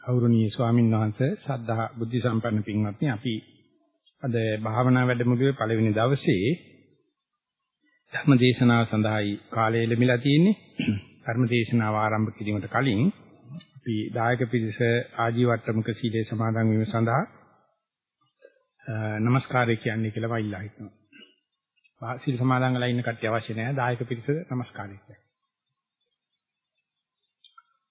ගෞරවනීය ස්වාමීන් වහන්සේ සද්ධා බුද්ධ සම්පන්න පින්වත්නි අපි අද භාවනා වැඩමුළුවේ පළවෙනි දවසේ ධර්ම දේශනාව සඳහායි කාලය ලැබිලා තියෙන්නේ ධර්ම දේශනාව ආරම්භ කිරීමට කලින් අපි දායක පිරිස ආජීවට්ටමක සීලේ සමාදන් වීම සඳහා নমස්කාරය කියන්නේ කියලා මම ඉල්ලා හිටනවා. සීල සමාදන් වෙලා ඉන්න කට්ටිය අවශ්‍ය නැහැ දායක පිරිස নমස්කාරය කියන්නේ.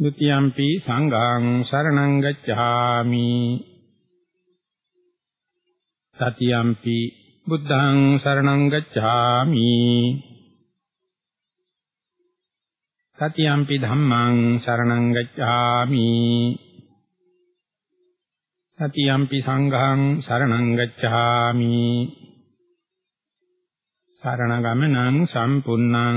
ဒ ුතියම්පි සංඝං සරණං ගච්ඡාමි. තතියම්පි බුද්ධං සරණං ගච්ඡාමි. තතියම්පි ධම්මං සරණං ගච්ඡාමි. තතියම්පි සංඝං සරණං ගච්ඡාමි. සරණ ගමනං සම්පුන්නං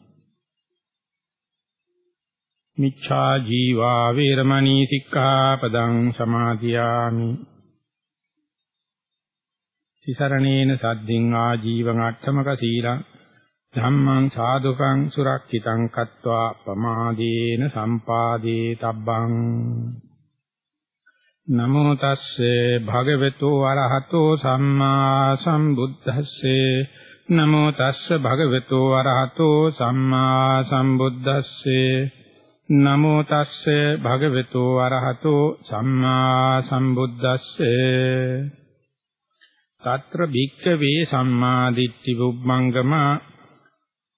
මිච්ඡා ජීවා වේරමණී සික්ඛාපදං සමාදියාමි. තිසරණේන සද්දින් ආජීවං අට්ඨමක සීලං ධම්මං සාදුකං සුරක්ෂිතං කତ୍වා පමාදේන සම්පාදේ තබ්බං. නමෝ තස්සේ භගවතු වරහතෝ සම්මා සම්බුද්දස්සේ. නමෝ තස්ස භගවතු වරහතෝ සම්මා සම්බුද්දස්සේ. නමෝ තස්සේ භගවතු වරහතෝ සම්මා සම්බුද්දස්සේ తත්‍ර භික්ඛවේ සම්මාදිට්ඨි පුබ්බංගමා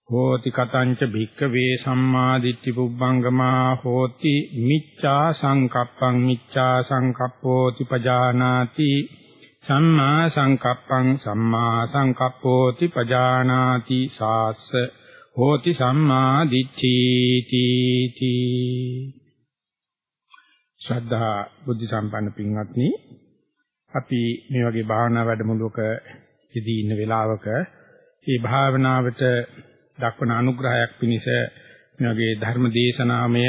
හෝති කතංච භික්ඛවේ සම්මාදිට්ඨි පුබ්බංගමා හෝති මිච්ඡා සංකප්පං මිච්ඡා සංකප්පෝති පජානාති සම්මා සංකප්පං සම්මා සංකප්පෝති පජානාති සාස්ස හෝති සම්මා දිට්ඨීති තී. ශ්‍රද්ධා බුද්ධ සම්පන්න පින්වත්නි අපි මේ වගේ භාවනා වැඩමුළුවක යෙදී ඉන්න වෙලාවක මේ භාවනාවට දක්වන අනුග්‍රහයක් පිණිස මේ වගේ ධර්ම දේශනාමය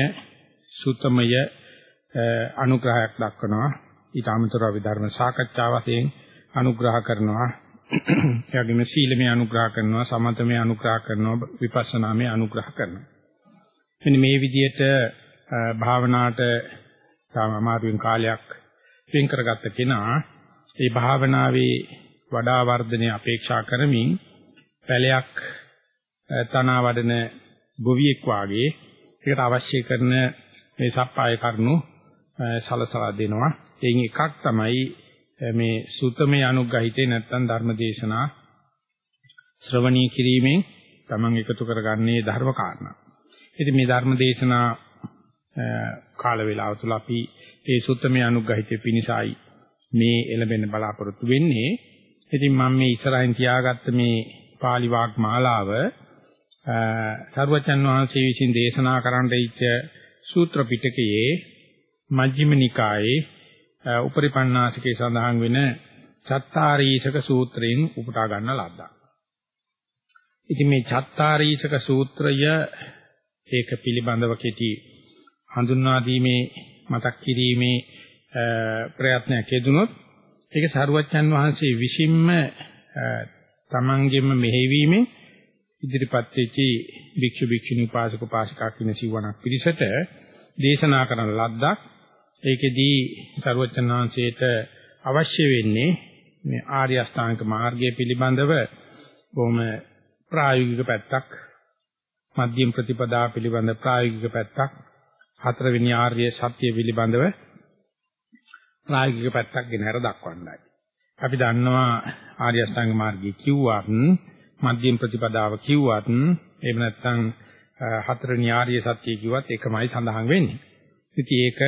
සුතමය අනුග්‍රහයක් දක්වනවා. ඊට අමතරව අපි ධර්ම සාකච්ඡා වශයෙන් අනුග්‍රහ කරනවා. එයාගෙම සීලමය අනුග්‍රහ කරනවා සමතමය අනුග්‍රහ කරනවා විපස්සනාමය අනුග්‍රහ කරනවා මෙන්න මේ විදිහට භාවනාවට තාම අමාරුවෙන් කාලයක් වෙන් කරගත්ත කෙනා ඒ භාවනාවේ වඩා වර්ධනය අපේක්ෂා කරමින් පැලයක් තනා වඩන ගොවියෙක් වාගේ ඒකට අවශ්‍ය කරන මේ සප්පාය කරුණු සලසලා දෙනවා. එයින් එකක් තමයි මේ සුතමේ අනුග්‍රහිතේ නැත්තම් ධර්මදේශනා ශ්‍රවණී කිරීමෙන් තමන් එකතු කරගන්නේ ධර්ම කාරණා. ඉතින් මේ ධර්මදේශනා කාල වේලාව තුළ අපි මේ සුත්තමේ අනුග්‍රහිතේ පිණිසයි මේ එළඹෙන්න බලාපොරොත්තු වෙන්නේ. ඉතින් මම මේ ඉස්සරහින් තියාගත්ත මේ pāli වාග් මාලාව සර්වචන් වහන්සේ විසින් දේශනා කරන්න ඉච්ච සූත්‍ර පිටකයේ මජ්ක්‍ධිම නිකායේ උපරිපන්නාසිකේ සඳහන් වෙන චත්තාරීෂක සූත්‍රයෙන් උපුටා ගන්න ලද්දා. ඉතින් මේ චත්තාරීෂක සූත්‍රය ඒක පිළිබඳව කෙටි හඳුන්වා දීමේ මතක් කිරීමේ ප්‍රයත්නයක් යෙදුනොත් ඒක සරුවච්චන් වහන්සේ විසින්ම තමන්ගෙම මෙහෙවීමෙන් ඉදිරිපත් වෙච්ච භික්ෂු භික්ෂුණී උපාසක උපාසිකා කියන සිවණක් පිළිසෙට දේශනා කරන ලද්දක් ඒකෙදී ਸਰවචනාංශයට අවශ්‍ය වෙන්නේ මේ ආර්ය අෂ්ටාංග මාර්ගය පිළිබඳව බොහොම ප්‍රායෝගික පැත්තක් මධ්‍යම ප්‍රතිපදා පිළිබඳ ප්‍රායෝගික පැත්තක් හතරවෙනි ආර්ය සත්‍ය පිළිබඳව ප්‍රායෝගික පැත්තක් ගෙන හර දක්වන්නයි. අපි දන්නවා ආර්ය අෂ්ටාංග මාර්ගය කිව්වත් මධ්‍යම ප්‍රතිපදාව කිව්වත් එහෙම නැත්නම් හතරවෙනි ආර්ය සත්‍ය කිව්වත් එකමයි සඳහන් වෙන්නේ. ඉතින් ඒක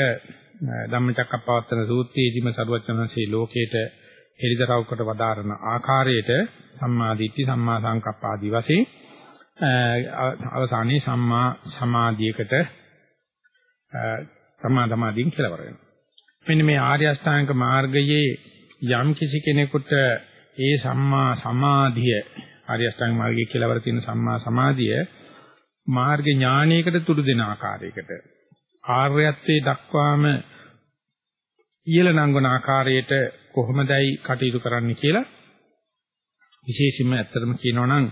ධම්මචක්කප්පවත්තන සූත්‍රයේදීම සරුවචනන්සේ ලෝකේට හෙළිදරව්කට වදාරන ආකාරයට සම්මා දිට්ඨි සම්මා සංකප්ප ආදී වශයෙන් අවසානයේ සම්මා සමාධියකට සම්මා සමාධියෙන් කෙලවර වෙනවා. මෙන්න මේ ආර්ය අෂ්ටාංග මාර්ගයේ යම් කිසි කෙනෙකුට ඒ සම්මා සමාධිය ආර්ය අෂ්ටාංග මාර්ගයේ කෙලවර තියෙන සම්මා සමාධිය මාර්ග ඥානයකට තුඩු දෙන ආකාරයකට ආර්යත්වයේ දක්වාම ඉහළ නංගන ආකාරයට කොහොමදයි කටයුතු කරන්න කියලා විශේෂයෙන්ම ඇත්තටම කියනවා නම්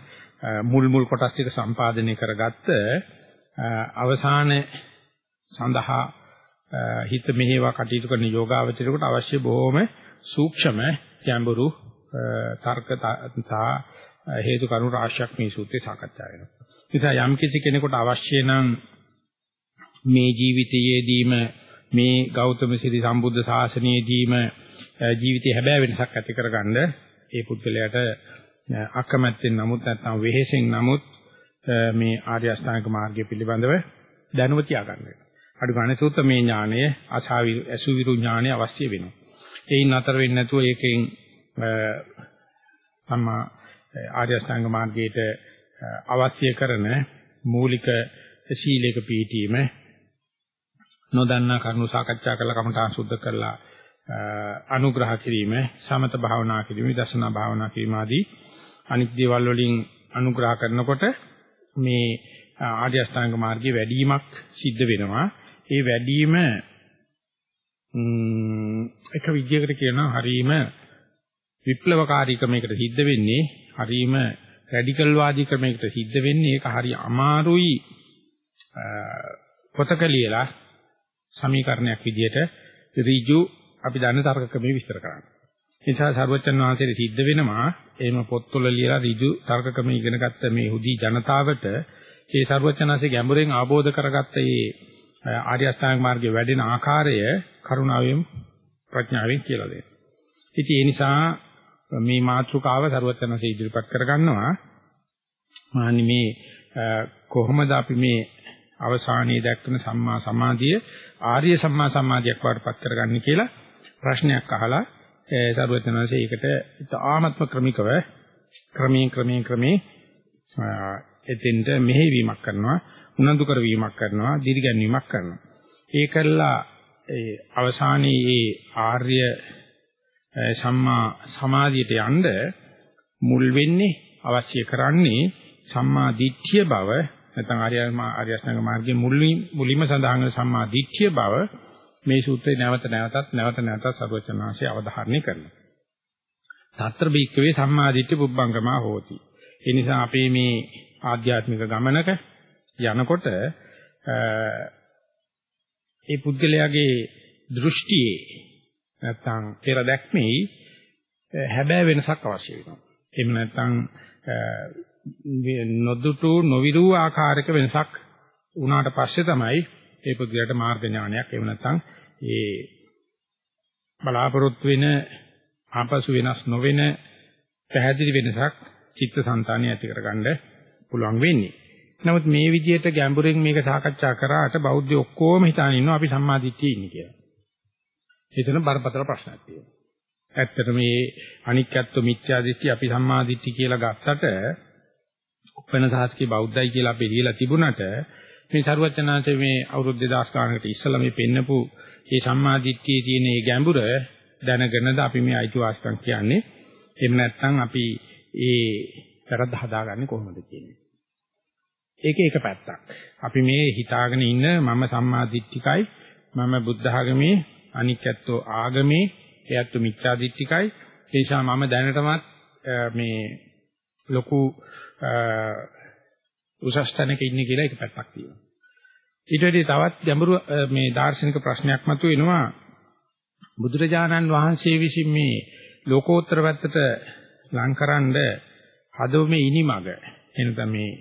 මුල් මුල් කොටස් ටික සම්පාදනය කරගත්ත අවසාන සඳහා හිත මෙහෙවා කටයුතු කරන යෝගාවචරයට අවශ්‍ය බොහොම සූක්ෂම ගැඹුරු තර්ක සහ හේතු කරුණු රාශියක් මේ සූත්‍රේ සාකච්ඡා වෙනවා. නිසා යම් කිසි කෙනෙකුට අවශ්‍ය නම් මේ ජීවිතයේදීම මේ ගෞතම සිරි සම්බුද්ධ ශාසනයේදීම ජීවිතේ හැබෑ වෙනසක් ඇති කරගන්න ඒ පුද්ගලයාට අකමැත්තෙන් නමුත් නැත්නම් වෙහෙසෙන් නමුත් මේ ආර්ය අෂ්ටාංග මාර්ගය පිළිබඳව දැනුම තියාගන්න වෙනවා. අඩු ගානේ සූත්‍ර මේ ඥානය අසාවි අසුවිරු ඥානය අවශ්‍ය වෙනවා. ඒයින් අතර වෙන්නේ නැතුව ඒකෙන් සම්මා ආර්ය අෂ්ටාංග මාර්ගයට අවශ්‍ය කරන මූලික සීලයක පිළිපීම නොදන්නා කරුණු සාකච්ඡා කරලා කමඨාන් සුද්ධ කරලා අනුග්‍රහ කිරීම සමත භාවනා කිරීම විදර්ශනා භාවනා කිරීම ආදී අනිත් දේවල් වලින් අනුග්‍රහ කරනකොට මේ ආර්ය අෂ්ටාංග මාර්ගයේ වැඩිවීමක් සිද්ධ වෙනවා. ඒ වැඩිවීම එක විදියකට කියනවා හරීම විප්ලවකාරී ක්‍රමයකට සිද්ධ වෙන්නේ හරීම රැඩිකල් වාදී ක්‍රමයකට සිද්ධ වෙන්නේ ඒක හරි අමාරුයි පොතක ලියලා සමීකරණයක් විදියට ඍජු අපි දන්න තර්ක ක්‍රමයේ විස්තර කරන්න. ඒ නිසා සර්වචන් වහන්සේට සිද්ධ වෙනවා එහෙම පොත්වල ලියලා ඍජු තර්ක ක්‍රමයේ ඉගෙන ගත්ත මේ හුදි ජනතාවට ඒ සර්වචන්හන්සේ ගැඹුරෙන් ආબોධ කරගත්ත මේ ආර්ය අෂ්ටාංග මාර්ගයේ වැඩෙන ආකාරය කරුණාවෙන් ප්‍රඥාවෙන් කියලා දෙනවා. ඉතින් ඒ නිසා මේ මාතෘකාව සර්වචන්හන්සේ ඉදිරිපත් කරගන්නවා. මානි මේ කොහොමද අපි මේ අවසානයේ දක්වන සම්මා සමාධිය ආර්ය සම්මා සමාධියක් වඩපත් කරගන්නේ කියලා ප්‍රශ්නයක් අහලා සරුවචනanse ඒකට ඉතාමත්ම ක්‍රමිකව ක්‍රමයෙන් ක්‍රමයෙන් ක්‍රමේ එතෙන්ට මෙහෙවීමක් කරනවා උනන්දු කරවීමක් කරනවා දිරිගැන්වීමක් කරනවා. ඒකල්ලා ඒ අවසානයේ ඒ ආර්ය සම්මා සමාධියට යන්න මුල් වෙන්නේ අවශ්‍ය කරන්නේ සම්මා දිට්ඨිය බව නැත්නම් ආර්ය ආර්ය අෂ්ටාංග මාර්ගයේ මුලින් මුලින්ම සඳහන් වෙන සම්මා දිට්ඨිය බව මේ සූත්‍රේ නැවත නැවතත් නැවත නැවතත් සර්වචනාංශය අවධාරණය කරනවා. తත්‍ර බීක්කවේ සම්මා දිට්ඨි පුබ්බංගමා හෝති. ඒ නිසා අපේ මේ ආධ්‍යාත්මික ගමනක යනකොට ඒ පුද්ගලයාගේ දෘෂ්ටියේ නැත්නම් පෙර දැක්මේ හැබෑ වෙනසක් අවශ්‍ය වෙනවා. එහෙම නැත්නම් නොදුටු නොවිරු ආකාරයක වෙනසක් වුණාට පස්සේ තමයි ඒ පුද්ගලයාට මාර්ග ඥානයක් එහෙම නැත්නම් ඒ බලාපොරොත්තු වෙන ආපසු වෙනස් නොවන පැහැදිලි වෙනසක් චිත්තසංතානිය ඇති කරගන්න පුළුවන් වෙන්නේ. නමුත් මේ විදිහට ගැඹුරින් මේක සාකච්ඡා කරාට බෞද්ධ ඔක්කොම හිතාන ඉන්නවා අපි සම්මාදිට්ඨිය ඉන්නේ කියලා. එතන බරපතල ප්‍රශ්නයක් තියෙනවා. ඇත්තට මේ අනික්කත්ව මිත්‍යාදිට්ඨිය අපි සම්මාදිට්ඨිය කියලා ගත්තට උපෙන සාස්කේ බෞද්ධයි කියලා අපි ලියලා තිබුණට මේ සරුවචනාංශයේ මේ අවුරුදු 2000 ගානකට ඉස්සලා මේ පෙන්නපු මේ සම්මාදිට්ඨියේ තියෙන මේ ගැඹුර දැනගෙනද අපි මේ අයිතිවාසිකම් කියන්නේ. එහෙම නැත්නම් අපි ඒ වැරද්ද හදාගන්නේ කොහොමද කියන්නේ? ඒක එක පැත්තක්. අපි මේ හිතාගෙන ඉන්න මම සම්මාදිට්ඨිකයි මම බුද්ධ ආගමේ අනික්කත්ව ආගමේ එයත් මිත්‍යාදිට්ඨිකයි ඒ නිසා මම දැනටමත් මේ ලොකු උසස් තැනක ඉන්නේ කියලා එක පැත්තක් තියෙනවා. ඊට වඩා තවත් ගැඹුරු මේ දාර්ශනික ප්‍රශ්නයක් මතුවෙනවා. බුදුරජාණන් වහන්සේ විසින් මේ ලෝකෝත්තර පැත්තට ලංකරනද හදව මේ ඉනිමග එනද මේ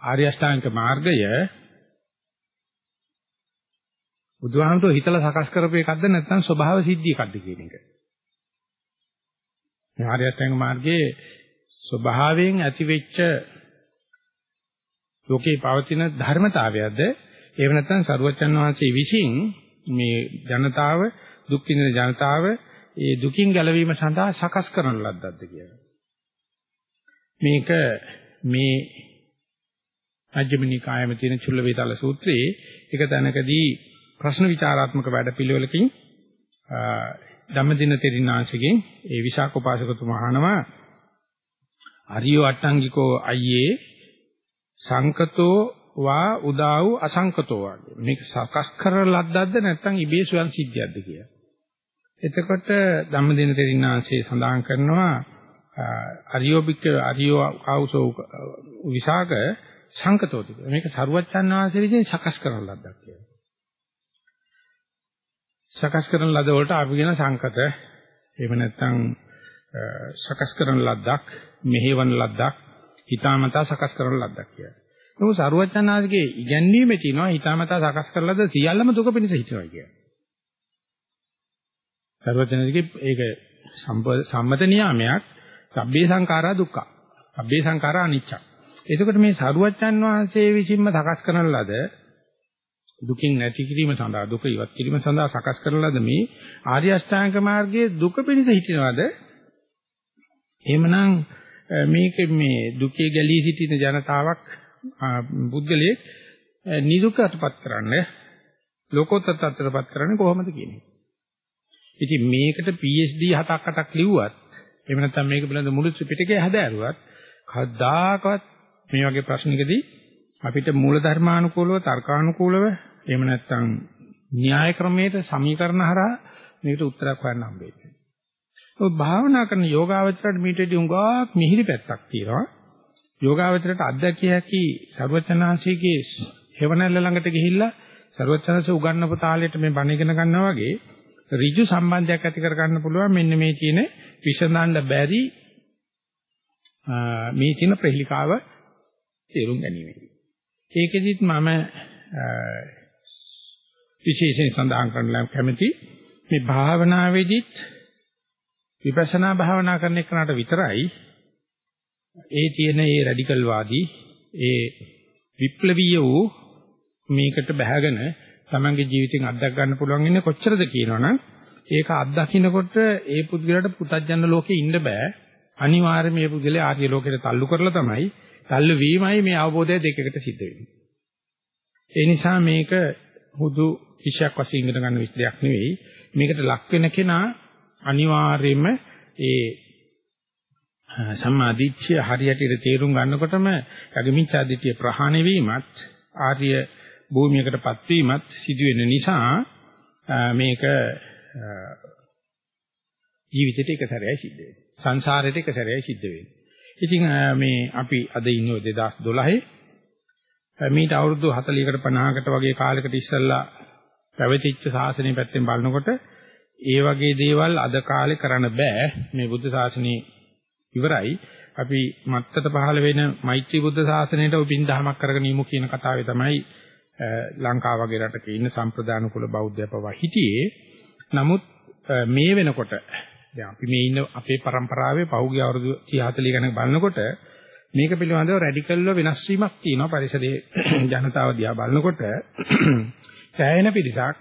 ආර්ය අෂ්ටාංගික මාර්ගය බුදුහාමුදුරුවෝ හිතලා සකස් කරපු එකක්ද නැත්නම් ස්වභාව සිද්ධිය එකක්ද කියන එක. මේ ආර්ය අෂ්ටාංගික මාර්ගයේ ස්වභාවයෙන් ඇතිවෙච්ච ලෝකේ පවතින ධර්මතාවයක්ද එහෙම නැත්නම් සරුවචන් වහන්සේ විසින් මේ ජනතාව දුක් විඳින ජනතාව ඒ දුකින් ගැලවීම සඳහා සකස් කරන ලද්දක්ද කියලා. මේක මේ අජ්ජමිනිකායම තියෙන චුල්ල වේදාල සූත්‍රයේ එක තැනකදී ප්‍රශ්න විචාරාත්මක වැඩපිළිවෙලකින් ධම්මදින තෙරිනාංශගෙන් ඒ විශාක උපාසකතුමා අහනවා අරියෝ අට්ටංගිකෝ අයියේ සංකතෝ වා උදා වූ අසංකතෝ වගේ මේක සකස් කරන ලද්දක්ද නැත්නම් ඉබේ ස්වයන් සිද්ධියක්ද කියලා. එතකොට ධම්මදින තෙරිනාංශයේ සඳහන් කරනවා අරියෝබික අරියෝ ආවුසෝ විසාක සංකතෝති. මේක සරුවච්චන් වහන්සේ විදිහින් සකස් කරන ලද්දක් කියලා. සකස් කරන ලද වලට අපි කියන සංකත එහෙම නැත්නම් සකස් කරන ලද්දක් මෙහෙවන ලද්දක් හිතාමතා සකස් කරන ලද්දක් කියලා. නමුත් සරුවචනාංශගේ ඉගැන්වීමේ තියෙනවා හිතාමතා සකස් කරලාද සියල්ලම දුක පිණිස හිතනවා කියලා. සරුවචනාංශගේ ඒක සම්මත නියාමයක් සබ්බේ සංඛාරා දුක්ඛ. සබ්බේ සංඛාරා අනිච්ච. එතකොට මේ සරුවචන් වහන්සේ විසින්ම සකස් කරන ලද දුකින් නැති කිරීම සඳහා දුක ඉවත් කිරීම සඳහා සකස් කරන ලද මේ ආර්ය අෂ්ටාංග මාර්ගයේ දුක පිණිස හිටිනවද? එහෙමනම් මේක මේ දුකේ ගැලී සිටින ජනතාවක් බුද්ධලේ නිදුකටපත් කරන්න ලෝකෝත්තර තත්ත්වයටපත් කරන්නේ කොහොමද කියන්නේ. ඉතින් මේකට PhD 7ක් 8ක් ලිව්වත් එහෙම නැත්නම් මේක පිළිබඳ මුළු ත්‍රිපිටකය හදාරුවත් කවදාකවත් මේ වගේ ප්‍රශ්නකදී අපිට මූල ධර්මානුකූලව තර්කානුකූලව එහෙම නැත්නම් න්‍යාය ක්‍රමයට සමීකරණ හරහා මේකට උත්තරයක් හොයන්න හම්බෙන්නේ. ඔය භාවනා කරන යෝගාවචරයට මීටදී උඟාක් මිහිරි පැත්තක් තියෙනවා. යෝගාවචරයට අධ්‍යක්ෂය හැකි ਸਰවචනහන්සේගේ හේවණල්ල ළඟට ගිහිල්ලා ਸਰවචනහන්සේ උගන්වපු තාලෙට මේ බණ ඉගෙන ගන්නවා වගේ ඍජු සම්බන්ධයක් ඇති කර ගන්න පුළුවන් මෙන්න මේ තියෙන විසඳන්න බැරි මේ තියෙන ප්‍රහේලිකාව තේරුම් ගැනීම. ඒකෙදිත් මම විශේෂයෙන් සඳහන් කරන්න කැමති මේ භාවනාවේදීත් විපස්සනා භාවනා කරන එකනට විතරයි. ඒ තියෙන ඒ රැඩිකල් වාදී ඒ විප්ලවීය වූ මේකට බැහැගෙන තමන්ගේ ජීවිතෙන් අත්දැක ගන්න පුළුවන් ඉන්නේ කොච්චරද කියනවනම් ඒක අත්දකින්නකොට ඒ පුද්ගලයාට පුතඥන ලෝකේ ඉන්න බෑ. අනිවාර්යයෙන් මේ පුද්ගලයා ආර්ය ලෝකයට තල්ලු කරලා තමයි තල්ලු වීමයි මේ අවබෝධය දෙකකට සිද්ධ වෙන්නේ. ඒ නිසා මේක හුදු විෂයක් වශයෙන් ඉගෙන ගන්න විශ්ලයක් නෙවෙයි. මේකට ලක් වෙන කෙනා අනිවාර්යයෙන්ම ඒ සම්මාදිච්ඡය හරියට තේරුම් ගන්නකොටම යගමිච්ඡාදිත්‍ය ප්‍රහාණය වීමත් ආර්ය භූමියකටපත් වීමත් සිදු වෙන නිසා මේක ජීවිතේට එක සැරේයි සිද්ධ වෙන්නේ. සංසාරේට එක සැරේයි සිද්ධ වෙන්නේ. ඉතින් මේ අපි අද ඉන්නේ 2012 මේට අවුරුදු 40කට 50කට වගේ කාලයකට ඉස්සෙල්ලා පැවතිච්ච ශාසනය පැත්තෙන් බලනකොට ඒ වගේ දේවල් අද කාලේ කරන්න බෑ. මේ බුද්ධ ශාසනය ඉවරයි. අපි මත්තට පහළ වෙන මෛත්‍රී බුද්ධ ශාසනයට උපින් දහමක් කරගෙන ඉමු කියන කතාවේ තමයි ලංකාව වගේ රටක ඉන්න සම්ප්‍රදාන කුල බෞද්ධය පවා හිටියේ. නමුත් මේ වෙනකොට දැන් අපි මේ ඉන්න අපේ પરම්පරාවේ පහුගිය අවුරුදු 30 40 ගණන් බලනකොට මේක පිළිබඳව රැඩිකල්ව වෙනස් වීමක් තියෙනවා. පරිසරයේ ජනතාව දිහා බලනකොට සෑහෙන පිරිසක්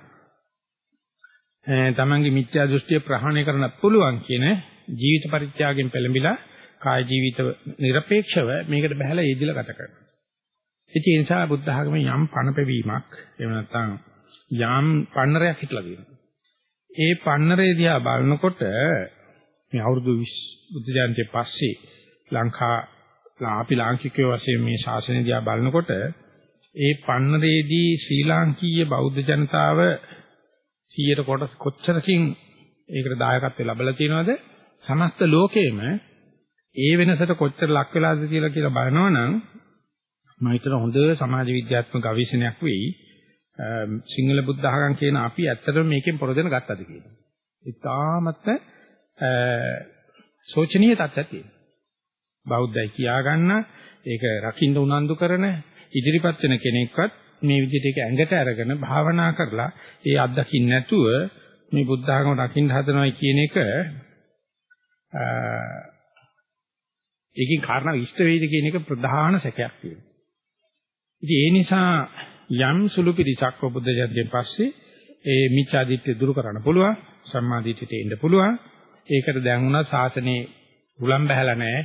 තමන්ගේ මිත්‍යා දෘෂ්ටිය ප්‍රහාණය කරන්න පුළුවන් කියන ජීවිත පරිත්‍යාගයෙන් පෙළඹිලා කාය ජීවිත নিরপেক্ষව මේකට බහැලා යෙදිලා ගත කරනවා. ඒ නිසා බුද්ධ ආගමේ යම් පණපෙවීමක් එහෙම නැත්නම් යම් පන්නරයක් හිටලා තියෙනවා. ඒ පන්නරේ දිහා බලනකොට මේ අවුරුදු 20 බුද්ධ ජයන්තිය පස්සේ ලංකා අපි ලාංකිකයෝ වශයෙන් මේ ශාසනය දිහා බලනකොට ඒ පන්නරේදී ශ්‍රී ලාංකීය බෞද්ධ ජනතාව 100ට කොටස් කොච්චරකින් ඒකට දායකත්වය ලැබලා තියෙනවද? සමස්ත ලෝකෙම ඒ වෙනසට කොච්චර ලක් වෙලාද කියලා කියලා බලනවනම් මම හිතන හොඳ සමාජ විද්‍යාත්මක ගවේෂණයක් වෙයි. සිංහල බුද්ධ ආගම් කියන අපි ඇත්තටම මේකෙන් පොරදෙන ගත්තද කියලා. ඉතාමත් සෝචනීය තත්ත්වයක් තියෙනවා. බෞද්ධයි කියා ගන්න ඒක රකින්න උනන්දු කරන ඉදිරිපත් වෙන කෙනෙක්වත් මේ විදිහට ඒක ඇඟට අරගෙන භාවනා කරලා ඒ අත්දකින්න නැතුව මේ බුද්ධ ආගම රකින්න හදනවා කියන එක ඒකේ කාරණා ඉෂ්ට වේද කියන එක ප්‍රධාන සැකයක් තියෙනවා. ඉතින් ඒ නිසා යම් සුළු පිළිසක් බුද්ධ ජාතියෙන් පස්සේ ඒ මිච්ඡාදිත්‍ය දුරු කරන්න පුළුවන් සම්මාදිට්ඨියට එන්න පුළුවන් ඒකට දැන් උනා ශාසනේ උලම් බහැලා නැහැ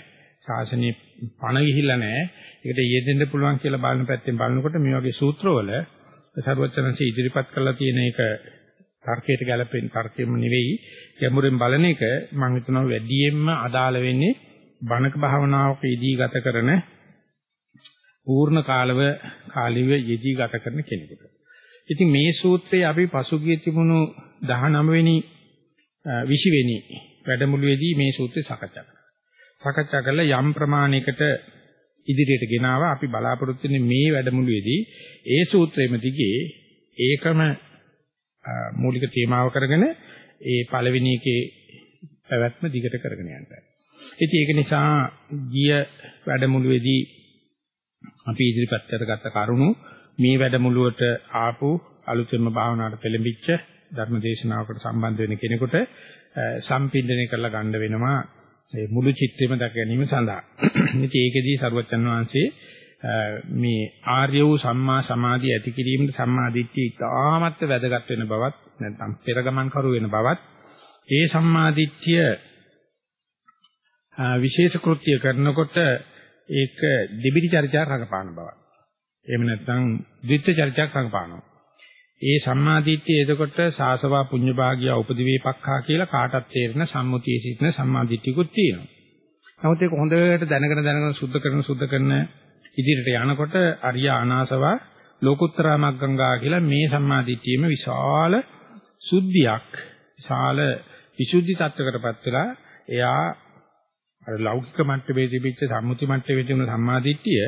ශාසනේ පණ ගිහිල්ලා නැහැ ඒකට යෙදෙන්න පුළුවන් කියලා බලන පැත්තෙන් බලනකොට මේ වගේ සූත්‍රවල සරුවචනන්සේ ඉදිරිපත් කරලා තියෙන එක තර්කයට ගැලපෙන තර්කෙම නෙවෙයි ගැඹුරෙන් බලන එක මම හිතනවා වැඩියෙන්ම අදාළ වෙන්නේ බණක භාවනාවක යෙදී ගත කරන පූර්ණ කාලව කාලිව යෙදී ගත කරන කෙනෙකුට. ඉතින් මේ සූත්‍රයේ අපි පසුගිය තිබුණු 19 වෙනි 20 වෙනි වැඩමුළුවේදී මේ සූත්‍රය සාකච්ඡා කරා. සාකච්ඡා කළා යම් ප්‍රමාණයකට ඉදිරියට ගෙනාවා අපි බලාපොරොත්තු වෙන්නේ මේ වැඩමුළුවේදී ඒ සූත්‍රයේම දිගේ ඒකම මූලික තේමාව කරගෙන ඒ පළවෙනි එකේ පැවැත්ම දිගට කරගෙන යන්න. ඉතින් ඒක නිසා ගිය වැඩමුළුවේදී අපි ඉදිරිපත් කරගත්ත කරුණු මේ වැඩමුළුවට ආපු අලුතෙන්ම භාවනාවට පෙළඹිච්ච ධර්ම දේශනාවකට සම්බන්ධ වෙන කෙනෙකුට සම්පින්දනය කරලා ගන්න වෙනවා ඒ මුළු චිත්‍රෙම දැක ගැනීම සඳහා. ඉතින් ඒකෙදී සරුවචන් වහන්සේ මේ ආර්ය වූ සම්මා සමාධිය ඇති කිරීමට සම්මා දිට්ඨිය ඉතාමත් වැදගත් වෙන බවත් නැත්නම් පෙරගමන් කරු වෙන බවත් ඒ සම්මා දිට්ඨිය විශේෂ කෘත්‍ය කරනකොට ඒක දෙබිඩි චර්චා රඟපාන බව. එහෙම නැත්නම් ද්විත්‍ය චර්චාවක් රඟපානවා. ඒ සම්මාදිට්ඨිය එතකොට සාසවා පුඤ්ඤභාගිය උපදිවේපක්ඛා කියලා කාටත් තේරෙන සම්මුතියේ සිටින සම්මාදිට්ඨියකුත් තියෙනවා. නමුත් ඒක හොඳට දැනගෙන දැනගෙන සුද්ධ කරන සුද්ධ කරන ඉදිරියට යනකොට අරියා අනාසවා ලෝකුත්තරා මග්ගංගා කියලා මේ සම්මාදිට්ඨියම විශාල සුද්ධියක් විශාල විසුද්ධි tattකටපත් වෙලා එයා අර ලෞකික මට්ටමේ තිබිච්ච සම්මුති මට්ටමේ තිබුණ සම්මාදිට්ඨිය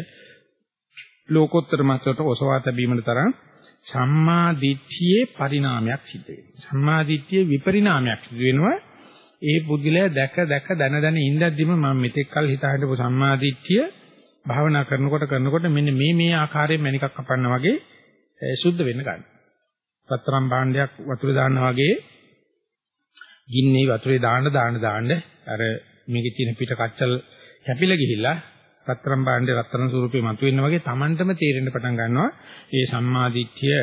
ලෝකෝත්තර මට්ටමට ඔසවා තැබීමට තරම් සම්මා දිට්ඨියේ පරිණාමයක් සිදු වෙනවා. සම්මා දිට්ඨියේ විපරිණාමයක් සිදු වෙනවා. ඒ පුද්ගලයා දැක දැක දන දන ඉඳද්දිම මම මෙතෙක් කල් හිතා හිටපු සම්මා දිට්ඨිය භාවනා කරනකොට කරනකොට මෙන්න මේ මේ ආකාරයෙන් මණිකක් කපන්න වගේ සුද්ධ වෙන්න ගන්න. සතරම් භාණ්ඩයක් වතුරේ දානවා වගේ ගින්නේ වතුරේ දාන්න දාන්න දාන්න අර මේකේ තියෙන පිට කච්චල් කැපිලා ගිහිල්ලා රත්තරන් භාණ්ඩේ රත්තරන් ස්වරූපේ මතුවෙන්න වගේ Tamanටම තේරෙන්න පටන් ගන්නවා මේ සම්මාදිට්ඨිය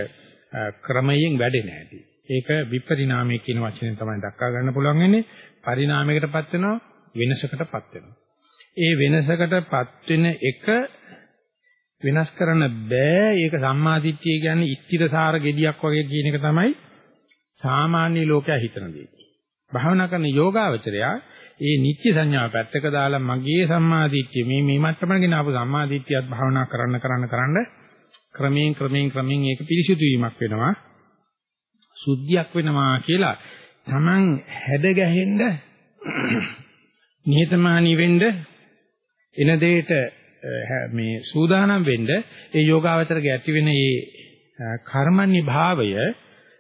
ක්‍රමයෙන් වැඩෙන හැටි. ඒක විපරිණාමය කියන වචනෙන් තමයි දක්වා ගන්න පුළුවන් වෙන්නේ. පරිණාමයකටපත් වෙනවා වෙනසකටපත් වෙනවා. ඒ වෙනසකටපත් වෙන එක වෙනස් කරන්න බෑ. ඒක සම්මාදිට්ඨිය කියන්නේ ඉස්තිරසාර gediyak වගේ කියන එක තමයි සාමාන්‍ය ලෝකයා හිතන දේ. භාවනා කරන යෝගාවචරයා ඒ නිත්‍ය සංඥාව පැත්තක දාලා මගේ සම්මාදිට්ඨිය මේ මේ මට්ටමකට ගෙන ආපු සම්මාදිට්ඨියත් භාවනා කරන්න කරන්න කරන්න ක්‍රමයෙන් ක්‍රමයෙන් ක්‍රමයෙන් ඒක පිරිසිදු වීමක් වෙනවා. සුද්ධියක් වෙනවා කියලා Taman හැඩ ගැහෙන්න නිහතමානී වෙන්න එන දෙයට මේ සූදානම් වෙන්න ඒ යෝගාවචරගේ ඇති වෙන මේ කර්මන්නේ භාවය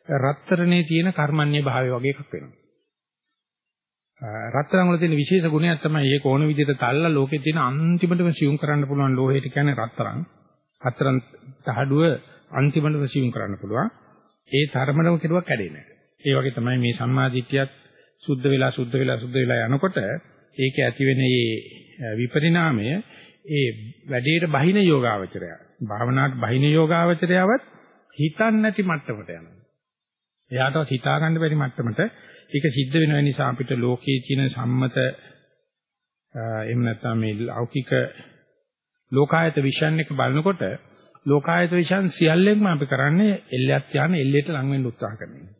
රත්තරනේ තියෙන කර්මන්නේ භාවය වගේ එකක් වෙනවා. රත්තරන් වල තියෙන විශේෂ ගුණයක් තමයි ඒක ඕන විදිහට තල්ලා ලෝකේ තියෙන අන්තිමටම සියුම් කරන්න පුළුවන් ලෝහයට කියන්නේ රත්තරන්. රත්තරන් තහඩුව අන්තිමටම සියුම් කරන්න පුළුවන්. ඒ තරමටම කෙරුවක් කැඩෙන්නේ නැහැ. ඒ වගේ තමයි මේ සම්මාදිට්ඨියත් සුද්ධ වෙලා සුද්ධ වෙලා සුද්ධ වෙලා යනකොට ඒකේ ඇති වෙන මේ විපරිණාමය ඒ වැඩේට බහින යෝගාවචරය. භාවනාවට බහින යෝගාවචරයවත් හිතන්නේ නැති මට්ටමට යනවා. එයාටවත් හිතා ගන්න බැරි මට්ටමට ඒක සිද්ධ වෙන නිසා අපිට ලෝකයේ තියෙන සම්මත එහෙම නැත්නම් මේ ලෞකික ලෝකායත විෂයන් එක බලනකොට ලෝකායත විෂයන් සියල්ලෙන්ම අපි කරන්නේ එල්ලයක් යන එල්ලේට ලං වෙන්න උත්සාහ කරනවා.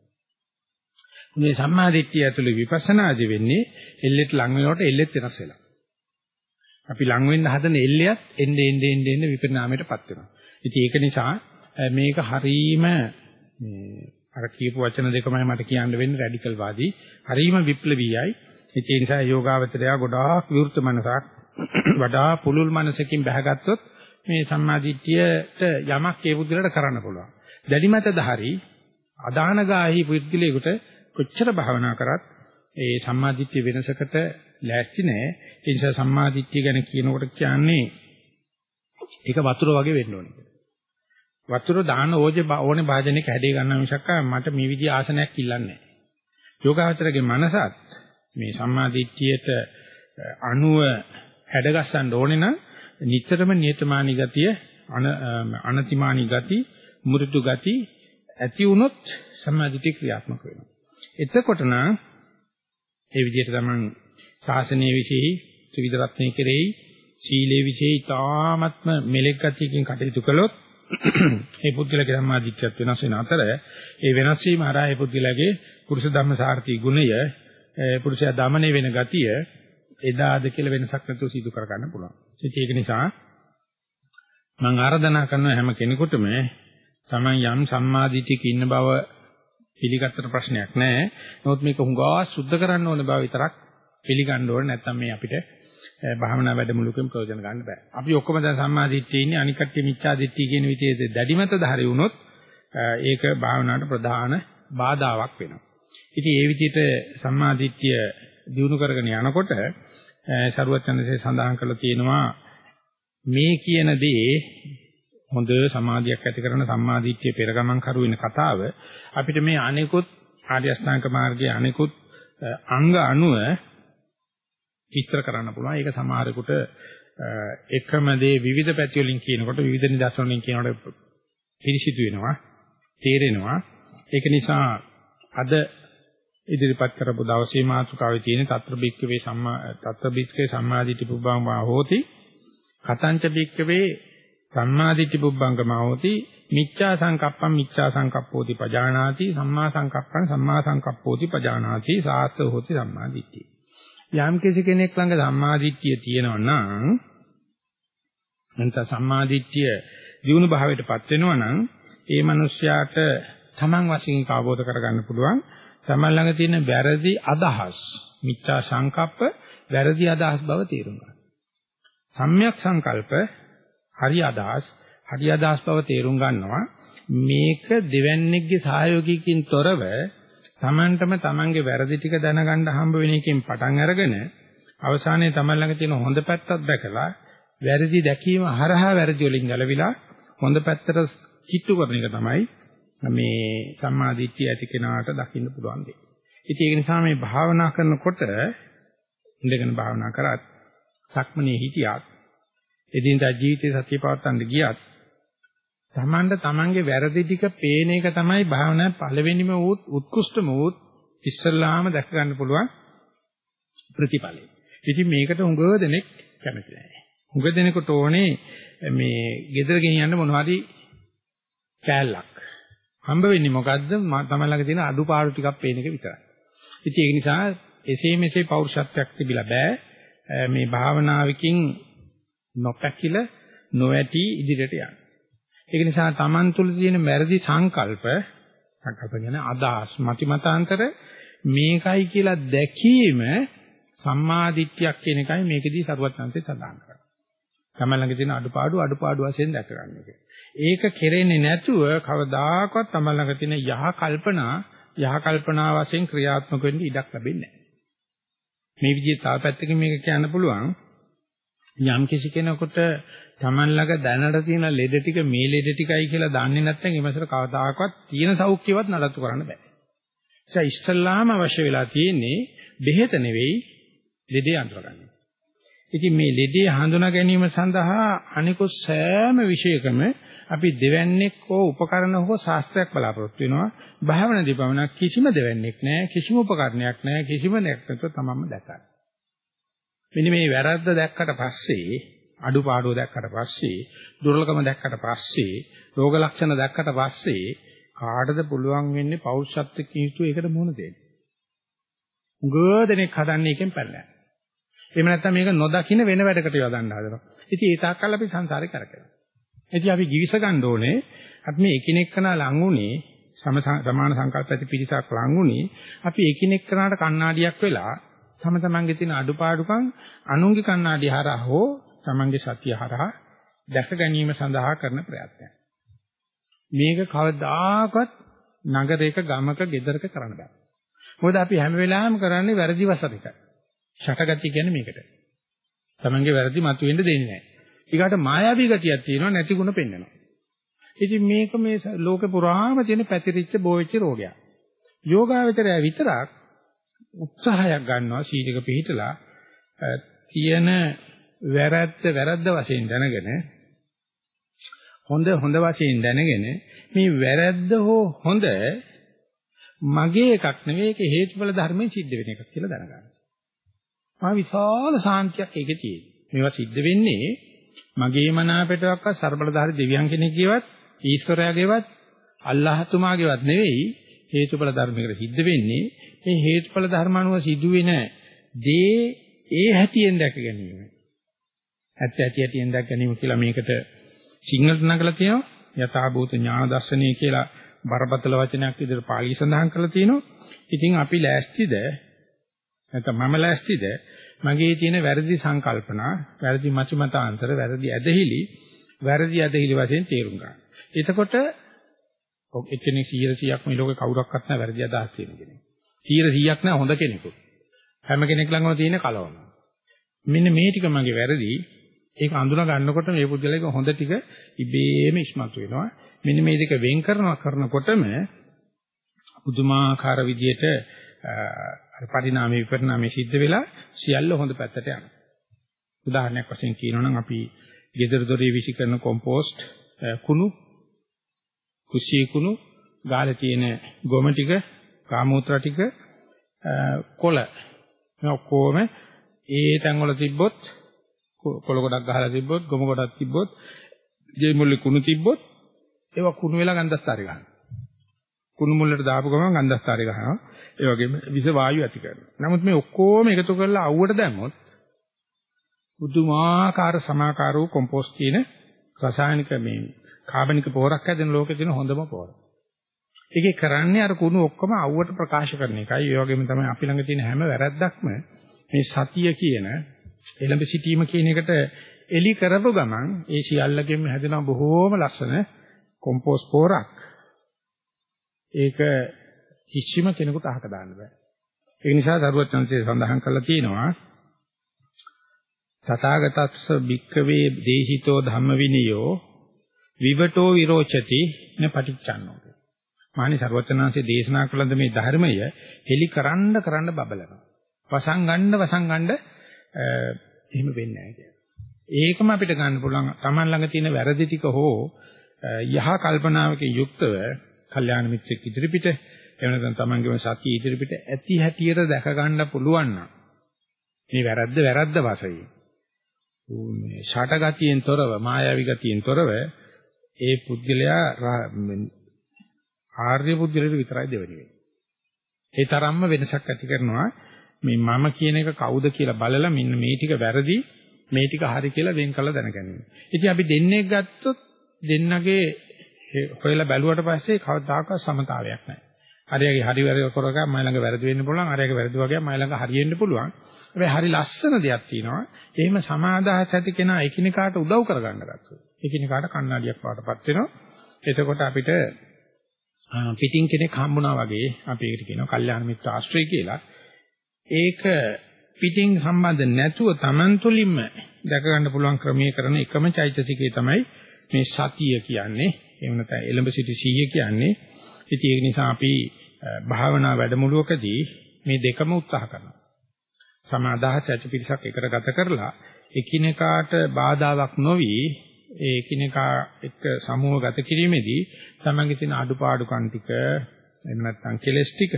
මේ සම්මාදිට්ඨිය ඇතුළේ විපස්සනාදි වෙන්නේ එල්ලේට ලං වෙනකොට එල්ලෙත් වෙනස් වෙලා. අපි ලං වෙන්න හදන එල්ලයක් එන්නේ එන්නේ එන්නේ විපරිණාමයටපත් වෙනවා. ඉතින් ඒක නිසා මේක හරීම මේ අර කියපු වචන දෙකමයි මට කියන්න වෙන්නේ රැඩිකල් වාදී. හරීම විප්ලවීයයි. ඒ නිසා යෝගාවචරය ගොඩාක් විවෘත මනසක් වඩා පුලුල් මනසකින් බහගත්තොත් මේ සම්මාදිට්ඨියට යමක් ඒ පුද්ගලට කරන්න පුළුවන්. දැඩි මතධාරී අදානගාහි පුද්ගලයෙකුට කොච්චර භාවනා කරත් ඒ සම්මාදිට්ඨිය වෙනසකට ලෑස්ති නැහැ. ඒ නිසා සම්මාදිට්ඨිය ගැන කියනකොට කියන්නේ ඒක වතුර වගේ වෙන්න ඕනේ. වතුර දාන ඕජේ ඕනේ භාජනයක හැඩේ ගන්න මිසක් මට මේ විදිහ ආසනයක් ඉල්ලන්නේ නැහැ. යෝගාවචරගේ මනසත් මේ සම්මාදිට්ඨියට අනුව හැඩගස්සන්න ඕනේ නම් නිතරම නියතමානී ගතිය අනතිමානී ගති මුරුදු ගති ඇති වුණොත් සම්මාදිට්ඨිය ක්‍රියාත්මක වෙනවා. එතකොට නම් ඒ විදිහට තමයි ශාසනීය විශේෂයි ත්‍රිවිධ රත්නයේ කෙරෙහි සීලේ විශේෂයි තාමත්ම මෙලෙක් ගතියකින් කටයුතු කළොත් ඒ පුද්ගලගේ සම්මාදිට්ඨියත් වෙනස් වෙන අතර ඒ වෙනස් වීම හරහා ඒ පුද්ගලගේ පුරුෂ ධම්ම සාර්ථී ගුණය පුරුෂයා දමණය වෙන ගතිය එදාද කියලා වෙනසක් නැතුව සිදු කර ගන්න පුළුවන්. ඒක නිසා මම ආරාධනා කරන හැම කෙනෙකුටම Taman යම් සම්මාදිටියක ඉන්න බව පිළිගත්තට ප්‍රශ්නයක් නැහැ. නමුත් මේක හුඟා සුද්ධ කරන්න ඕන බව විතරක් පිළිගන්න ඕනේ. නැත්නම් මේ අපිට භාවනා වැඩමුළුවකින් ප්‍රයෝජන ගන්න බෑ. අපි ඔක්කොම දැන් සම්මාදිට්ඨිය ඉන්නේ අනික් කට්ටිය මිච්ඡාදිට්ඨිය කියන විදිහේ දැඩිමත ධාරි වුණොත් ඒක භාවනාවට ප්‍රධාන බාධාවක් වෙනවා. ඉතින් ඒ විදිහට සම්මාදිට්ඨිය දිනු කරගෙන යනකොට සරුවචනසේ සඳහන් කරලා තියෙනවා මේ කියන දේ හොඳ සමාධියක් ඇති කරන සම්මාදිට්ඨිය පෙරගමන් කරු වෙන කතාව අපිට මේ අනිකුත් ආර්ය අෂ්ටාංග මාර්ගයේ අනිකුත් අංග අනුව විස්තර කරන්න පුළුවන්. ඒක සමහරෙකුට එකම දේ විවිධ පැති වලින් කියනකොට විවිධ නිදර්ශන වලින් කියනකොට පිරිසිදු වෙනවා, තේරෙනවා. ඒක නිසා අද ඉදිරිපත් කරපු දවසේ මාතෘකාවේ තියෙන తත්‍ර බික්කවේ සම්මා తත්‍ර බික්කවේ සම්මාදිට්ඨි පුබ්බංගමා හෝති. කතංච බික්කවේ සම්මාදිට්ඨි පුබ්බංගමා හෝති. මිච්ඡා සංකප්පං මිච්ඡා සංකප්පෝති පජානාති. සම්මා සංකප්පං සම්මා සංකප්පෝති පජානාති. සාස්ස හෝති සම්මාදිට්ඨි. යම් කෙනෙක් ළඟ සම්මාදිට්ඨිය තියෙනවා නම් නැත්නම් සම්මාදිට්ඨිය දියුණු භාවයටපත් වෙනවා නම් ඒ මිනිස්යාට තමන් වශයෙන් අවබෝධ කරගන්න පුළුවන් තමන් ළඟ තියෙන වැරදි අදහස් මිච්ඡා සංකප්ප වැරදි අදහස් බව තේරුම් ගන්න. සම්‍යක් සංකල්ප හරි අදහස් හරි අදහස් බව තේරුම් ගන්නවා මේක දෙවන්නේගේ සහයෝගයකින් තොරව තමන්ටම තමන්ගේ වැරදි ටික දැනගන්න හම්බ වෙන එකෙන් පටන් අරගෙන අවසානයේ තමන් ළඟ තියෙන හොඳ පැත්තක් දැකලා වැරදි දැකීම හරහා වැරදි වලින් ගැලවිලා හොඳ පැත්තට කිට්ටු කරන එක තමයි මේ සම්මා දිට්ඨිය ඇති කෙනාට දකින්න පුළුවන් දෙයක්. ඉතින් ඒක නිසා මේ භාවනා කරනකොට ඉඳගෙන භාවනා කරත් සක්මනේ හිටියත් එදිනදා ජීවිතේ සතිය පවත්වන්න ගියත් තමන්ට තමන්ගේ වැරදි ටික පේන එක තමයි භාවනාවේ පළවෙනිම වූත් උත්කෘෂ්ඨම වූත් ඉස්සල්ලාම දැක ගන්න පුළුවන් ප්‍රතිඵලය. ඉතින් මේකට උඟ දෙනෙක් කැමති නැහැ. උඟ දෙනෙකුට ඕනේ මේ gedara ගෙනියන්න මොනවා හරි කෑල්ලක්. හම්බ වෙන්නේ මොකද්ද? තමයි ළඟ තියෙන අඩුපාඩු ටිකක් පේන එක විතරයි. ඉතින් ඒක නිසා එසේ මෙසේ පෞරුෂත්වයක් තිබිලා බෑ. මේ භාවනාවකින් නොපැකිල නොඇටි ඉදිරියට යන්න. ඒක නිසා Taman තුල තියෙන මැරදි සංකල්ප සංකල්ප කියන්නේ අදහස් මතිමතාන්තර මේකයි කියලා දැකීම සම්මාදිට්ඨියක් කියන එකයි මේකෙදී සරුවත්ංශේ සඳහන් කරන්නේ. Taman ළඟ තියෙන අඩුපාඩු අඩුපාඩු වශයෙන් දැක ගන්න එක. ඒක කෙරෙන්නේ නැතුව කවදාකවත් තමයි ළඟ තියෙන යහ කල්පනා යහ කල්පනා වශයෙන් ක්‍රියාත්මක වෙන්න ඉඩක් ලැබෙන්නේ නැහැ. මේ විදිහේ තව පැත්තකින් මේක කියන්න පුළුවන් යම් කිසි කෙනෙකුට Taman ළඟ දැනට තියෙන ලෙඩ ටික මේ ලෙඩ ටිකයි කියලා දන්නේ නැත්නම් ඒ මාසර කවදාකවත් තියෙන සෞඛ්‍යවත් නඩත්තු කරන්න බෑ. ඒ ඉස්සල්ලාම අවශ්‍ය වෙලා තියෙන්නේ බෙහෙත නෙවෙයි ලෙඩේ අඳුරගන්න. ඉතින් මේ ලෙඩේ හඳුනා ගැනීම සඳහා අනිකුත් සෑම විශේෂකම අපි දෙවන්නේක් හෝ උපකරණ හෝ ශාස්ත්‍රයක් බලාපොරොත්තු වෙනවා. භාවනාදී පමණ කිසිම දෙවන්නේක් නැහැ, කිසිම උපකරණයක් නැහැ, කිසිම නැක්කත තමම දැකගන්න. මෙන්න මේ වැරද්ද දැක්කට පස්සේ, අඩුපාඩුව දැක්කට පස්සේ, දුර්ලභම දැක්කට පස්සේ, රෝග ලක්ෂණ දැක්කට පස්සේ කාටද පුළුවන් වෙන්නේ පෞරුෂත්වයෙන් යුතුව ඒකට මුහුණ දෙන්න. උගදෙනෙක් හදන්නේ එකෙන් පැනලා. එහෙම නැත්නම් මේක නොදකින්න වෙන වැඩකට යොදන්න හදනවා. ඉතින් ඒ තාක්කල් අපි සංසාරේ කරකැවෙනවා. ඉතින් අපි givis ගන්න ඕනේ අපි මේ එකිනෙකනා ලඟුනේ සමාන සංකල්ප ඇති පිරිසක් ලඟුනේ අපි එකිනෙකනාට කණ්ණාඩියක් වෙලා තම තමන්ගේ තියෙන අඩුපාඩුකම් අනුන්ගේ කණ්ණාඩිය හරහා හෝ තමන්ගේ සතිය හරහා දැක ගැනීම සඳහා කරන ප්‍රයත්නයක්. මේක කවදාකවත් නගරයක ගමක ගෙදරක කරන්න බෑ. මොකද අපි හැම වෙලාවෙම කරන්නේ වැරදි වසරික. ෂටගති කියන්නේ මේකට. Tamange වැරදි මතුවෙන්න දෙන්නේ නැහැ. ඊගාට මායාවී ගතියක් තියෙනවා නැති ಗುಣ පෙන්වනවා. ඉතින් මේක මේ ලෝක පුරාම තියෙන පැතිරිච්ච බෝවෙච්ච රෝගයක්. යෝගාවචරය විතරක් උත්සාහයක් ගන්නවා සීලක පිළිහිටලා තියෙන වැරද්ද වැරද්ද වශයෙන් දැනගෙන හොඳ හොඳ වශයෙන් දැනගෙන මේ වැරද්ද හෝ හොඳ මගේ එකක් නෙවෙයි ඒක හේතුඵල ධර්මයෙන් සිද්ධ වෙන එකක් කියලා දැනගන්න. මා විශාල සාන්තියක් ඒකේ තියෙනවා. මේවා සිද්ධ වෙන්නේ මගේ මනාපයටවත් සර්බලධාරි දෙවියන් කෙනෙක්ගේවත් ඊශ්වරයාගේවත් අල්ලාහතුමාගේවත් නෙවෙයි හේතුඵල ධර්මයකට සිද්ධ වෙන්නේ මේ හේතුඵල ධර්ම අනුව සිදුවෙන දේ ඒ හැටියෙන් දැක ගැනීම. ඇත්ත ඇති හැටියෙන් දැක ගැනීම කියලා මේකට සිංහලට නගලා තියෙනවා යථාභූත ඥාන දර්ශනය කියලා බරපතල වචනයක් විදිහට පාළි සඳහන් කරලා තියෙනවා. ඉතින් අපි ලෑස්තිද නැත්නම් මම ලෑස්තිද මගේ තියෙන වැරදි සංකල්පනා, වැරදි මතිමතාන්තර, වැරදි ඇදහිලි, වැරදි ඇදහිලි වශයෙන් තේරුම් ගන්න. එතකොට එක්කෙනෙක් 100%ක් මේ ලෝකේ කවුරක්වත් නැහැ වැරදි අදහස් තියෙන කෙනෙක්. 100%ක් නැහැ හොඳ කෙනෙකුත්. හැම කෙනෙක් ළඟම තියෙන කලවම. මෙන්න මේ ටික මගේ වැරදි. ඒක අඳුනා ගන්නකොට මේ පුද්ගලයාගේ හොඳ ටික ඉබේම ඉස්මතු වෙනවා. මෙන්න මේ දෙක වෙන් කරනවා කරනකොටම පුදුමාකාර විදියට අර පරිණාමයේ විපරිණාමයේ සිද්ධ වෙලා සියල්ල හොඳ පැත්තට යනවා. උදාහරණයක් වශයෙන් කියනොනම් අපි ගෙදර දොරේ විසි කරන කොම්පෝස්ට් කුණු කුෂී කුණු ගාලේ තියෙන ගොම ටික කාමූත්‍ර ටික කොළ මේ ඔක්කොම ඒ තැන් වල තිබ්බොත් කොළ ගොඩක් ගහලා තිබ්බොත් ගොම ගොඩක් තිබ්බොත් ජේ මුල්ලේ කුණු තිබ්බොත් ඒවා කුණු වෙලා ගන්ධස්තරය ගන්නවා. කුණු මුල්ලට දාපු ගමන් ගන්ධස්තරය ගන්නවා. ඒ වගේම විස වායු ඇති කරනවා. නමුත් මේ ඔක්කොම එකතු කරලා අවුවට දැම්මොත් බුදුමාකාර සමාකාර වූ කොම්පෝස්ට් කියන රසායනික මේ කාබනික පොහොරක් හැදෙන ලෝකේ තියෙන හොඳම පොහොර. ඒකේ කරන්නේ අර කුණු ඔක්කොම අවුවට ප්‍රකාශ කරන එකයි. ඒ වගේම තමයි අපි ළඟ තියෙන හැම වැරැද්දක්ම මේ සතිය කියන එළඹ සිටීම කියන එකට එලි කරපු ගමන් ඒ සියල්ලගෙම හැදෙන බොහෝම ලස්සන කොම්පෝස්ට් පොහොරක්. ඒක කිසිම කෙනෙකුට අහක දාන්න බෑ. ඒ නිසා දරුවත් chance සඳහන් කරලා තියෙනවා තථාගතස්ස භික්කවේ දේහිතෝ ධම්ම විනයෝ විවටෝ විරෝචති න පටිච්චන්නෝ. මානි ਸਰවචනාංශයේ දේශනා කළද මේ ධර්මය හෙලි කරන්න කරන්න බබලනවා. වසංගණ්ඩ වසංගණ්ඩ එහෙම වෙන්නේ නැහැ ඒකම අපිට ගන්න පුළුවන් Taman ළඟ තියෙන වැරදි ටික හෝ යහ කල්පනාවකින් යුක්තව කල්යාණ මිත්‍රෙක් ඉදිරිපිට එහෙම නැත්නම් තමන්ගේම සතිය ඉදිරිපිට ඇති හැටියට දැක ගන්න පුළුවන් නම් මේ වැරද්ද වැරද්ද වශයෙන් මේ ෂටගතියෙන් තොරව මායාවි ගතියෙන් තොරව ඒ පුද්ගලයා ආර්ය පුද්ගලයාට විතරයි දෙවෙනි වෙන්නේ. ඒ තරම්ම වෙනසක් ඇති කරනවා මේ මම කියන එක කවුද කියලා බලලා මෙන්න මේ ටික වැරදි මේ ටික හරි කියලා වෙන් කළ දැනගැනීම. ඉතින් අපි දෙන්නේ ගත්තොත් දෙන්නගේ හොයලා බැලුවට පස්සේ කවදාකවත් සමතාවයක් නැහැ. හරියගේ හරි වැරදි කරගා මයි ළඟ වැරදි වෙන්න පුළුවන්. හරියගේ වැරදි වගේ මයි ළඟ හරියෙන්න පුළුවන්. හැබැයි හරි ලස්සන දෙයක් තියෙනවා. එහෙම සමාදාහස ඇති කෙනා එකිනෙකාට උදව් කරගන්න ගත්තොත්. එකිනෙකාට කණ්ණාඩියක් වඩපත් වෙනවා. එතකොට අපිට පිටින් කෙනෙක් හම්බුණා වගේ අපි ඒකට කියනවා කල්යාණ මිත්‍ර ආශ්‍රය කියලා. ඒක පිටින් සම්බන්ධ නැතුව Taman තුලින්ම දැක ගන්න පුළුවන් ක්‍රමයේ කරන එකම චෛතසිකය තමයි මේ සතිය කියන්නේ. එහෙම නැත්නම් එලඹ සිටි සීය කියන්නේ. ඉතින් ඒක නිසා අපි භාවනා වැඩමුළුවකදී මේ දෙකම උත්සාහ කරනවා. සමාදාහ සත්‍ය පිරිසක් එකට ගත කරලා එකිනෙකාට බාධාවක් නොවි ඒ එකිනෙකා එක්ක සමූහ ගත කිරීමේදී තමන්ගේ තියෙන අඩුපාඩුකම් ටික එහෙම නැත්නම් කෙලස් ටික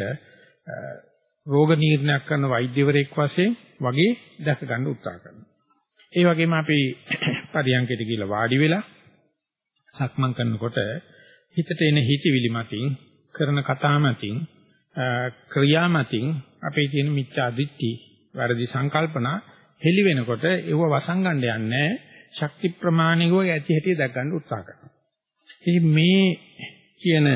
රෝග නිర్ణයක් කරන වෛද්‍යවරයෙක් වශයෙන් වගේ දැක ගන්න උත්සාහ කරනවා. ඒ වගේම අපි පරියන්කයට ගිහිල්ලා වාඩි වෙලා සක්මන් කරනකොට හිතට එන හිතවිලි මතින් කරන කතා මතින් ක්‍රියා මතින් අපේ තියෙන මිච්ඡා දිට්ඨි වැරදි සංකල්පනා හෙලි වෙනකොට ඒව වසංගණ්ඩ යන්නේ ශක්ති ප්‍රමාණිකව ඇති හැටි දැක ගන්න උත්සාහ කරනවා. ඉතින් මේ කියන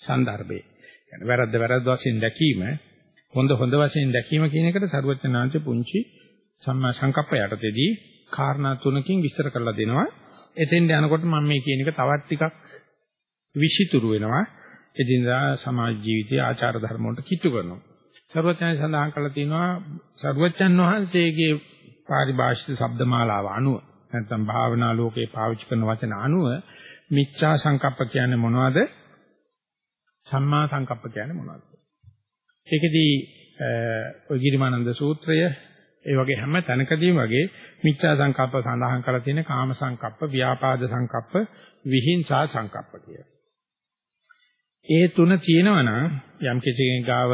સંદર્ભේ يعني වැරද්ද වැරද්ද වශයෙන් දැකීම හොඳ හොඳ වශයෙන් දැකීම කියන එකට සරුවචනාංශ පුංචි සම්මා සංකප්ප යටතේදී කාරණා තුනකින් විස්තර කරලා දෙනවා. එතෙන්ට යනකොට මම මේ කියන එක තවත් ටිකක් විෂිතුරු වෙනවා. එදිනදා සමාජ ජීවිතයේ ආචාර ධර්ම වලට කිට්ටු කරනවා. සර්වඥයන් සඳහන් කරලා තියෙනවා සර්වඥන් වහන්සේගේ පාරිභාෂිත ශබ්දමාලාව අනුව නැත්නම් භාවනා ලෝකේ පාවිච්චි කරන වචන අනුව මිච්ඡා සංකප්ප කියන්නේ මොනවද? සම්මා සංකප්ප කියන්නේ මොනවද? ඒකෙදී ඔය ගිරිමානන්ද සූත්‍රය ඒ වගේ හැම තැනකදීම වගේ මිච්ඡා සංකප්ප සඳහන් කරලා තියෙන කාම සංකප්ප, ව්‍යාපාද සංකප්ප, විහිංසා සංකප්ප කියලා. ඒ තුන තියෙනවා නම් යම් කෙනෙක් ගාව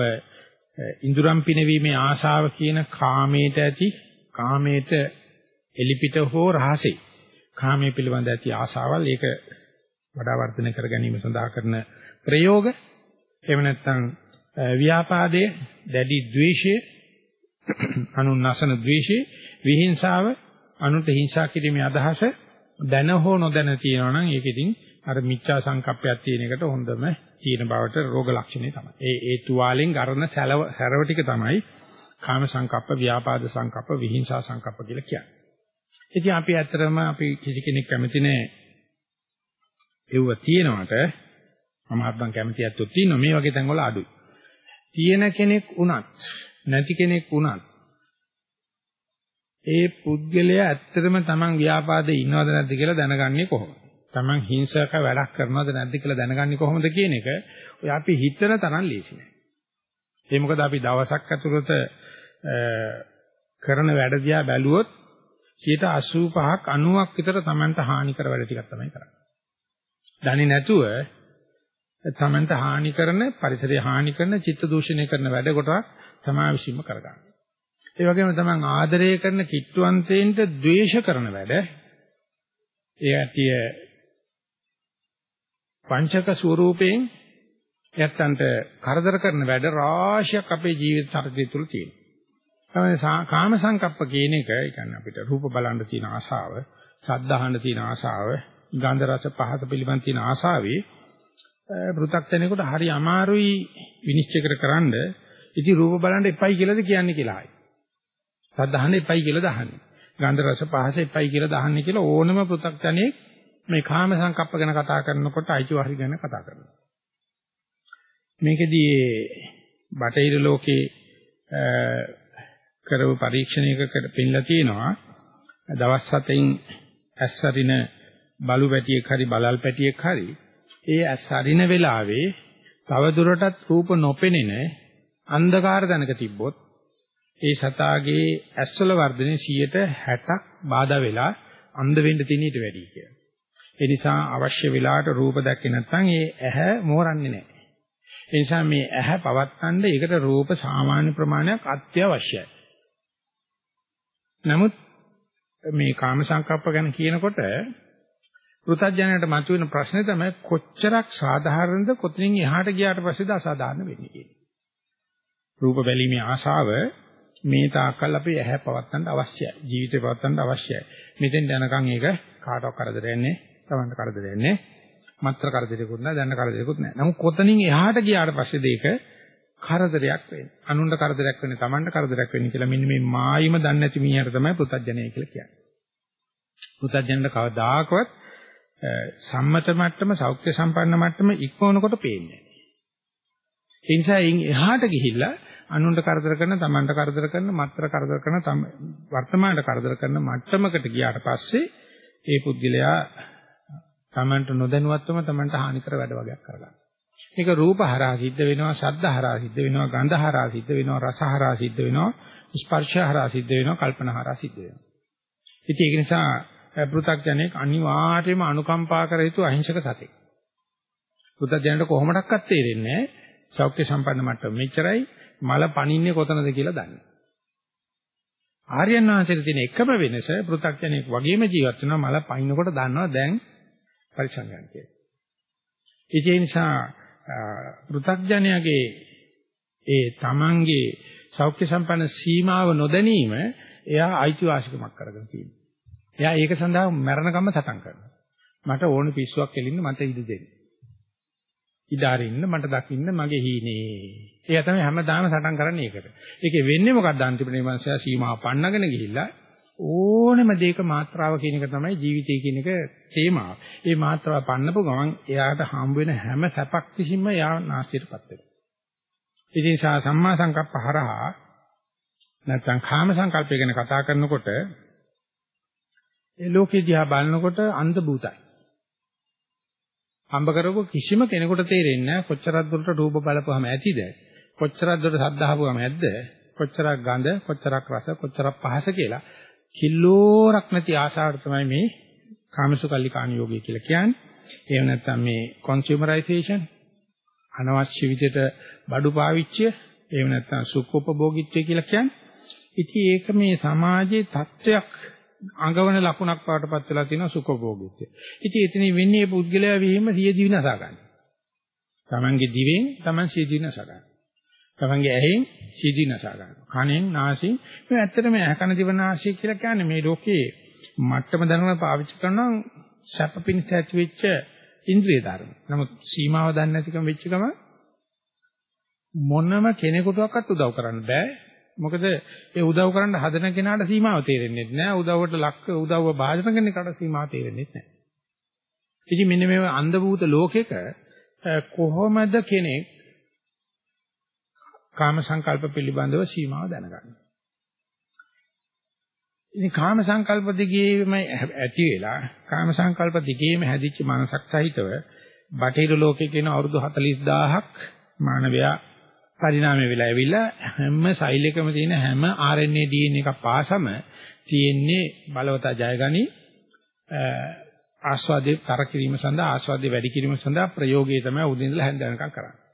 ඉඳුරම් පිනවීමේ ආශාව කියන කාමයට ඇති කාමයට එලිපිට හෝ රහසේ කාමයේ පිළිබඳ ඇති ආශාවල් ඒක වඩා වර්ධනය කර ගැනීම සඳහා කරන ප්‍රයෝග එහෙම නැත්නම් ව්‍යාපාදයේ දැඩි ද්වේෂය අනුන්නසන ද්වේෂය විහිංසාව අනුන්ට හිංසා කිරීමේ අදහස දැන හෝ නොදැන තියෙනවා නම් ඒක ඉතින් අර මිච්ඡා සංකප්පයක් තියෙන එකට හොඳම තියෙන බවට රෝග ලක්ෂණේ තමයි. ඒ ඒ තුවාලෙන් ගන්න සැලව සැරව ටික තමයි කාම සංකප්ප, ව්‍යාපාද සංකප්ප, විහිංසා සංකප්ප කියලා කියන්නේ. ඉතින් අපි ඇත්තටම අපි කිසි කෙනෙක් කැමති නැහැ ඒව තියෙනවට මම හත්නම් කැමති ඇත්තොත් තියෙනවා මේ වගේ තැන්වල අඩුයි. තියෙන කෙනෙක් උනත් නැති කෙනෙක් උනත් ඒ පුද්ගලයා ඇත්තටම Taman ව්‍යාපාදේ ඉන්නවද නැද්ද කියලා දැනගන්නේ කොහොමද? Taman හිංසක වැඩක් කරනවද නැද්ද කියලා දැනගන්නේ කොහොමද කියන එක ඔය අපි හිතන තරම් ලේසි නෑ. ඒ මොකද අපි දවසක් ඇතුළත කරන වැඩ දිහා බැලුවොත් 85ක් 90ක් විතර Tamanට හානි කර වැඩ ටිකක් තමයි කරන්නේ. දන්නේ නැතුව තමන්ට හානි කරන පරිසරය හානි කරන චිත්ත දූෂණය කරන වැඩ කොටක් තමා විශ්ීම කරගන්න. ඒ වගේම තමන් ආදරය කරන කිට්ටුවන්තයින්ට ද්වේෂ කරන වැඩ ඒ ඇතිය පංචක ස්වරූපයෙන් යත්තන්ට කරදර කරන වැඩ රාශියක් අපේ ජීවිත චරිතය තුළ තියෙනවා. තමයි කාම සංකප්ප කියන එක, ඒ කියන්නේ අපිට රූප බලන්න තියෙන ආශාව, ශබ්ද අහන්න තියෙන ආශාව, ගන්ධ රස පහත පිළිබඳ තියෙන ආශාවේ පෘථග්ජනෙකුට හරි අමාරුයි විනිශ්චය කරන්න. ඉතින් රූප බලන්න එපයි කියලාද කියන්නේ කියලායි. සද්ද අහන්න එපයි කියලා දහන්නේ. ගන්ධ රස පහස එපයි කියලා දහන්නේ කියලා ඕනම පෘථග්ජනෙක් මේ කාම සංකප්ප ගැන කතා කරනකොට අයිතිවාහි ගැන කතා කරනවා. මේකෙදී බටහිර ලෝකේ කරව පරීක්ෂණයක පෙන්නලා තියෙනවා දවස් 7න් ඇස්සරින බලු පැටියෙක් හරි බලල් පැටියෙක් හරි ඒ ඇස්සරින වෙලාවේ තව දුරටත් රූප නොපෙනෙන අන්ධකාර තැනක තිබ්බොත් ඒ සතාගේ ඇස්වල වර්ධනය 60ක් බාධා වෙලා අන්ධ වෙන්න තියෙන ඊට වැඩි කියලා. ඒ නිසා අවශ්‍ය වෙලාවට රූප දැක්කේ නැත්නම් ඒ ඇහැ මෝරන්නේ නැහැ. ඒ නිසා මේ ඇහැ පවත්තන්න ඒකට රූප සාමාන්‍ය ප්‍රමාණයක් අත්‍යවශ්‍යයි. නමුත් මේ කාම සංකප්ප ගැන කියනකොට පෘථජනයට මතුවෙන ප්‍රශ්නේ තමයි කොච්චරක් සාධාරණද කොතනින් එහාට ගියාට පස්සේද අසාධාරණ වෙන්නේ කියන්නේ. රූප බැලීමේ ආශාව මේ තාක්කල් අපි ඇහැ පවත්තන්න අවශ්‍යයි. ජීවිතේ පවත්තන්න අවශ්‍යයි. මෙතෙන් යනකම් ඒක කාටවත් කරදරයක් නැහැ. තමන්ට කරදරයක් නැහැ. මත්‍ර කරදරයක්වත් නැහැ. දැන්න කරදරයක්වත් නැහැ. නමුත් කොතනින් එහාට ගියාට පස්සේද ඒක කරදරයක් වෙන්නේ. අනුන්ට කරදරයක් වෙන්නේ තමන්ට කරදරයක් වෙන්නේ කියලා මෙන්න මේ මායිම දන්නේ නැති මීහට තමයි පුතඥය කියලා කියන්නේ. පුතඥයට කවදාකවත් සම්මත මට්ටම සෞඛ්‍ය සම්පන්න මට්ටම ඉක්මවනකොට පේන්නේ ඒ නිසා එහාට ගිහිල්ලා අනුන්ට කරදර කරන, තමන්ට කරදර කරන, මත්තර කරදර කරන, වර්තමානට කරදර කරන මට්ටමකට ගියාට පස්සේ ඒ පුද්ගලයා තමන්ට නොදැනුවත්වම තමන්ට හානි කර වැඩ වගේක් කරගන්නවා. මේක රූප හරහා සිද්ධ වෙනවා, ශබ්ද හරහා සිද්ධ වෙනවා, ගන්ධ හරහා සිද්ධ වෙනවා, රස හරහා සිද්ධ වෙනවා, ස්පර්ශ හරහා සිද්ධ වෙනවා, කල්පනා හරහා සිද්ධ වෙනවා. ඉතින් ඒක නිසා පෘථග්ජනෙක් අනිවාර්යයෙන්ම අනුකම්පා කර යුතු අහිංසක සතෙක්. පෘථග්ජනට කොහොමඩක්වත් තේරෙන්නේ නැහැ. සෞඛ්‍ය සම්පන්න මට්ටම මෙච්චරයි මල පණින්නේ කොතනද කියලා දන්නේ. ආර්යයන් වහන්සේට තියෙන එකම වෙනස පෘථග්ජනෙක් වගේම ජීවත් වෙනවා මල පනිනකොට දන්නවා දැන් පරිසං ගන්න කියලා. ඒ නිසා පෘථග්ජනයාගේ ඒ තමන්ගේ සෞඛ්‍ය සම්පන්න සීමාව නොදැනීම එයා අයිතිවාසිකමක් කරගෙන තියෙනවා. එයා ඒක සඳහා මරණකම සටන් කරනවා. මට ඕන පිස්සුවක් කෙලින්න මට ඉඩ දෙන්න. ඉදාරින්න මට දකින්න මගේ හීනේ. ඒක තමයි හැමදාම සටන් කරන්නේ ඒකට. ඒකේ වෙන්නේ මොකක්ද අන්තිමට මේ මනුස්සයා සීමාව පන්නගෙන ගිහිල්ලා ඕනෙම දෙයක මාත්‍රාව කියන එක තමයි ජීවිතය කියන එක තේමාව. ඒ මාත්‍රාව පන්නපු ගමන් එයාට හම්බ වෙන හැම සැපක් විසින්ම එයා නාස්තියටපත් වෙනවා. ඉතින් සම්මා සංකප්ප හරහා නැත්නම් කාම සංකල්පය ගැන කතා කරනකොට ඒ ලෝකේ දිහා බලනකොට අන්ධ භූතයි. හම්බ කරපු කිසිම කෙනෙකුට තේරෙන්නේ නැහැ කොච්චරක් දුරට රූප බලපුවම ඇතිද කොච්චරක් දුරට ශබ්ද අහපුවම ඇද්ද කොච්චරක් ගඳ කොච්චරක් රස කොච්චරක් පහස කියලා කිලෝරක් නැති ආශාවට තමයි මේ කාමසුකල්ලිකාණ යෝගය කියලා කියන්නේ. එහෙම නැත්නම් මේ consumerization අනවශ්‍ය විදිහට බඩු පාවිච්චිය එහෙම නැත්නම් සුඛෝපභෝගීත්වය කියලා කියන්නේ. ඉතින් ඒක මේ සමාජයේ තත්වයක් අඟවන ලකුණක් වඩටපත් වෙලා තියෙනවා සුඛෝපභෝගීත්වය. ඉතින් එතන වෙන්නේ පුද්ගලයා වීම සිය දිවි නසා ගන්න. Tamange දිවෙන් Taman සිය දිවි නසා ගන්න. Tamange ඇහෙන් සිය දිවි නසා ගන්න. කනෙන් නාසයෙන් මේ ඇත්තටම ඇකන දිව නාසය කියලා කියන්නේ මේ ලෝකේ මට්ටම දැනගෙන පාවිච්චි කරනවා සැප පිණිස ඇති වෙච්ච ඉන්ද්‍රිය ධර්ම. නමුත් සීමාව දන්නේ නැතිකම වෙච්ච ගම මොනම කෙනෙකුටවත් උදව් කරන්න බෑ. මොකද ඒ උදව් කරන්න හදන කෙනාට සීමාව තේරෙන්නේ නැහැ. උදව්වට ලක් උදව්ව බාධන කෙනෙකුට සීමාව තේරෙන්නේ නැහැ. ඉතින් මෙන්න මේ අන්ධ භූත ලෝකෙක කොහොමද කෙනෙක් කාම සංකල්ප පිළිබඳව සීමාව දැනගන්නේ? ඉතින් කාම සංකල්ප දිගේම ඇති වෙලා කාම සංකල්ප දිගේම හැදිච්ච මනසක් සහිතව බටහිර ලෝකේ කියන අවුරුදු 40000ක් මානවයා පරිණාමය වෙලා ඇවිල්ලා හැම සෛල් එකම තියෙන හැම RNA DNA එකක් පාසම තියෙන්නේ බලවතා ජයගනි ආස්වාදේ තර කිරීම සඳහා ආස්වාදේ වැඩි කිරීම සඳහා ප්‍රයෝගය තමයි උදින ඉඳලා හැන්දනකම් කරන්නේ.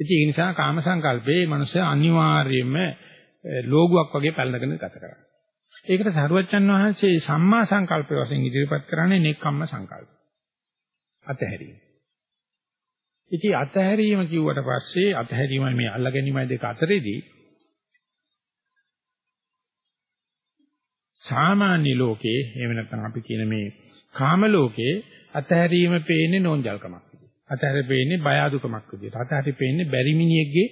ඉතින් ඒ නිසා කාම සංකල්පේ මනුස්සය අනිවාර්යයෙන්ම eh, ලෝගුවක් වගේ පැලනගෙන ගත කරන්නේ. ඒකට සරුවච්චන් වහන්සේ සම්මා සංකල්පය වශයෙන් ඉදිරිපත් කරන්නේ නෙක්ඛම්ම සංකල්ප. අතහැරීම. ඉතින් අතහැරීම කිව්වට පස්සේ අතහැරීමයි මේ අල්ලා ගැනීමයි දෙක අතරේදී සාමාන්‍ය ලෝකේ එහෙම නැත්නම් අපි කියන මේ කාම ලෝකේ අතහැරීම පේන්නේ නෝන්ජල්කමක් විදියට. අතහැරීම පේන්නේ බය අදුකමක් විදියට. අතහැරීම පේන්නේ බැරි මිනිහෙක්ගේ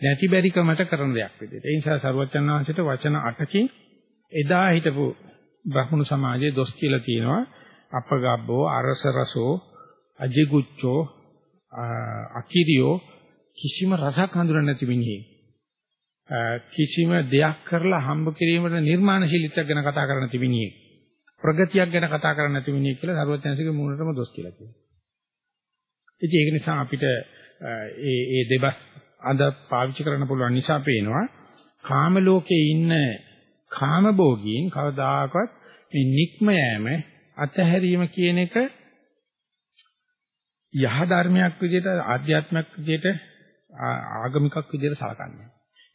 නැති බැරිකමට කරන දෙයක් විදියට. ඒ නිසා සරුවචන් වහන්සේට වචන 8කින් එදා හිටපු බ්‍රහ්මණු සමාජයේ දොස් කියලා තියෙනවා අපගබ්බෝ අරස රසෝ අජිගුච්චෝ අකිරියෝ කිසිම රසක් හඳුනන්නේ නැති මිනිහෙක්. කිසිම දෙයක් කරලා හම්බ කිරීමට නිර්මාණශීලීත්වයක් ගැන කතා කරන නැති මිනිහෙක්. ප්‍රගතියක් ගැන කතා කරන නැති මිනිහෙක් කියලා සරුවත්යන්සික මූණටම දොස් කියලා කියනවා. ඉතින් ඒක නිසා අපිට ඒ ඒ දෙබස් අද පාවිච්චි කරන්න පුළුවන් නිසා පේනවා කාම ලෝකේ ඉන්න කාම භෝගීන් කවදාකවත් මේ නික්ම යෑම අතහැරීම කියන එක යහ ධර්මයක් විදිහට ආධ්‍යාත්මයක් විදිහට ආගමිකක් විදිහට සලකන්නේ.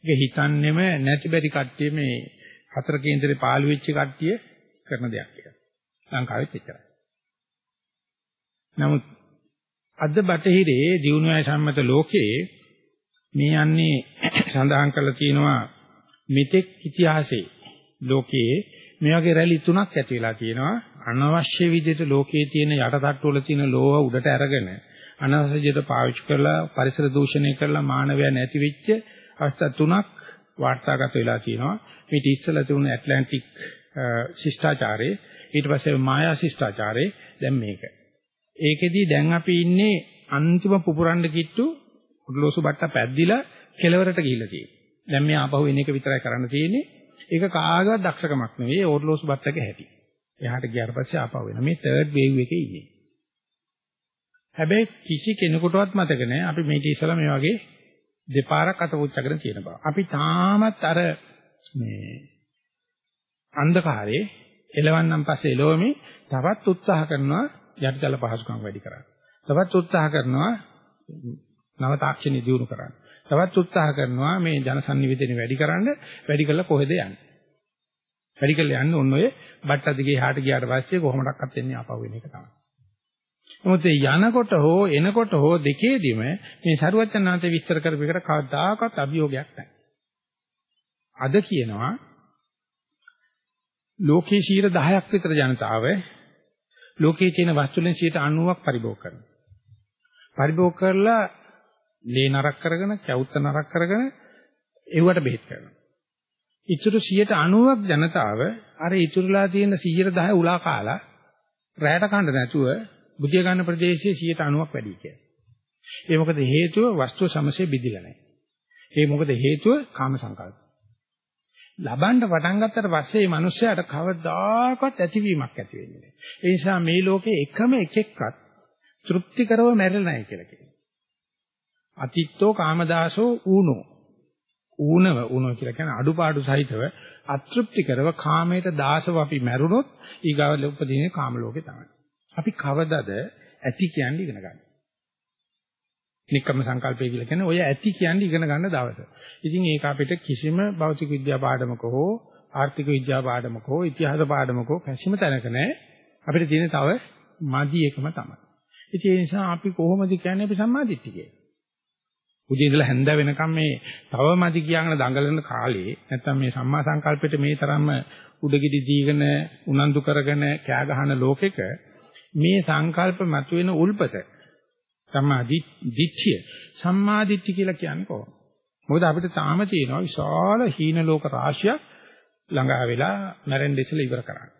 ඒක හිතන්නේම නැති බැරි කට්ටිය මේ හතර කේන්දරේ පාළු වෙච්ච කට්ටිය කරන දෙයක් කියලා. ලංකාවෙත් එච්චරයි. නමුත් අද බටහිරේ දියුණුවයි සම්මත ලෝකයේ මේ යන්නේ සඳහන් කරලා තියෙනවා මෙතෙක් ඉතිහාසයේ ලෝකයේ මේ වගේ රැලි තුනක් ඇති වෙලා තියෙනවා. අනවශ්‍ය විදිහට ලෝකයේ තියෙන යටටට්ටු වල තියෙන ලෝහ උඩට අරගෙන අනවශ්‍ය විදිහට පාවිච්චි කරලා පරිසර දූෂණය කරලා මානවයා නැති වෙච්ච අවස්ථා තුනක් වාර්තාගත වෙලා තියෙනවා. මේ ඉස්සලා තිබුණ ඇට්ලැන්ටික් ශිෂ්ටාචාරයේ. ඊට පස්සේ මායා ශිෂ්ටාචාරයේ. දැන් මේක. ඒකෙදී දැන් අපි ඉන්නේ අන්තිම පුපුරන්න කිට්ටු උඩලෝසු බට්ට පැද්දිලා කෙලවරට ගිහිල්ලා තියෙනවා දැන් මේ ආපහු එන එක විතරයි කරන්න තියෙන්නේ ඒක කාගවත් දක්ෂකමක් නෙවෙයි ඕර්ලෝසු බත්තක හැටි එහාට ගියාට පස්සේ ආපහු වෙනවා. මේ තර්ඩ් වේව් එකේ ඉන්නේ. හැබැයි කිසි කෙනෙකුටවත් මතක නැහැ අපි මේක ඉස්සලා මේ වගේ දෙපාරක් අතපොච්චගෙන තියෙන බව. අපි තාමත් අර මේ අන්ධකාරයේ එලවන්නම් පස්සේ එළවෙමි තවත් උත්සාහ කරනවා යටිතල පහසුකම් වැඩි කරන්න. තවත් උත්සාහ කරනවා නව තාක්ෂණي දියුණු කරන්න. තවත් උත්සාහ කරනවා මේ ජනසන්නිවේදනය වැඩි කරන්න වැඩි කළා කොහෙද යන්නේ? වැඩි කළ යන්න ඕන ඔය බට්ට දිගේ හාට ගියාට පස්සේ කොහොමඩක්වත් එන්නේ ආපහු වෙන එක තමයි. නමුත් යනකොට හෝ එනකොට හෝ දෙකේදීම මේ සරුවචනාන්ත විස්තර කරපු එකට කවදාකවත් අභියෝගයක් නැහැ. අද කියනවා ලෝකේ 10ක් විතර ජනතාව ලෝකයේ තියෙන වස්තු වලින් 90ක් පරිභෝග කරනවා. පරිභෝග කරලා ලේ නරක් කරගෙන, කැවුත්ත නරක් කරගෙන ඒවට බෙහෙත් කරනවා. ඉතුරු 90ක් ජනතාව අර ඉතුරුලා තියෙන 110 උලා කාලා රැයට කන්න නැතුව බුදිය ගන්න ප්‍රදේශයේ 90ක් වැඩි කියලා. ඒ මොකද හේතුව වස්තු සමසේ බිදිලා නැහැ. ඒ මොකද හේතුව කාම සංකල්ප. ලබන්න පටන් ගත්තට පස්සේ මේ මිනිස්යාට කවදාකවත් ඇතිවීමක් ඇති වෙන්නේ නැහැ. ඒ නිසා මේ ලෝකේ එකම එකෙක්වත් තෘප්තිකරව මැරෙලා නැහැ කියලා කියනවා. අතිත්තෝ කාමදාසෝ ඌනෝ ඌනව ඌනෝ කියලා කියන්නේ අඩුපාඩු සහිතව අතෘප්තිකරව කාමයට දාසව අපි මැරුණොත් ඊගාව උපදින්නේ කාම ලෝකේ තමයි. අපි කවදද ඇති කියන්නේ ඉගෙන ගන්න. නික්කම සංකල්පය කියලා කියන්නේ ඔය ඇති කියන්නේ ඉගෙන ගන්න දවස. ඉතින් ඒක අපිට කිසිම භෞතික විද්‍යා පාඩමක හෝ ආර්ථික විද්‍යා පාඩමක හෝ ඉතිහාස පාඩමක හෝ කිසිම තැනක නැහැ. අපිට තියෙන තව මදි එකම තමයි. ඉතින් ඒ නිසා අපි කොහොමද කියන්නේ අපි සම්මාදිට්ඨිය උදේ ඉඳලා හැන්ද වෙනකම් මේ තව මදි කියාගෙන දඟලන කාලේ නැත්තම් මේ සම්මා සංකල්පෙට මේ තරම්ම උඩගිඩි දීගෙන උනන්දු කරගෙන කෑ ගහන ලෝකෙක මේ සංකල්ප මතුවෙන උල්පත සම්මා දිට්ඨිය සම්මා දිට්ඨි කියලා කියන්නේ කොහොමද? මොකද අපිට තාම තියෙනවා විශාල හීන ලෝක රාශියක් ළඟා වෙලා මැරෙන්න ඉස්සෙල්ලා ඉවර කරන්න.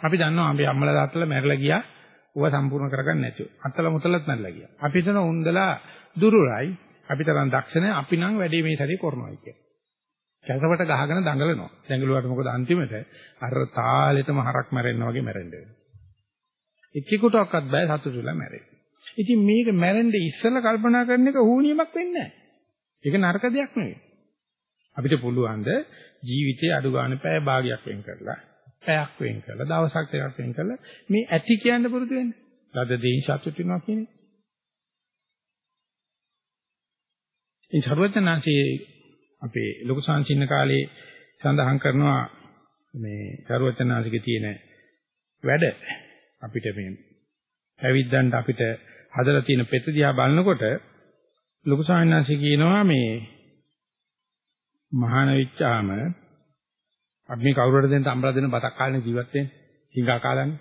අපි දන්නවා අපි අම්මලා තාත්තලා මැරලා ගියා. ඌව සම්පූර්ණ කරගන්න නැතුව. අත්තල මුතලත් මැරලා ගියා. අපි හිතන උන්දලා දුරුරයි අපිටනම් දක්ෂ නැහැ අපි නම් වැඩේ මේ සැරේ කරනවා කියලා. කැසවට ගහගෙන දඟලනවා. දඟලුවාට මොකද අන්තිමට අර තාලෙටම හරක් මැරෙන්න වගේ මැරෙන්න වෙනවා. එක්කෙකුටවත් බෑ සතුටු වෙලා මැරෙන්න. ඉතින් මේක මැරෙන්න ඉස්සෙල්ලා කල්පනා කරන එක හුනියමක් වෙන්නේ නැහැ. ඒක නරක දෙයක් නෙවෙයි. අපිට පුළුවන් ද ජීවිතේ අඩු ගන්න පැය භාගයක් වෙන් කරලා පැයක් වෙන් කරලා දවසක් දෙකක් වෙන් කරලා මේ ඇති කියන්න පුරුදු වෙන්න. ලද දෙයින් සතුටු වෙනවා කියන්නේ. ඉතින් සර්වඥාන්සේ අපේ ලොකු සංසින්න කාලේ සඳහන් කරනවා මේ සර්වඥාන්සේගේ තියෙන වැඩ අපිට මේ පැවිද්දන්ට අපිට හදලා තියෙන පෙත දිහා බලනකොට ලොකු සාමිනාංශ කියනවා මේ මහාන විච්චාම අපි මේ කවුරුහට දෙන්න අම්බලා දෙන බතක් කාලේ ජීවත් වෙන්නේ. හිඟා කාලන්නේ.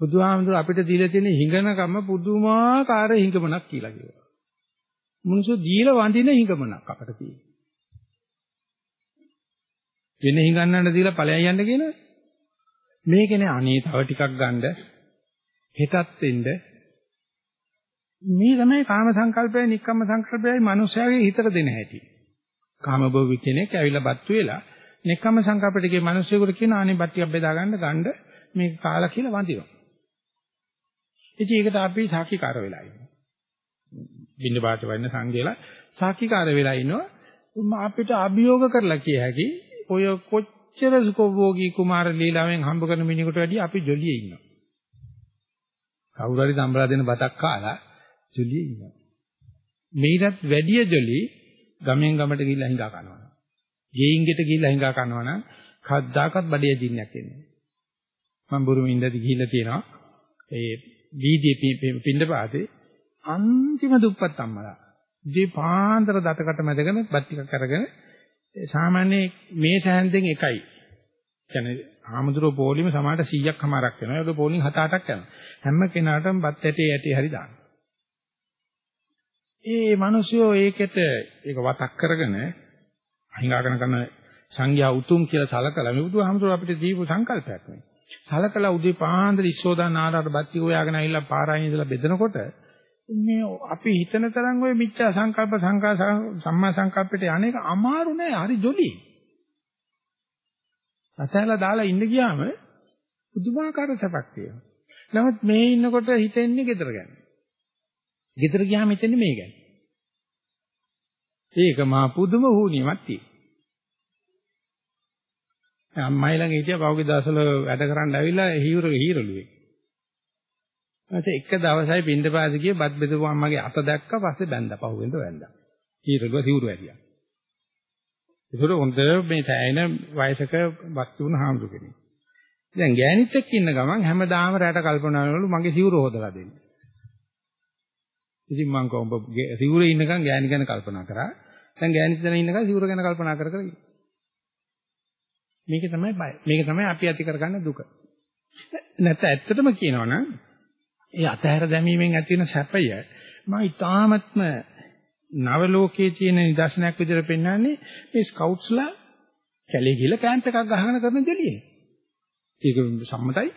බුදුහාමුදුර අපිට දීලා තියෙන හිඟනකම පුදුමාකාර හිඟමනක් කියලා කිව්වා මිනිස්සු දීලා වඳින හිඟමනක් අපට තියෙනවා. වෙන හිඟන්නන්න දීලා ඵලයන් යන්න කියනවා මේකනේ අනේ තව ටිකක් ගන්න. හෙටත් වෙන්න මේ තමයි කාම සංකල්පයයි නික්කම්ම සංකල්පයයි මනුස්සයාගේ හිතට දෙන හැටි. කාම භෝග කෙනෙක් ඇවිල්ලා බත් වේලා නික්කම්ම සංකල්පයට ගිය මිනිස්සුෙකුට කියන අනේ බත් ටිකක් බෙදා ගන්න ගන්න මේක කාලා කියලා වඳිනවා. ඉතින් ඒකට අපි සාක්ෂිකාර වෙලා ඉන්නවා. බින්න පාට වෙන්න සංගේලා සාක්ෂිකාර වෙලා ඉන්නවා. අපිට අභියෝග කරලා කිය හැකි ඔය කොච්චර සුඛෝභෝගී කුමාර ලීලාවෙන් හම්බ කරන මිනිහෙකුට වැඩිය අපි ජොලියේ ඉන්නවා. කවුරු හරි දම්බලා දෙන බතක් කාලා ජොලියේ ඉන්නවා. මේකත් වැඩිය ජොලි ගමෙන් ගමට ගිහිල්ලා හිඟා කනවා. ගෙයින් ගෙට ගිහිල්ලා හිඟා කනවා නම් කද්දාකත් බඩේ ජීන්නයක් එන්නේ. මම බුරුමින් ඉඳි ගිහිල්ලා තියෙනවා. ඒ වීදියේ පින්ඩපාතේ අන්තිම දුප්පත් අම්මලා. ජී පාන්දර දතකට මැදගෙන බත් ටිකක් අරගෙන සාමාන්‍ය මේ සෑන්දෙන් එකයි. කියන්නේ ආමතුරු පොලිම සමාට 100ක් හමාරක් වෙනවා. ඒක පොලින් 7-8ක් යනවා. හැම කෙනාටම බත් ඇටේ ඇටේ හරි දානවා. ඒ මිනිස්සුયો ඒකට ඒක වතක් කරගෙන අහිඟාගෙන කරන සංඝයා උතුම් කියලා සලකලා මේ බුදුහාමුදුර අපිට දීපු සංකල්පයක් නේ. සලකලා උදේ පාන්දර ඉස්සෝදාන ආරාට බත්ති හොයාගෙන ආවිල්ලා පාරායින් ඉඳලා බෙදනකොට මේ අපි හිතන තරම් ওই මිච්ඡා සංකල්ප සංකා සම්මා සංකල්පයට යන්නේක අමාරු නෑ හරි ජොලි. අතහැලා දාලා ඉන්න ගියාම පුදුමාකාර සැපක් තියෙනවා. නමුත් මේ ඉන්නකොට හිතෙන්නේ gedara ගැන. Gedara ගියාම හිතෙන්නේ මේ ගැන. ඒක මා පුදුම වුණියමක් තියෙනවා. අම්මයි ළඟ හිටියා පෞගේ දවසවල වැඩ කරන්න ඇවිල්ලා හීවුරක හීරළුවේ. ඊට එක දවසයි පින්දපාත ගියේ බත් බෙදපු අම්මගේ අත දැක්ක පස්සේ බැන්දා පහුවෙන්ද වැන්දා. හීරළුව සිවුරු ඇරියා. ඒතර හොඳ මේ තැයින වයසක වස්තු වුණ හාමුදුර කෙනෙක්. දැන් ගෑනිත් එක්ක ඉන්න ගමන් හැමදාම රැට කල්පනා කරනවලු මගේ සිවුර හොදලා දෙන්න. ඉතින් මං කොහොම සිවුරේ ඉන්නකම් ගෑනි ගැන කල්පනා කරා. දැන් ගෑනිත් දැන ඉන්නකම් සිවුර ගැන කල්පනා කර කර මේක තමයි බය. මේක තමයි අපි ඇති කරගන්න දුක. නැත්නම් ඇත්තටම කියනවනම් ඒ අතහැර දැමීමෙන් ඇති වෙන සැපය මම ඊටාත්ම නව ලෝකයේ තියෙන නිදර්ශනයක් විදිහට පෙන්වන්නේ මේ ස්කවුට්ස්ලා කැලේ ගිහලා කැම්ප් එකක් ගහගෙන කරන ජොලිය. ඒක සම්මතයි.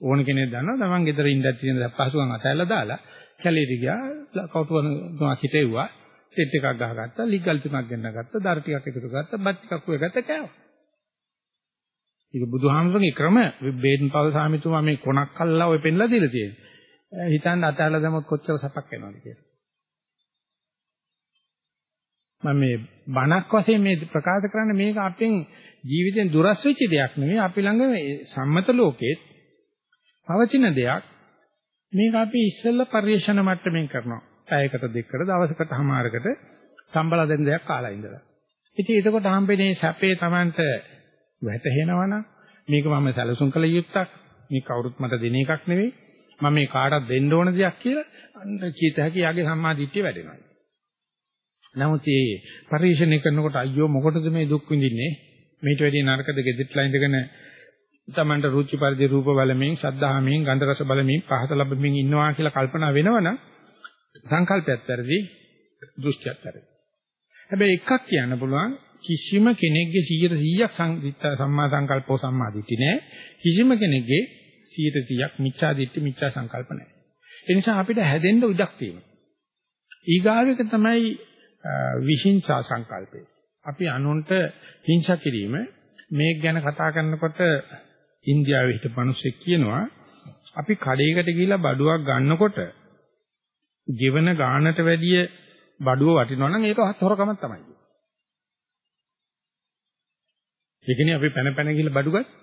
ඕන කෙනෙක් දන්නවා තමන් ගෙදර ඉඳලා තියෙන පහසුකම් අතහැරලා දාලා කැලේට ගියා කවුරුන් තුනක් හිටෙව්වා සෙට් එකක් ගහගත්තා ලිග්ගල් තුනක් ගෙන්න ගත්තා දර ටිකක් එකතු කරගත්තා බත් ටිකක් උයගත්තා කෑවා. ඒක බුදුහාමුදුරගේ ක්‍රම බේඩන් පව සාමිතුමා මේ කොනක් කල්ලා ඔය පෙන්ලා දීලා තියෙනවා. හිතන්න අතහැරලා දැම්මොත් කොච්චර සපක් වෙනවද කියලා. මම මේ බණක් වශයෙන් මේ ප්‍රකාශ කරන්නේ මේක අපෙන් ජීවිතෙන් දුරස් වෙච්ච දෙයක් නෙවෙයි අපි ළඟ සම්මත ලෝකෙත් පවතින දෙයක් මේක අපි ඉස්සෙල්ලා පරිේශන මට්ටමින් කරනවා. පැයකට දෙකකට දවසකට හමාරකට සම්බල දෙන දෙයක් කාලා ඉඳලා. ඉතින් එතකොට හම්බෙන්නේ සැපේ Tamanට වැටහෙනවනම් මේක මම සැලසුම් කළ යුත්තක්. මේ කවුරුත් මට දෙන එකක් නෙවෙයි. මම මේ කාටවත් දෙන්න ඕන දෙයක් කියලා අන්න කීත හැකි යාගේ සම්මා දිට්ඨිය වැඩෙනවා. නමුත් මේ පරිශ්‍රණය කරනකොට අයියෝ මොකටද මේ දුක් විඳින්නේ? මේට වැඩිය නරකද ගෙදෙට්ලා ඉඳගෙන තමන්ට රුචි පරිදි රූප බලමින්, ශද්ධාමෙන්, ගන්ධ රස බලමින්, පහස ලැබෙමින් ඉන්නවා කියලා කල්පනා වෙනවනම් සංකල්පයත් වැරදි, දෘෂ්ටියත් වැරදි. හැබැයි එකක් කියන්න පුළුවන් කිසිම කෙනෙක්ගේ 100%ක් සම්මා සංකල්පෝ සම්මා දිට්ඨි නෑ. කිසිම කෙනෙක්ගේ 100%ක් මිච්ඡා දිට්ඨි මිච්ඡා සංකල්ප නෑ. ඒ නිසා අපිට හැදෙන්න ඉඩක් තියෙනවා. ඊගාවෙක තමයි විහිංසා සංකල්පය. අපි අනුන්ට හිංසා කිරීම මේක ගැන කතා කරනකොට ඉන්දියාවේ හිටපු මිනිස්සෙක් කියනවා අපි කඩේකට ගිහිල්ලා බඩුවක් ගන්නකොට ගෙවන ගානට වැඩිය බඩුව වටිනවා නම් ඒක හොරකමක් තමයි. ඒ කියන්නේ අපි පැන පැන ගිහිල්ලා බඩු ගත්තා.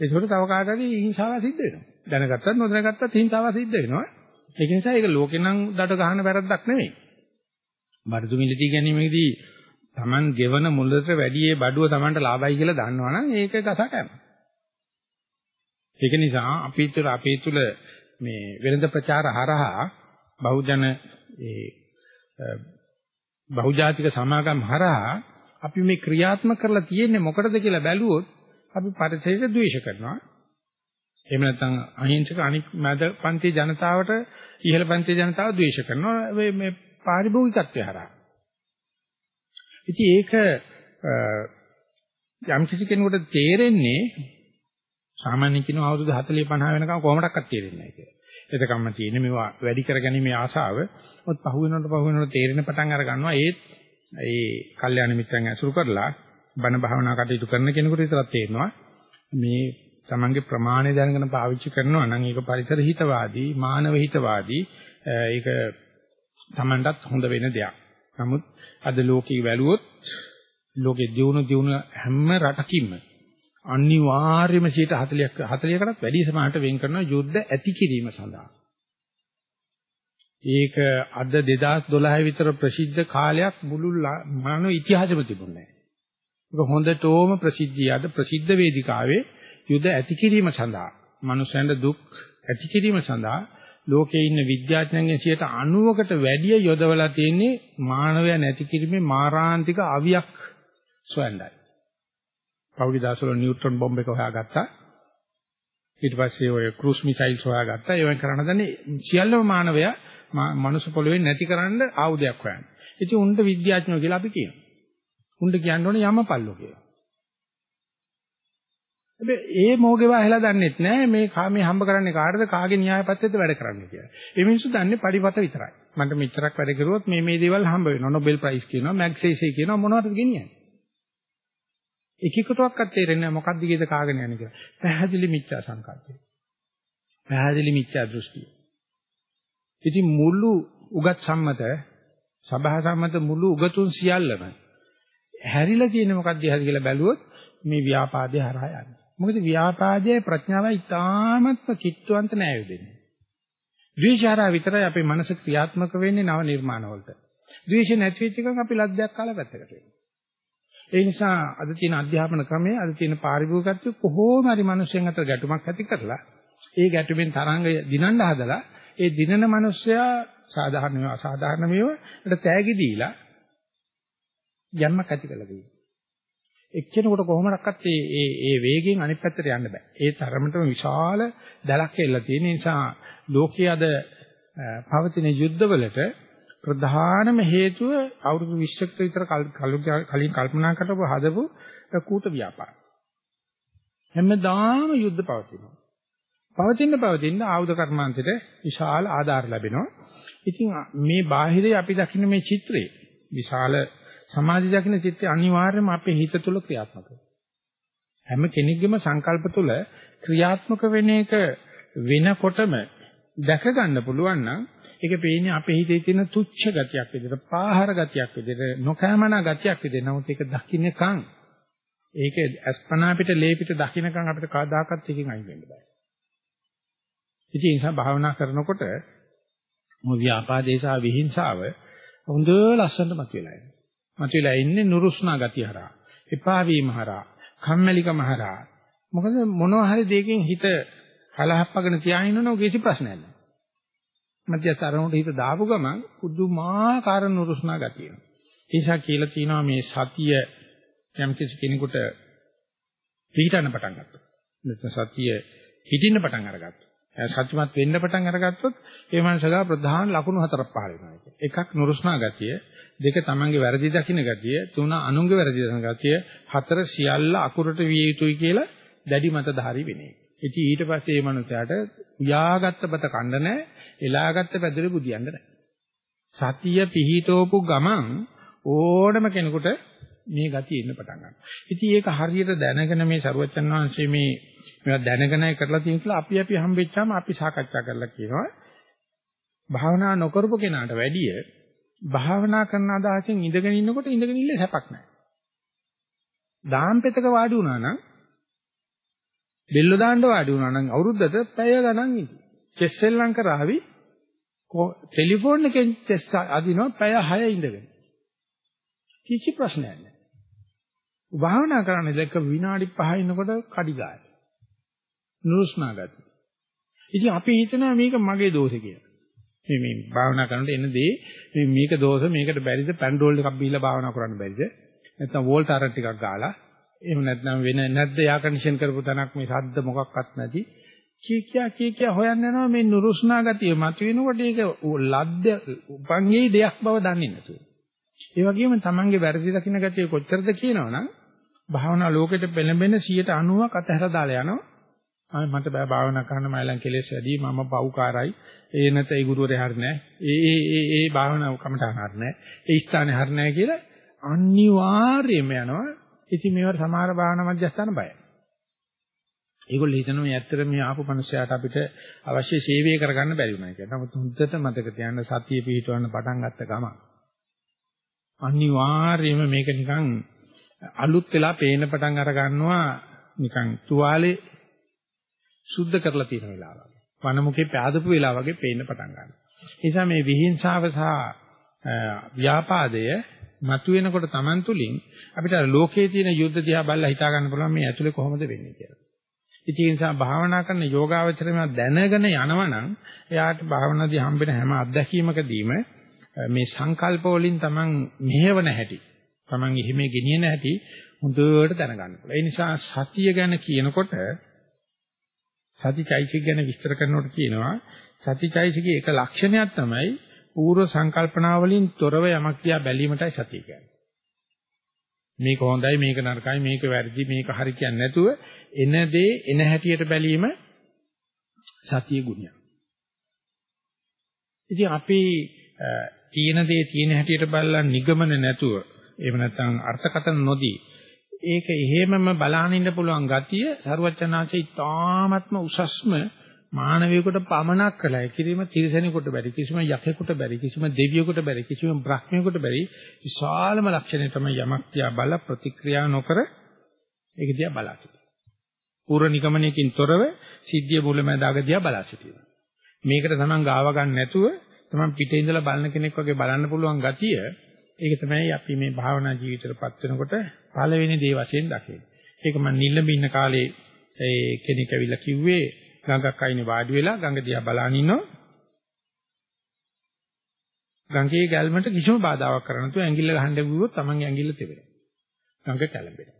ඒකට තව කාට හරි හිංසාව සිද්ධ වෙනවා. දැනගත්තත් නොදැනගත්තත් හිංසාව සිද්ධ වෙනවා. ඒක නිසා ඒක ලෝකේ නම් දඩ ගන්න වැරද්දක් නෙවෙයි. බඩු මිලදී ගැනීමේදී Taman ගෙවන මුලට වැඩි ඒ බඩුව Tamanට ලාභයි කියලා දන්නවනම් ඒක ගස කරනවා. ඒක නිසා අපි තුළ අපේ තුළ මේ වෙළඳ ප්‍රචාර හරහා බහුජන ඒ බහුජාතික සමාගම් හරහා අපි මේ ක්‍රියාත්මක කරලා තියෙන්නේ මොකටද කියලා බැලුවොත් අපි පරිසරයට ද්වේෂ කරනවා. එහෙම නැත්නම් අහිංසක අනික් මැද පන්ති ජනතාවට ඉහළ පන්ති ජනතාව ද්වේෂ කරනවා. මේ පාරිභෝගිකත්වය හරහා. ඉතින් ඒක යම් කිසි කෙනෙකුට තේරෙන්නේ සාමාන්‍ය කෙනෙකු අවුරුදු 40 50 වෙනකම් කොහොමඩක්වත් තේරෙන්නේ නැහැ කියලා. එතකම්ම තියෙන්නේ මේවා වැඩි කරගැනීමේ ආසාව. මොකද පහු වෙනකොට පහු වෙනකොට තේරෙන පටන් අර ගන්නවා ඒත් ඒ කල්යාණ මිත්‍රයන් ඇසුරු කරලා බණ භාවනා කටයුතු කරන කෙනෙකුට විතරක් තේරෙනවා මේ තමන්ගේ ප්‍රමාණය දැනගෙන පාවිච්චි කරනවා නම් ඒක පරිසර හිතවාදී මානව හිතවාදී ඒක Tamanටත් හොඳ වෙන දෙයක්. නමුත් අද ලෝකේ වැළුවොත් ලෝකේ දියුණු දියුණු හැම රටකින්ම අනිවාර්යයෙන්ම 40ක් 40කටත් වැඩි සමානට වෙන් කරන යුද්ධ ඇති කිරීම සඳහා. ඒක අද 2012 විතර ප්‍රසිද්ධ කාලයක් මුළු මානව ඉතිහාසෙම තිබුණේ නැහැ. ඒක හොඳටම ප්‍රසිද්ධිය අද ප්‍රසිද්ධ වේදිකාවේ යුද්ධ ඇති කිරීම සඳහා, මනුෂ්‍යයන්ට දුක් ඇති කිරීම සඳහා ලෝකේ ඉන්න විද්‍යාඥයන්ගෙන් 90කට වැඩිය යොදවලා තියෙන්නේ මානවය නැති කිරීමේ මාරාන්තික අවියක් සොයන්නයි. පෞඩි දාසවල නියුට්‍රෝන බෝම්බ එක හොයාගත්තා. ඊට පස්සේ ඔය ක්‍රූස් මිසයිල්ස් හොයාගත්තා. ඒවෙන් කරන්න දන්නේ සියල්ලම මානවයා මනුස්ස පොළොවේ නැතිකරන්න ආයුධයක් හොයන්නේ. ඉතින් උන්ට විද්‍යාඥයෝ කියලා අපි කියනවා. උන්ට කියන්න ඕනේ යමපල්ලෝ කියලා. හැබැයි ඒ මොෝගේ වහලා දන්නෙත් නෑ මේ කාමේ හම්බ කරන්නේ කාටද කාගේ න්‍යාය පත්‍රයද වැඩ කරන්නේ කියලා. ඒ මිනිස්සු දන්නේ පරිපත විතරයි. මන්ට මෙච්චරක් වැඩ කරුවොත් මේ මේ දේවල් හම්බ වෙනවා. නොබෙල් ප්‍රයිස් කියනවා, මැග්සේසේ කියනවා මොනවටද ගෙනියන්නේ? එකෙකුටවත් තේරෙන්නේ නැහැ මොකක්ද කීයද කාගෙන යන්නේ කියලා. පැහැදිලි මිච්ඡා සංකල්පය. පැහැදිලි මිච්ඡා දෘෂ්ටිය. ඉතින් මුළු උගත් සම්මත සභා සම්මත මුළු උගතුන් සියල්ලම හැරිලා තියෙන මොකක්ද කියලා බැලුවොත් මේ ව්‍යාපාදේ හරහා යන්නේ. මොකද ව්‍යාපාදයේ ප්‍රඥාවයි ඉතාමත්ම කිට්ටුවන්ත නෑ වෙන්නේ. ද්වේෂාරා විතරයි අපේ මනස ක්‍රියාත්මක වෙන්නේ නව නිර්මාණ වලට. ද්වේෂ නැති වෙච්ච එකක් අපි ලද්දයක් කාලා පැත්තකට වෙනවා. ඒ නිසා අද තියෙන අධ්‍යාපන ක්‍රමය අද තියෙන පාරිභෝගිකත්වය කොහොම හරි මිනිස්යන් අතර ගැටුමක් ඇති කරලා ඒ ගැටුමෙන් තරංග දිනන්න හදලා ඒ දිනන මිනිස්සයා සාධාරණ මේවා අසාධාරණ මේවා තෑගි දීලා යම්මක් ඇති කළා දෙනවා. එක්කෙනෙකුට කොහොමඩක්වත් මේ මේ මේ වේගයෙන් අනිත් පැත්තට යන්න බෑ. ඒ තරමටම විශාල දැලක් එල්ල තියෙන නිසා ලෝකයේ අද පවතින යුද්ධවලට ප්‍රධානම හේතුව අවුරුදු 20කට විතර කලින් කල්පනා කරපු හදපු කූට ව්‍යාපාර. හැමදාම යුද්ධ පවතිනවා. පවතින පවතින ආයුධ කර්මාන්තයට විශාල ආධාර ලැබෙනවා. ඉතින් මේ බාහිරේ අපි දකින්න මේ චිත්‍රය විශාල සමාධි දකින්න චිත්‍රය අනිවාර්යයෙන්ම අපේ හිත තුළ ක්‍රියාත්මක හැම කෙනෙකුගේම සංකල්ප තුළ ක්‍රියාත්මක වෙන එක වෙනකොටම දැක ගන්න පුළුවන් නම් ඒක පේන්නේ අපේ හිතේ තියෙන තුච්ඡ ගතියක් විදිහට, පාහර ගතියක් විදිහට, නොකෑමනා ගතියක් විදිහට. නමුත් ඒක දකින්නකන් ඒක අස්පනා පිට ලේ පිට දකින්නකන් අපිට කවදාකවත් එකකින් අයින් වෙන්න බෑ. ඉතින් ඒ නිසා භාවනා කරනකොට මො ව්‍යාපාදේශා විහිංසාව හොඳ ලස්සනට මතුවලා එනවා. මතුවලා ඉන්නේ නුරුස්නා ගතිය හරහා, එපා වීම හරහා, කම්මැලිකම හරහා. මොකද මොනවා හරි දෙයකින් හිත කලහප්පගෙන තියාගෙන ඉන්නව කිසි ප්‍රශ්නයක් නැහැ. මධ්‍යස්ථ අරමුණට හිත දාපු ගමන් පුදුමාකාර නුරුස්නා ගතිය. ඒ නිසා කියලා තියෙනවා මේ සතිය යම් කිසි කෙනෙකුට පිළිටන්න පටන් ගත්තා. නැත්නම් සතිය හිටින්න පටන් අරගත්තා. සත්‍යමත් වෙන්න පටන් අරගත්තොත් ඒ මනසගා ප්‍රධාන ලක්ෂණ හතරක් පහළ වෙනවා. එකක් නුරුස්නා ගතිය, දෙක තමන්ගේ වැරදි දකින්න ගතිය, තුන අනුන්ගේ වැරදි දකින්න ගතිය, හතර සියල්ල අකුරට විය යුතුයි කියලා දැඩි මතධාරී වෙන එක. ඉතින් ඊට පස්සේ මේ මනුස්සයාට උයාගත්ත බත කන්න නැහැ, එලාගත්ත පැදුරේ බුදියන්න නැහැ. සතිය පිහිටවපු ගමන් ඕනම කෙනෙකුට මේ ගතිය එන්න පටන් ගන්නවා. ඉතින් ඒක හරියට දැනගෙන මේ සරුවචන් වහන්සේ මේ මේවා දැනගෙනයි කරලා තියෙන කියලා අපි අපි හම්බෙච්චාම අපි සාකච්ඡා කරලා කියනවා. භාවනා නොකරපු කෙනාට වැඩිය භාවනා කරන අදහසෙන් ඉඳගෙන ඉන්නකොට ඉඳගෙන ඉන්නේ සැපක් නැහැ. දාම්පෙතක වාඩි වුණා නම් බෙල්ල දාන්න වාඩි වුණා නම් අවුරුද්දට පැය ගණන් ඉඳි. චෙස් සෙල්ලම් කරાવી ටෙලිෆෝන් එකෙන් චෙස් අදිනවා පැය 6 ඉඳගෙන. කිසි ප්‍රශ්නයක් නැහැ. භාවනා කරන්නේ දැක්ක විනාඩි 5 ඉන්නකොට කඩිගාය. නුරුස්නා ගතිය. ඉතින් අපි හිතනවා මේක මගේ දෝෂේ කියලා. මේ මේ භාවනා කරනකොට එන දේ මේ මේක දෝෂ මේකට බැරිද පැන්ඩෝල් එකක් බීලා භාවනා කරන්න බැරිද? නැත්නම් වෝල්ට් ආරන් ටිකක් ගාලා එහෙම නැත්නම් වෙන නැද්ද යා කන්ඩිෂන් කරපු තැනක් මේ ශබ්ද මොකක්වත් නැති. කී කියා කී කියා හොයන්න යනවා මේ නුරුස්නා ගතිය මත වෙනකොට ඒක ලද්ද උපංගේ දෙයක් බව දන්නේ නැතුව. ඒ වගේම තමන්ගේ වැරදි දකින්න ගතිය කොච්චරද කියනවනම් භාවනා ලෝකෙට පෙළඹෙන 90ක් අතහැර දාලා යනවා. මට බෑ භාවනා කරන්න මයිලන් කෙලෙස් වැඩි මම පව්කාරයි. ඒ නැත ඒ ගුරුවරයා හරි නෑ. ඒ ඒ ඒ ඒ භාවනා කමටහන් හරි නෑ. ඒ ස්ථානේ හරි නෑ කියලා අනිවාර්යයෙන්ම යනවා. ඉතින් මේවට සමහර භාවනා මධ්‍යස්ථාන බයයි ඒගොල්ලෝ හිතනවා මේ ඇත්තට මේ ආපු මිනිස්සයාට අපිට අවශ්‍ය සේවය කරගන්න බැරි වුණා කියලා. නමුත් හොඳට මතක තියාගන්න සතිය පිහිටවන්න පටන් ගත්ත ගමන් අනිවාර්යයෙන්ම මේක නිකන් අලුත් වෙලා පේන පටන් අර ගන්නවා නිකන් තුවාලේ සුද්ධ කරලා තියෙන වෙලාව වගේ. වනමුකේ පෑදපු වෙලාව වගේ පේන්න පටන් ගන්නවා. ඒ නිසා මේ විහිංසාව සහ ව්‍යාපාදය මතුවෙනකොට Taman තුලින් අපිට ලෝකයේ තියෙන යුද්ධ දිහා බලලා හිතා ගන්න පුළුවන් මේ ඇතුලේ කොහොමද වෙන්නේ කියලා. ඉතින් ඒ නිසා භාවනා කරන යෝගාවචරය දැනගෙන යනවනම් එයාට භාවනාදී හම්බෙන හැම අත්දැකීමකදීම මේ සංකල්ප වලින් Taman මෙහෙවන හැටි Taman එහෙමේ ගෙනියන හැටි හොඳට දැනගන්න පුළුවන්. ඒ නිසා සතිය ගැන කියනකොට සතිචෛසික ගැන විස්තර කරනකොට කියනවා සතිචෛසිකයේ එක ලක්ෂණයක් තමයි පූර්ව සංකල්පනා වලින් තොරව යමක් දිහා බැලීමටයි සතිය කියන්නේ. මේක හොඳයි මේක නරකයි මේක වැරදි මේක හරි කියන්නේ නැතුව එන දේ එන හැටියට බැලීම සතිය ගුණයක්. ඉතින් අපි තියෙන දේ තියෙන හැටියට බලලා නිගමන නැතුව එහෙම නැත්නම් අර්ථකථන නොදී ඒක එහෙමම බලහන් ඉන්න පුළුවන් ගතිය සරුවචනාංශය ඉතාමත්ම උසස්ම මානවයෙකුට පමනක් කළයි කිරීම තිරසනෙකුට බැරි කිසිම යකෙකුට බැරි කිසිම දෙවියෙකුට බැරි කිසිම බ්‍රහ්මයෙකුට බැරි විශාලම ලක්ෂණය තමයි යමක් තියා බල ප්‍රතික්‍රියා නොකර ඒක දිහා බලා සිටීම. පූර්ව නිගමනයකින් තොරව සිද්ධිය මුලැමැදාග දිහා බලා සිටීම. මේකට තමන් ගාව ගන්න නැතුව තමන් පිටේ ඉඳලා බලන කෙනෙක් වගේ බලන්න පුළුවන් ගතිය ඒක තමයි අපි මේ භාවනා ජීවිතයටපත් වෙනකොට පළවෙනි දේ වශයෙන් දකින්නේ. ඒක මම නිල්ලඹ ඉන්න කාලේ ඒ කෙනෙක් ඇවිල්ලා කිව්වේ ගඟක් අයිනේ වාඩි වෙලා ගඟ දිහා බලන ඉන්නවා. ගඟේ ගැල්මට කිසිම බාධාවක් කරන්න නැතුව ඇඟිල්ල ගහන්න ගියොත් Taman ඇඟිල්ල තෙවෙනවා. ගඟ කැළඹෙනවා.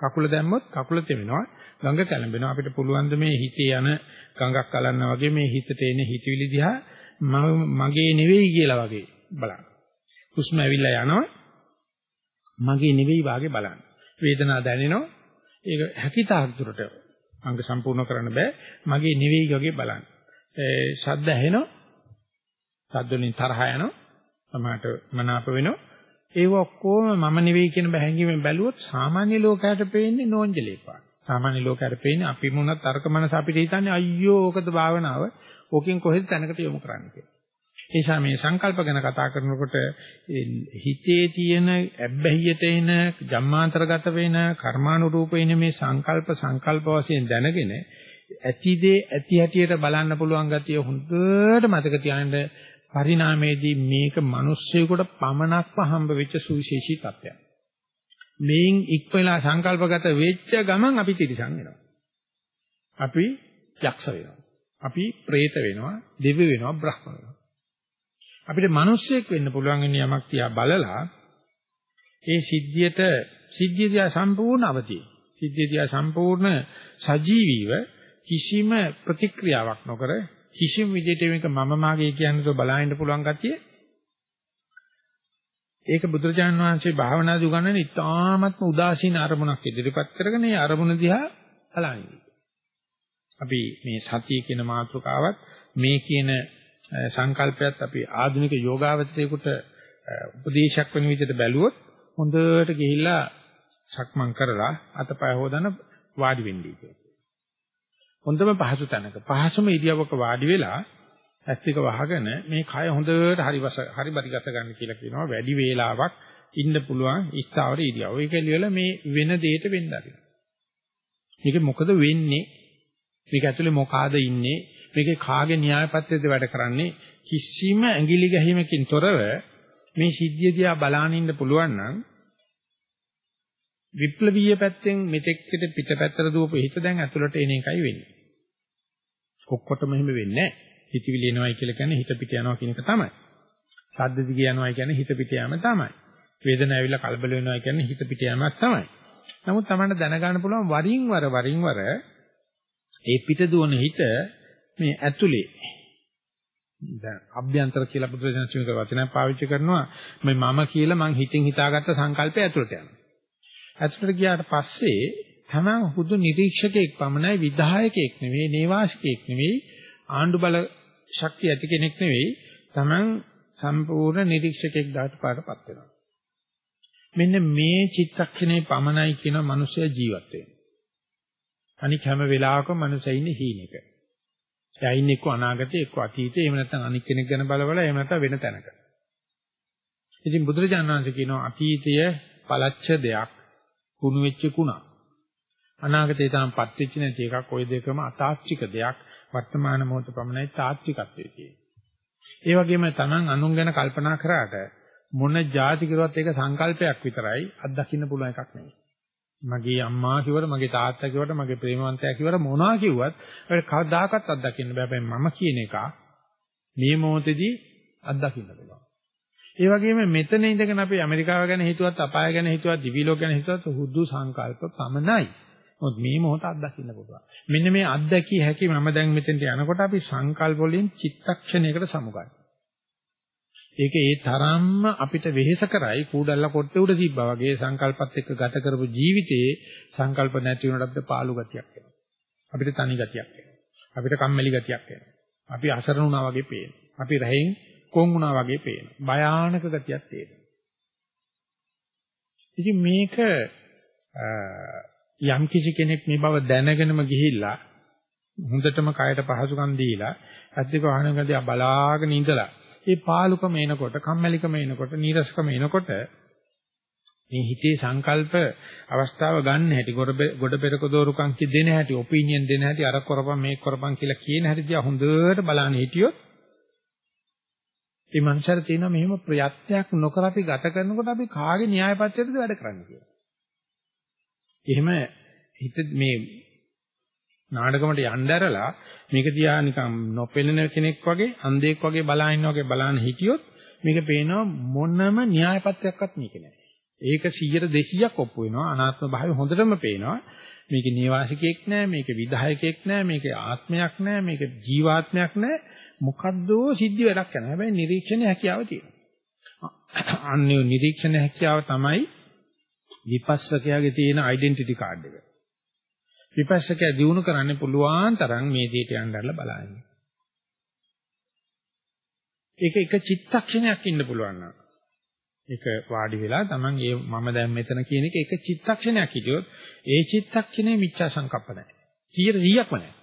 කකුල දැම්මොත් කකුල තෙවෙනවා. ගඟ කැළඹෙනවා. අපිට පුළුවන් මේ හිතේ යන ගඟක් අලන්නා වගේ මේ හිතට එන හිතවිලි දිහා මගේ නෙවෙයි කියලා වගේ බලන්න. හුස්ම ඇවිල්ලා යනවා මගේ නෙවෙයි වාගේ බලන්න. වේදනාව දැනෙනවා ඒක හැකිතාක් දුරට අංග සම්පූර්ණ කරන්න බෑ මගේ නෙවෙයි වගේ බලන්න. ඒ ශබ්ද ඇහෙනවා ශබ්ද වලින් තරහ යනවා සමහරට මනාප වෙනවා ඒව ඔක්කොම මම නෙවෙයි කියන බැහැංගීමෙන් බැලුවොත් සාමාන්‍ය ලෝකයට පේන්නේ නෝන්ජලේපා. සාමාන්‍ය ලෝකයට පේන්නේ අපි මොනක් තර්ක මනස අපිට හිතන්නේ අයියෝ ඕකද භාවනාව. ඕකෙන් කොහෙද තැනකට යොමු කරන්න කියලා. ඒ නිසා මේ සංකල්ප ගැන කතා කරනකොට හිතේ තියෙන ඇබ්බැහියට එන ජම්මාන්තරගත වෙන කර්මානුරූප වෙන මේ සංකල්ප සංකල්ප වශයෙන් දැනගෙන ඇතිදේ ඇති හැටියට බලන්න පුළුවන් ගතිය හොඳට මතක තියාගන්න පරිණාමයේදී මේක මිනිස්සෙකුට පමණක්ම හම්බ වෙච්ච සුවිශේෂී තත්ත්වයක්. මේන් ඉක්පලා සංකල්පගත වෙච්ච ගමන් අපි තිරසන් වෙනවා. අපි යක්ෂ වෙනවා. අපි പ്രേත වෙනවා, දෙවි වෙනවා, බ්‍රහ්ම වෙනවා. අපිට මිනිස්සෙක් වෙන්න පුළුවන් වෙන යමක් තියා බලලා ඒ සිද්ධියට සිද්ධිය දිහා සම්පූර්ණ අවතියි. සිද්ධිය දිහා සම්පූර්ණ සජීවීව කිසිම ප්‍රතික්‍රියාවක් නොකර කිසිම විදිහට මේක මම මාගේ කියන්නේ බලහින්න පුළුවන් ගතිය ඒක බුදුරජාණන් වහන්සේ භාවනාදී උගන්වන ඉතාමත්ම උදාසීන අරමුණක් ඉදිරිපත් කරගෙන ඒ අරමුණ දිහා බලන්නේ. අපි මේ සතිය කියන මාතෘකාවත් මේ කියන සංකල්පයත් අපි ආධුනික යෝගාවචරයේකට උපදේශයක් වෙන විදිහට බැලුවොත් හොඳට ගිහිල්ලා සක්මන් කරලා අතපය හොදන වාඩි වෙන්නයි කියන්නේ. හොඳම පහසු තැනක පහසුම ඉරියව්වක වාඩි වෙලා ඇස් දෙක වහගෙන මේ කය හොඳට හරිවස හරි පරිගත ගන්න කියලා කියනවා වැඩි වේලාවක් ඉන්න පුළුවන් ස්ථාවර ඉරියව්ව. ඒක ලියලා මේ වෙන දෙයකට වෙන්න ආරිනවා. මේක මොකද වෙන්නේ? මේක ඇතුලේ මොකාද ඉන්නේ? මේකේ කාගේ න්‍යායපත්‍යද වැඩ කරන්නේ? කිසිම ඇඟිලි ගැහිමකින් තොරව මේ සිද්ධිය දිහා බලාගෙන ඉන්න පුළුවන් නම් විප්ලවීය පැත්තෙන් මෙතෙක්ට පිටපැත්තට දුවපු හිත දැන් ඇතුළට එන එකයි වෙන්නේ. ඔක්කොටම එහෙම වෙන්නේ නැහැ. හිතවිලි එනවයි කියලා කියන්නේ හිත පිට යනවා කියන එක තමයි. ශබ්ද දිග යනවයි කියන්නේ හිත පිට යෑම තමයි. වේදනාව ඇවිල්ලා කලබල වෙනවයි කියන්නේ හිත පිට යෑමක් තමයි. නමුත් Tamanට දැනගන්න පුළුවන් වරින් වර වරින් වර ඒ පිට දුවන හිත මේ ඇතුලේ. දැන් අභ්‍යන්තර කියලා බුදුරජාණන් වහන්සේ වචනයක් පාවිච්චි කරනවා. මේ මම කියලා මං හිතින් හිතාගත්ත සංකල්පය ඇතුලට යනවා. ඇතුළට ගියාට පස්සේ තමන් හුදු නිරීක්ෂකෙක් පමණයි විධායකෙක් නෙවෙයි නේවාසිකෙක් නෙවෙයි ආණ්ඩු බල ශක්තිය ඇති කෙනෙක් නෙවෙයි. තමන් සම්පූර්ණ නිරීක්ෂකෙක් දාටපත්පත් වෙනවා. මෙන්න මේ චිත්තක්ෂණේ පමණයි කියන මනුෂ්‍ය ජීවත්. වෙන්නේ අනික හැම වෙලාවකම මනුෂ්‍යය ඉන්නේ හීනෙක. එයා ඉන්නේ එක්ක අනාගතේ එක්ක අතීතේ එහෙම නැත්නම් අනික් කෙනෙක් ගැන බලවලා එහෙම නැත්නම් වෙන තැනක. ඉතින් බුදුරජාණන් වහන්සේ කියනවා අතීතය පළච්ච දෙයක් කුණු වෙච්ච කුණක්. අනාගතේ තාම පත් වෙච්ච නැති එකක් ওই දෙකම අතාත්‍චික දෙයක් වර්තමාන මොහොත පමණයි තාත්‍චිකත්වයේ තියෙන්නේ. ඒ වගේම Taman අනුන් ගැන කල්පනා කරාට මොන જાති කිරුවත් ඒක සංකල්පයක් විතරයි අත්දකින්න පුළුවන් එකක් නෙවෙයි. මගේ අම්මා කිව්වට මගේ තාත්තා කිව්වට මගේ ප්‍රේමවන්තයා කිව්වට මොනවා කිව්වත් ඒක කවදාකවත් අත්දකින්න බෑ. හැබැයි මම කියන එක මේ මොහොතේදී අත්දකින්න පුළුවන්. ඒ වගේම මෙතන ඉඳගෙන අපි ඇමරිකාව ගැන හිතුවත් අපාය ගැන හිතුවත් දිවි ලෝක ගැන හිතුවත් හුදු සංකල්ප පමණයි. මොකද මේ මොහොත අත්දකින්න පුළුවන්. මෙන්න මේ අත්දැකිය හැකි මම දැන් මෙතෙන්ට යනකොට අපි සංකල්ප වලින් චිත්තක්ෂණයකට සමුගන්නවා. ඒක ඒ තරම්ම අපිට වෙහෙස කරයි කූඩල්ල කොට්ටේ උඩ තිබ්බා වගේ සංකල්පත් එක්ක ගත කරපු ජීවිතේ සංකල්ප නැති වුණාට අපිට පාළු ගතියක් එනවා. අපිට තනි ගතියක් එනවා. අපිට කම්මැලි ගතියක් එනවා. අපි අසරණ වුණා වගේ පේනවා. අපි රහෙන් කොන් වුණා වගේ පේනවා. භයානක ගතියක් තියෙනවා. ඉතින් මේක යම් කිසි කෙනෙක් මේ බව දැනගෙනම ගිහිල්ලා හොඳටම කයට පහසුකම් දීලා ඇද්දක වහනකදී බලාගෙන ඉඳලා ඒ පාලුකම එනකොට කම්මැලිකම එනකොට නීරසකම එනකොට මේ හිතේ සංකල්ප අවස්ථාව ගන්න හැටි ගොඩ පෙරක දෝරුකම් කි දෙන හැටි ඔපිනියන් දෙන හැටි අර කරපම් මේක කරපම් කියලා කියන හැටි දිහා හොඳට බලන්න හිටියොත් මේ මනුස්සයර තියෙනවා මෙහෙම ප්‍රයත්නයක් නොකර අපි ගත කරනකොට අපි කාගේ න්‍යායපත්‍යයටද වැඩ කරන්නේ කියලා. එහෙම හිත මේ නාඩගමට යන්න ඇරලා මේක දිහා නිකන් නොපෙළෙන කෙනෙක් වගේ අන්ධෙක් වගේ බලා ඉන්න වගේ බලන්න හිටියොත් මේක පේනවා මොනම න්‍යායපත්‍යයක්වත් මේක නෑ. ඒක 100 200ක් ඔප්පු වෙනවා අනාත්ම භාවය හොඳටම පේනවා. මේක නිවාසිකයෙක් නෑ මේක විධායකයෙක් නෑ මේක ආත්මයක් නෑ මේක ජීවාත්මයක් නෑ මොකද්දෝ සිද්ධි වැඩක් කරනවා. හැබැයි නිරීක්ෂණයේ හැකියාව තියෙනවා. අන්නේ නිරීක්ෂණ හැකියාව තමයි විපස්සකයාගේ තියෙන ඩෙන්ටිටි කාඩ් එක. විපස්සකයා දිනු කරන්න පුළුවන් තරම් මේ දෙයට යන්නදලා බලන්න. ඒක එක චිත්තක්ෂණයක් ඉන්න පුළුවන් නම් ඒක වාඩි වෙලා Taman ඒ මම දැන් මෙතන කියන එක එක චිත්තක්ෂණයක් හිටියොත් ඒ චිත්තක්ෂණේ මිච්ඡා සංකප්ප නැහැ. 100%ක්ම නැහැ.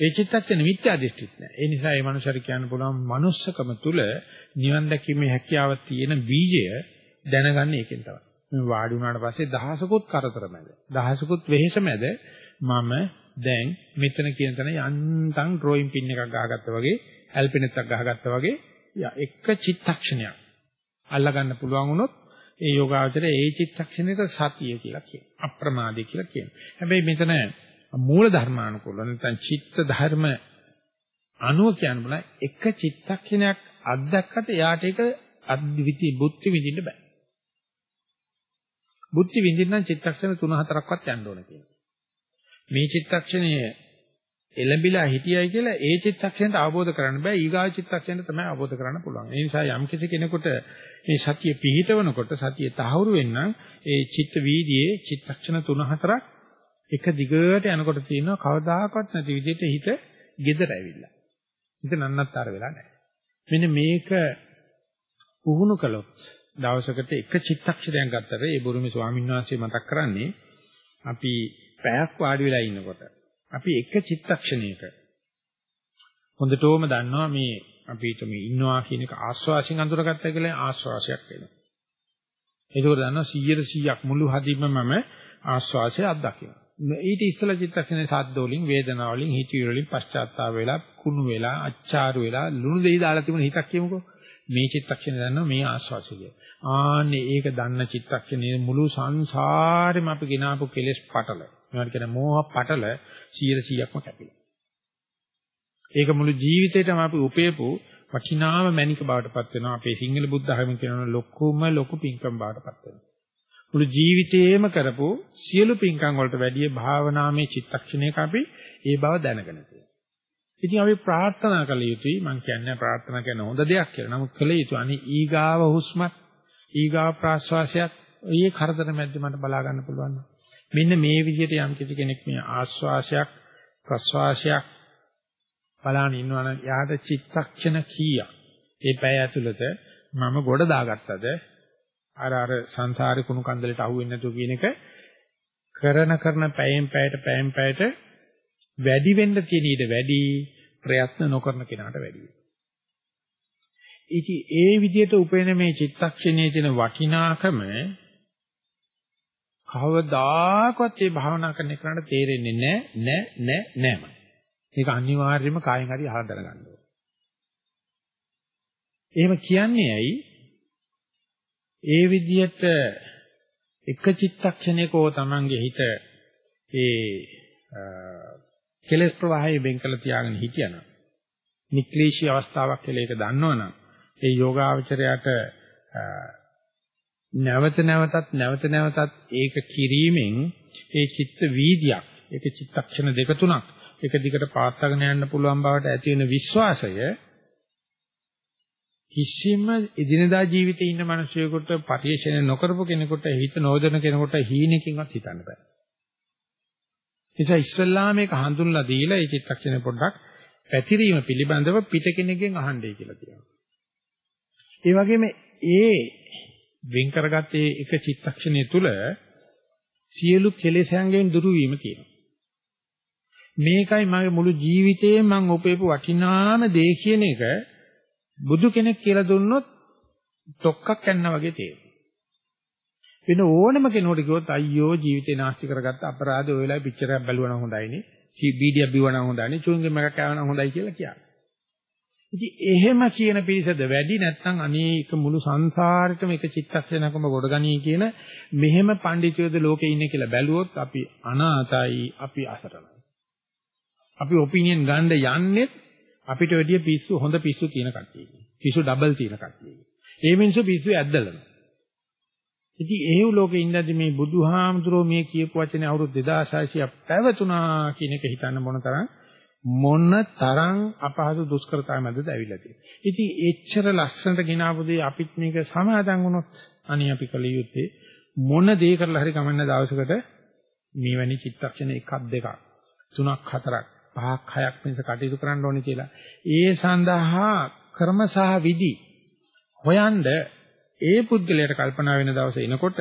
ඒ චිත්තක්ෂණ මිත්‍යා දෘෂ්ටිත් නැහැ. ඒ නිසා මේ මනුස්සර කියන්න පුළුවන් manussකම තුල නිවන් දැකීමේ හැකියාව තියෙන බීජය දැනගන්න ඒකෙන් තමයි. මේ වාඩි වුණාට පස්සේ දහසකුත් කරදර මැද දහසකුත් වෙහෙස මැද මම දැන් මෙතන කියන තැන යන්තම් ඩ්‍රොයින් පින් එකක් ගහගත්තා වගේ ඇල්පිනෙට් එකක් ගහගත්තා වගේ එක චිත්තක්ෂණයක් අල්ලගන්න පුළුවන් වුණොත් ඒ යෝගාවචරය ඒ චිත්තක්ෂණයට සතිය කියලා කියනවා. අප්‍රමාදී කියලා කියනවා. හැබැයි මෙතන මූල ධර්මානුකූල නැත්නම් චිත්ත ධර්ම අනුව කියන්න බල එක චිත්තක්ෂණයක් අත්දැක්කට යාට ඒක අද්විති බුද්ධි විඳින්න බෑ. බුද්ධි විඳින්න නම් චිත්තක්ෂණ 3-4ක්වත් යන්න ඕන කියනවා. මේ චිත්තක්ෂණයේ එළඹිලා හිටියයි කියලා ඒ චිත්තක්ෂණයට අවබෝධ කරන්න බෑ ඊගා චිත්තක්ෂණයට තමයි අවබෝධ කරන්න පුළුවන්. ඒ නිසා යම් කිසි කෙනෙකුට මේ සතිය පිහිටවනකොට සතිය තහවුරු වෙන්නම් ඒ චිත්ත වීදියේ චිත්තක්ෂණ 3-4ක් එක දිගට යනකොට තියෙනවා කවදාකවත් නැති විදිහට හිත gedara ඇවිල්ලා. හිත නන්නත්තර වෙලා නැහැ. මෙන්න මේක පුහුණු කළොත් දවසකට එක චිත්තක්ෂණයක් ගත්තට ඒ බුරුමි ස්වාමීන් වහන්සේ මතක් කරන්නේ අපි පැයක් වාඩි වෙලා ඉන්නකොට අපි එක චිත්තක්ෂණයක හොඳටම දන්නවා මේ අපි හිතමු ඉන්නවා කියන එක ආස්වාසියෙන් අඳුරගත්තා කියලා ආස්වාසයක් වෙනවා. ඒක දන්නවා 100 100ක් මුළු හදින්ම මම ආස්වාසය අත්දකිනවා. ඊට ඉස්සලා චිත්තක්ෂණේ සාද්ද වලින් වේදනාව වලින් හිතවිලි වලින් පශ්චාත්තාප වෙලා කුණු වෙලා අච්චාරු වෙලා ලුණු දෙයි දාලා තිබුණ හිතක් කියමුකෝ මේ චිත්තක්ෂණය දන්නවා මේ ආස්වාසය කියලා. ආන්නේ ඒක දන්න චිත්තක්ෂණයේ මුළු සංසාරෙම අපි ගෙනාපු කෙලෙස් පටල. මේවට කියන මෝහ පටල 100%ක්ම කැපිලා. ඒක මුළු ජීවිතේටම අපි උපයපු වටිනාම මැනික බවටපත් වෙනවා. අපේ සිංහල බුද්ධ ධර්මයෙන් කියනවා ලොකුම ලොකු පිංකම් බවටපත් වෙනවා. මුළු ජීවිතේම කරපු සියලු පිංකම් වලට වැඩිය භාවනාමය චිත්තක්ෂණයක අපි ඒ බව දැනගෙන තියෙනවා. ඉතින් අපි ප්‍රාර්ථනා කළ යුතුයි මම කියන්නේ ප්‍රාර්ථනා කියන හොඳ දෙයක් කියලා. නමුත් කළ යුතු අනි ඊගාව හුස්මත් ඊගාව ප්‍රාශ්වාසයත් ඒ කරදර මැද්දේ මට බලා ගන්න පුළුවන්. මෙන්න මේ විදිහට යම් කිසි කෙනෙක් මේ ආශ්වාසයක් ප්‍රශ්වාසයක් බලන ඉන්නවනම් යාට චිත්තක්ෂණ කීයක් ඒ පැය ඇතුළත මම ගොඩ දාගත්තද අර අර සංසාරේ කුණු කන්දලට අහු වෙන්නේ නැතුව කියන එක කරන කරන පැයෙන් පැයට පැයෙන් පැයට වැඩි වෙන්න තියෙන ඊට වැඩි ප්‍රයත්න නොකරන කෙනාට වැඩි වෙනවා. ඉතින් ඒ විදිහට උපේන මේ චිත්තක්ෂණයේ තියෙන වටිනාකම කවදාකවත් මේ භාවනා කරන එකට තේරෙන්නේ නැහැ නෑ නෑ නෑම. මේක අනිවාර්යයෙන්ම කායෙන් හරි අහලා දැනගන්න ඕනේ. එහෙම කියන්නේ ඇයි? ඒ විදිහට එක චිත්තක්ෂණයකෝ Tamange හිත ඒ කෙලෙස් ප්‍රවාහය බෙන් කළ තියාගෙන හිටියනම් නික්ලේශී අවස්ථාවක් කියලා ඒක දන්නවනම් ඒ යෝගාවචරයට නැවත නැවතත් නැවත නැවතත් ඒක කිරීමෙන් ඒ චිත්ත වීදියක් ඒක චිත්තක්ෂණ දෙක තුනක් ඒක දිගට පාත්වාගෙන යන්න පුළුවන් බවට ඇති වෙන විශ්වාසය කිසිම එදිනදා ජීවිතේ ඉන්න මිනිසෙකුට පරිශ්‍රණය නොකරපු කෙනෙකුට හිත නොදෙන කෙනෙකුට හීනකින්වත් හිතන්න බෑ. නිසා ඉස්සල්ලා මේක හඳුන්ලා දීලා ඒ චිත්තක්ෂණය පොඩ්ඩක් පැතිරීම පිළිබඳව පිට කෙනෙක්ගෙන් අහන්නයි කියලා කියනවා. ඒ වගේම ඒ වෙන් කරගත්තේ එක චිත්තක්ෂණය තුල සියලු කෙලෙසයන්ගෙන් දුරු වීම කියනවා. මේකයි මගේ මුළු ජීවිතේ මම උපයපු වටිනාම දේ කියන එක බුදු කෙනෙක් කියලා දුන්නොත් ඩොක්කක් යනවා වගේ තේරෙනවා. වෙන ඕනම කෙනෙකුට කිව්වොත් අයියෝ ජීවිතේ නාස්ති කරගත්ත අපරාධ ඔය වෙලාවේ පිච්චරයක් බැලුවා නම් හොඳයිනේ. බීඩියක් බිව්වා නම් හොඳයිනේ. චුංගෙම එකක් කෑවා නම් හොඳයි කියලා කියනවා. ඉතින් එහෙම කියන පිරිසද වැඩි නැත්නම් අනේක මුළු සංසාරෙටම එක චිත්තක්ෂණයකම ගොඩගනී කියන මෙහෙම පඬිතුයෝද ලෝකේ ඉන්නේ කියලා බැලුවොත් අපි අනාතයි අපි අසරණයි. අපි ඔපිනියන් ගන්න යන්නේ අපිට වැඩිය පිස්සු හොඳ පිස්සු තියෙන කට්ටිය. පිස්සු ඩබල් තියෙන කට්ටිය. ඒ මිනිස්සු පිස්සු ඇද්දලනවා. ඉතින් එහෙව් ලෝකේ ඉඳද්දි මේ බුදුහාමුදුරෝ මේ කියපු වචනේ අවුරුදු 2600ක් පැවතුනා කියන එක හිතන්න මොන තරම් මොන තරම් අපහසු දුෂ්කරතා මැදද ඇවිල්ලා තියෙන්නේ. ඉතින් එච්චර ලස්සනට ගෙනාවු දේ අපිත් මේක සමාදන් වුණොත් අනේ අපි කල යුත්තේ මොන දේ කරලා හරි කමන්න දවසකට මේවැනි චිත්තක්ෂණ එකක් දෙකක් තුනක් හතරක් පහක් හයක් මිනිස කටයුතු කරන්න ඕනේ කියලා. ඒ සඳහා ක්‍රම සහ විදි හොයනද ඒ පුද්ගලයාට කල්පනා වෙන දවස එනකොට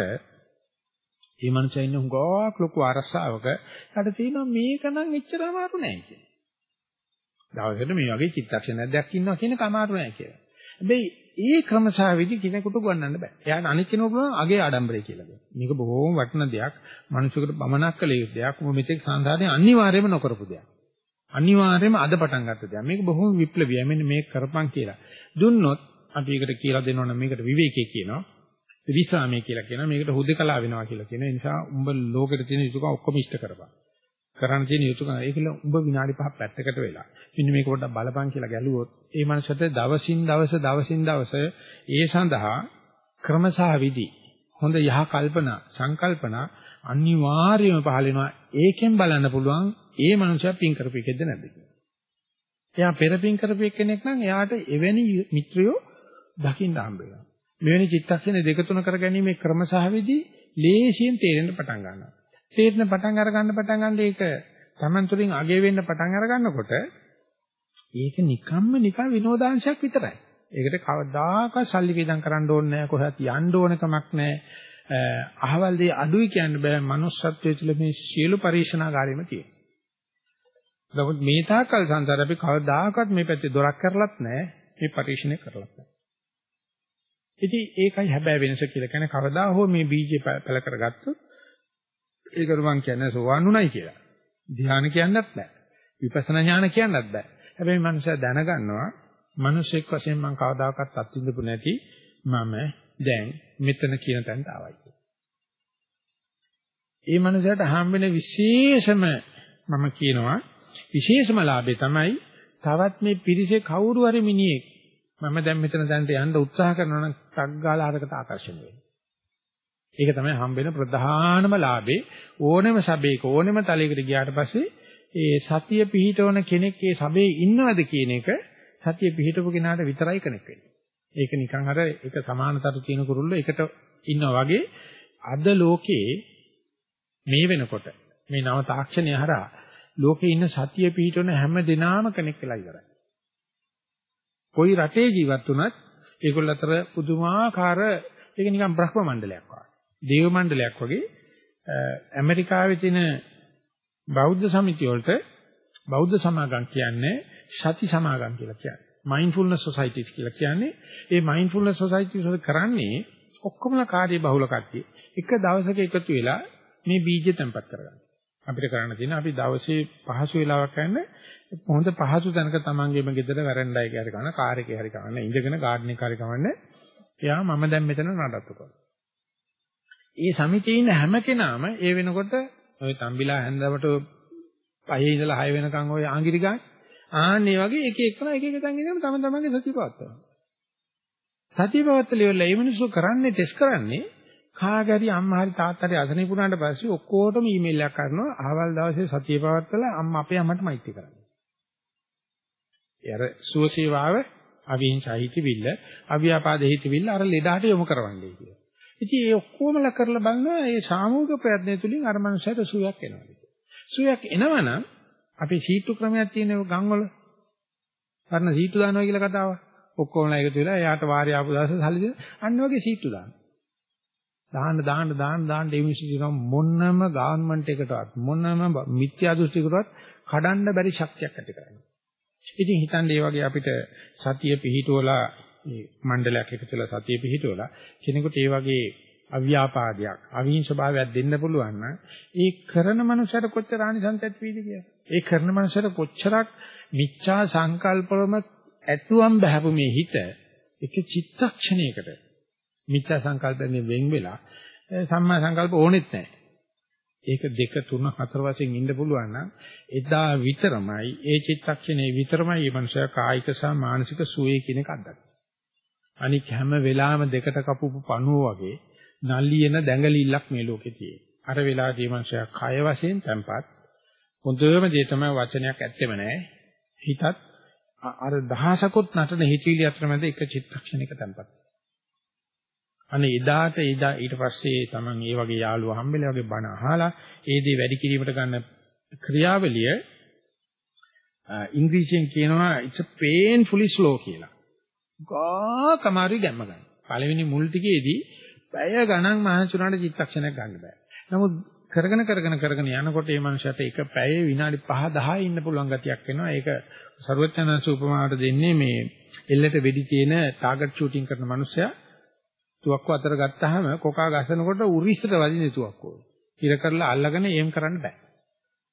මේ මනුස්සයා ඉන්න හුඟක් ලොකු අරසාවක යට තියෙනවා මේක නම් එච්චර අමාරු නෑ කියලා. දවසකට මේ වගේ චිත්තක්ෂණයක් දැක්කින්නවා කියන කමාරු නෑ කියලා. හැබැයි ඒ ක්‍රමසා විදි කෙනෙකුට ගන්නන්න බෑ. එයාට අනිත් කෙනෙකුට පුළුවන් අගේ ආඩම්බරය කියලා දෙන්න. මේක බොහෝම වටින දෙයක්. මිනිසෙකුට පමනක් කළ යුතු දෙයක්. ඔබ මෙතෙක් සංසාරේ අනිවාර්යයෙන්ම නොකරපු දෙයක්. අනිවාර්යයෙන්ම අද පටන් ගත්ත දෙයක්. මේක බොහොම විප්ලවීය. මෙන්න මේක කරපන් කියලා. දුන්නොත් අපි ඒකට කියලා දෙනවනම් මේකට විවේකී කියනවා. විශ්‍රාමයේ කියලා කියනවා. මේකට හුදකලා වෙනවා කියලා කියනවා. ඒ නිසා උඹ ලෝකෙට තියෙන යුතුයකම් ඔක්කොම ඉෂ්ට කරපන්. කරන්න තියෙන යුතුයකම් ඒකල උඹ විනාඩි 5ක් පැත්තකට වෙලා. මෙන්න මේක පොඩ්ඩක් බලපන් කියලා ගැලුවොත් ඒ මනසට දවසින් දවස දවසින් දවස ඒ සඳහා ක්‍රමසහ විදි හොඳ යහ කල්පනා සංකල්පනා අනිවාර්යයෙන්ම පහළ වෙනවා. ඒකෙන් බලන්න පුළුවන් ඒ මනුස්සයා පින් කරපු එකද නැද්ද කියලා. එයා පෙර පින් කරපු කෙනෙක් නම් එයාට එවැනි මිත්‍රයෝ දකින්න හම්බ වෙනවා. මෙවැනි චිත්තක්ෂණ දෙක තුන කරගැනීමේ ක්‍රම සහ විදි ලේසියෙන් තේරෙන්න පටන් ගන්නවා. තේරෙන පටන් අර ගන්න පටන් ගන්න ඒක Taman තුලින් අගේ වෙන්න පටන් අර ගන්නකොට ඒක නිකම්ම නිකන් විනෝදාංශයක් විතරයි. ඒකට කවදාකවත් සල්ලි වේදම් කරන්න ඕනේ නැහැ කොහොත් යන්න ඕන කමක් නැහැ. අහවල් දේ අඩුයි කියන්න බෑ manussත්වයේ තුල මේ සියලු පරිශනාකාරීම තියෙනවා. නමුත් මේ තාකල් සංසාර අපි කවදාකවත් මේ පැත්තේ දොරක් කරලත් නැහැ මේ පරිශීණය කරලත් නැහැ. ඉතින් ඒකයි හැබැයි වෙනස කියලා කියන්නේ කවදා හෝ මේ බීජය පළ කරගත්තොත් ඒකට මම කියන්නේ සෝවාන් උනායි කියලා. ධ්‍යාන කියන්නත් බෑ. විපස්සනා ඥාන කියන්නත් බෑ. හැබැයි මනුස්සයා දැනගන්නවා මිනිසෙක් වශයෙන් මම කවදාකවත් අත්විඳපු නැති මම දැන් මෙතන කියන තැනට ආවයි. ඒ මනුස්සයාට හම්බෙන විශේෂම මම කියනවා විශේෂම ලාභේ තමයි තවත් මේ පිරිසේ කවුරු හරි මිනිහෙක් මම දැන් මෙතන දැනට යන්න උත්සාහ කරනවා නම් සග්ගාල හරකට ආකර්ෂණය වෙනවා. ඒක තමයි හම්බෙන ප්‍රධානම ලාභේ ඕනෙම සබේක ඕනෙම තලයකට ගියාට පස්සේ ඒ සතිය පිහිටවන කෙනෙක් ඒ සබේ ඉන්නවද කියන එක සතිය පිහිටපු කෙනාට විතරයි කනෙක් වෙන්නේ. ඒක නිකන් අර එක සමානතර තියෙන කුරුල්ල එකට ඉන්නා වගේ අද ලෝකේ මේ වෙනකොට මේ නව තාක්ෂණය හරහා ලෝකේ ඉන්න සතිය පිහිටවන හැම දෙනාම කෙනෙක් වෙලා ඉවරයි. කොයි රටේ ජීවත් වුණත් ඒගොල්ල අතර පුදුමාකාර ඒක නිකන් බ්‍රහ්ම මණ්ඩලයක් වගේ. දේව මණ්ඩලයක් වගේ ඇමරිකාවේ තියෙන බෞද්ධ සමිතිය වලට බෞද්ධ සමාගම් කියන්නේ සති සමාගම් කියලා කියන්නේ. මයින්ඩ්ෆුල්නස් සොසයිටිස් කියලා කියන්නේ ඒ මයින්ඩ්ෆුල්නස් සොසයිටිස් වල කරන්නේ ඔක්කොමලා කාර්ය බහුල කට්ටිය. එක දවසක එකතු වෙලා මේ බීජ තැම්පත් කරගන්න. අපිට කරන්න තියෙන අපි දවසේ පහසු වෙලාවක් ගන්න හොඳ පහසු තැනක තමන්ගේම ගෙදර වැරෙන්ඩා එකේ හරි කරන කාර් එකේ හරි කරන ඉඳගෙන ගාඩන් එකේ හරි කරන එයා මම දැන් මෙතන නඩත්තු කරනවා. ඒ සමිතියේ ඉන්න හැම කෙනාම ඒ වෙනකොට ওই තම්බිලා හැන්දවට පහේ ඉඳලා 6 වෙනකන් ওই ආංගිරි ගන්න ආන්නේ වගේ එක එකන එක එක තැන් ඉඳන් තම තමන්ගේ සතිය පවත්වනවා. සතිය පවත්වලා ඉවරලා මේ මිනිස්සු කරන්නේ ටෙස්ට් කරන්නේ කාගරි අම්මා හරි තාත්තා හරි අසනීප වුණාට පස්සේ ඔක්කොටම ඊමේල් එකක් කරනවා අහවල් දවසේ සතිය පවත්වලා අම්මා අපේ අම්මට මෛත්‍රී කරන්න. ඒ අර සුවසේවාව අවිහිංසා හිතවිල්ල අව්‍යාපාද හිතවිල්ල අර ලෙඩාට යොමු කරවන්නේ කියලා. ඉතින් ඒ ඔක්කොමලා කරලා බලනවා මේ සාමූහික ප්‍රයත්නය තුලින් අර මනුස්සයට සුවයක් එනවා. සුවයක් එනවනම් අපි සීතු ක්‍රමයක් තියෙන ගම්වල පරණ සීතු දානවා කියලා කතාවක්. ඔක්කොමලා එකතු වෙලා එයාට වාරය ආපු දවසේ සල්ලි දෙන අන්න වගේ සීතු දානවා. දාන්න දාන්න දාන්න දාන්න ඒ මිනිස්සු කියන මොනම ගවර්න්මන්ට් එකටවත් මොනම මිත්‍යා දෘෂ්ටිකටවත් කඩන්න බැරි ශක්තියක් ඇති කරගන්නවා. ඉතින් හිතන්නේ මේ වගේ අපිට සතිය පිහිටුවලා මේ මණ්ඩලයක් එකතුලා සතිය පිහිටුවලා කෙනෙකුට මේ වගේ අව්‍යාපාදයක් අවිහිංස භාවයක් දෙන්න පුළුවන් නම් ඒ කරන මනුස්සයට කොච්චර ආනිසංස ඇති වෙයිද කියලා. ඒ කරන මනුස්සයට කොච්චරක් මිච්ඡා සංකල්පවම ඇතුම් බහපු මේ හිත එක චිත්තක්ෂණයකට මිච්ඡා සංකල්පයෙන් වෙන් වෙලා සම්මා සංකල්ප ඕනෙත් නැහැ. ඒක දෙක තුන හතර වශයෙන් ඉන්න පුළුවන් නම් එදා විතරමයි ඒ චිත්තක්ෂණේ විතරමයි මේ මනුස්සයා කායික සහ මානසික සුවය කියන එක අත්දකින්නේ. අනික හැම වෙලාවෙම දෙකට කපපු පණුව වගේ නලියන දැඟලිල්ලක් මේ ලෝකේ තියෙන්නේ. අර වෙලාවේදී මනුස්සයා කය වශයෙන් තැම්පත්, හොඳම දේ තමයි වචනයක් ඇත්තෙම නැහැ. හිතත් අර දහසකුත් නටන හිතවිලි අතරමැද එක චිත්තක්ෂණයක තැම්පත්. අනේ එදාට එදා ඊට පස්සේ Taman ඒ වගේ යාළුවා හම්බෙලා වගේ බණ අහලා ඒ දේ වැඩි කිරීමට ගන්න ක්‍රියාවලිය ඉංග්‍රීසියෙන් කියනවා it's a painfully slow කියලා. ගා කමාරි ගැම්ම ගන්න. පළවෙනි මුල් ටිකේදී පැය ගණන් මහන්සිුණාට චිත්තක්ෂණයක් ගන්න බෑ. නමුත් කරගෙන කරගෙන කරගෙන යනකොට මේ මනුස්සයාට එක පැයේ විනාඩි 5 10 ඉන්න පුළුවන් ගතියක් එනවා. ඒක ਸਰවඥාන්ස උපමාවට දෙන්නේ මේ එල්ලට වෙඩි තියෙන ටාගට් ෂූටින් කරන මනුස්සයා තුවක්කුව අතර ගත්තාම කොකා ගසනකොට උරිස්සට වදින තුවක්කුව. ඉර කරලා අල්ලගෙන එම් කරන්න බෑ.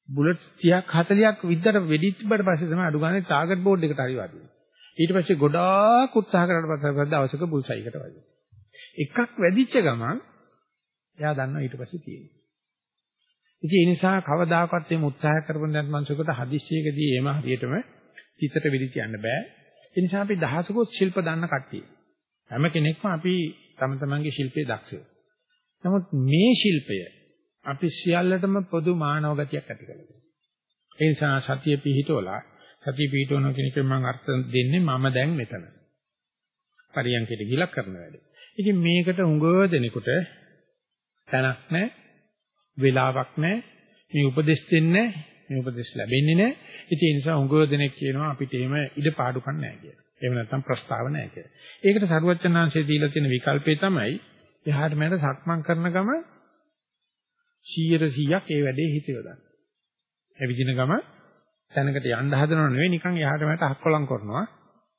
බුලට් 30ක් 40ක් විද්දට වෙඩි තිබ්බට පස්සේ තමයි අඩු ගානේ ටාගට් බෝඩ් එකට හරි වදින්නේ. ඊට පස්සේ ගොඩාක් උත්සාහ කරලා පස්සේ දවසක බුල්සයිකට වදිනවා. එකක් වැඩිච්ච ගමන් එයා දන්නවා ඊට පස්සේ තියෙන්නේ. ඉතින් ඒ නිසා කවදාකවත් මේ උත්සාහ කරපොන් දැන් මනුස්සයෙකුට හදිස්සියකදී එම හරියටම හිතට විදි කියන්න බෑ. ඒ නිසා අපි දහසකුත් ශිල්ප දන්න කට්ටිය. හැම කෙනෙක්ම අපි තම තමන්ගේ ශිල්පයේ දක්ෂයෝ. නමුත් මේ ශිල්පය අපි සියල්ලටම පොදු මානව ගතියක් ඇති කරගන්නවා. ඒ නිසා සතිය පිහිටවලා සතිය පිහිටවන කෙනෙක් මම අර්ථ දෙන්නේ මම දැන් මෙතන. පරියන්කයට ගිලක් කරන වැඩේ. ඉතින් මේකට උඟ දෙනෙකුට තැනක් නැහැ, වෙලාවක් නැහැ, මේ උපදෙස් දෙන්නේ මේ උපදෙස් ලැබෙන්නේ නැහැ. ඉතින් ඒ නිසා උඟ දෙනෙක් කියනවා අපිට එහෙම ඉඩ පාඩුකම් නැහැ කියලා. එහෙම නැත්නම් ප්‍රස්තාව නැහැ කියලා. ඒකට සරුවචනාංශයේ දීලා තියෙන විකල්පේ තමයි එහාට මෙහාට සක්මන් කරන ගම 100%ක් ඒ වැඩේ හිත යොදන්න. ඇවිදින ගම තැනකට යන්න හදනව නෙවෙයි නිකන් එහාට මෙහාට හක්කොලම් කරනවා.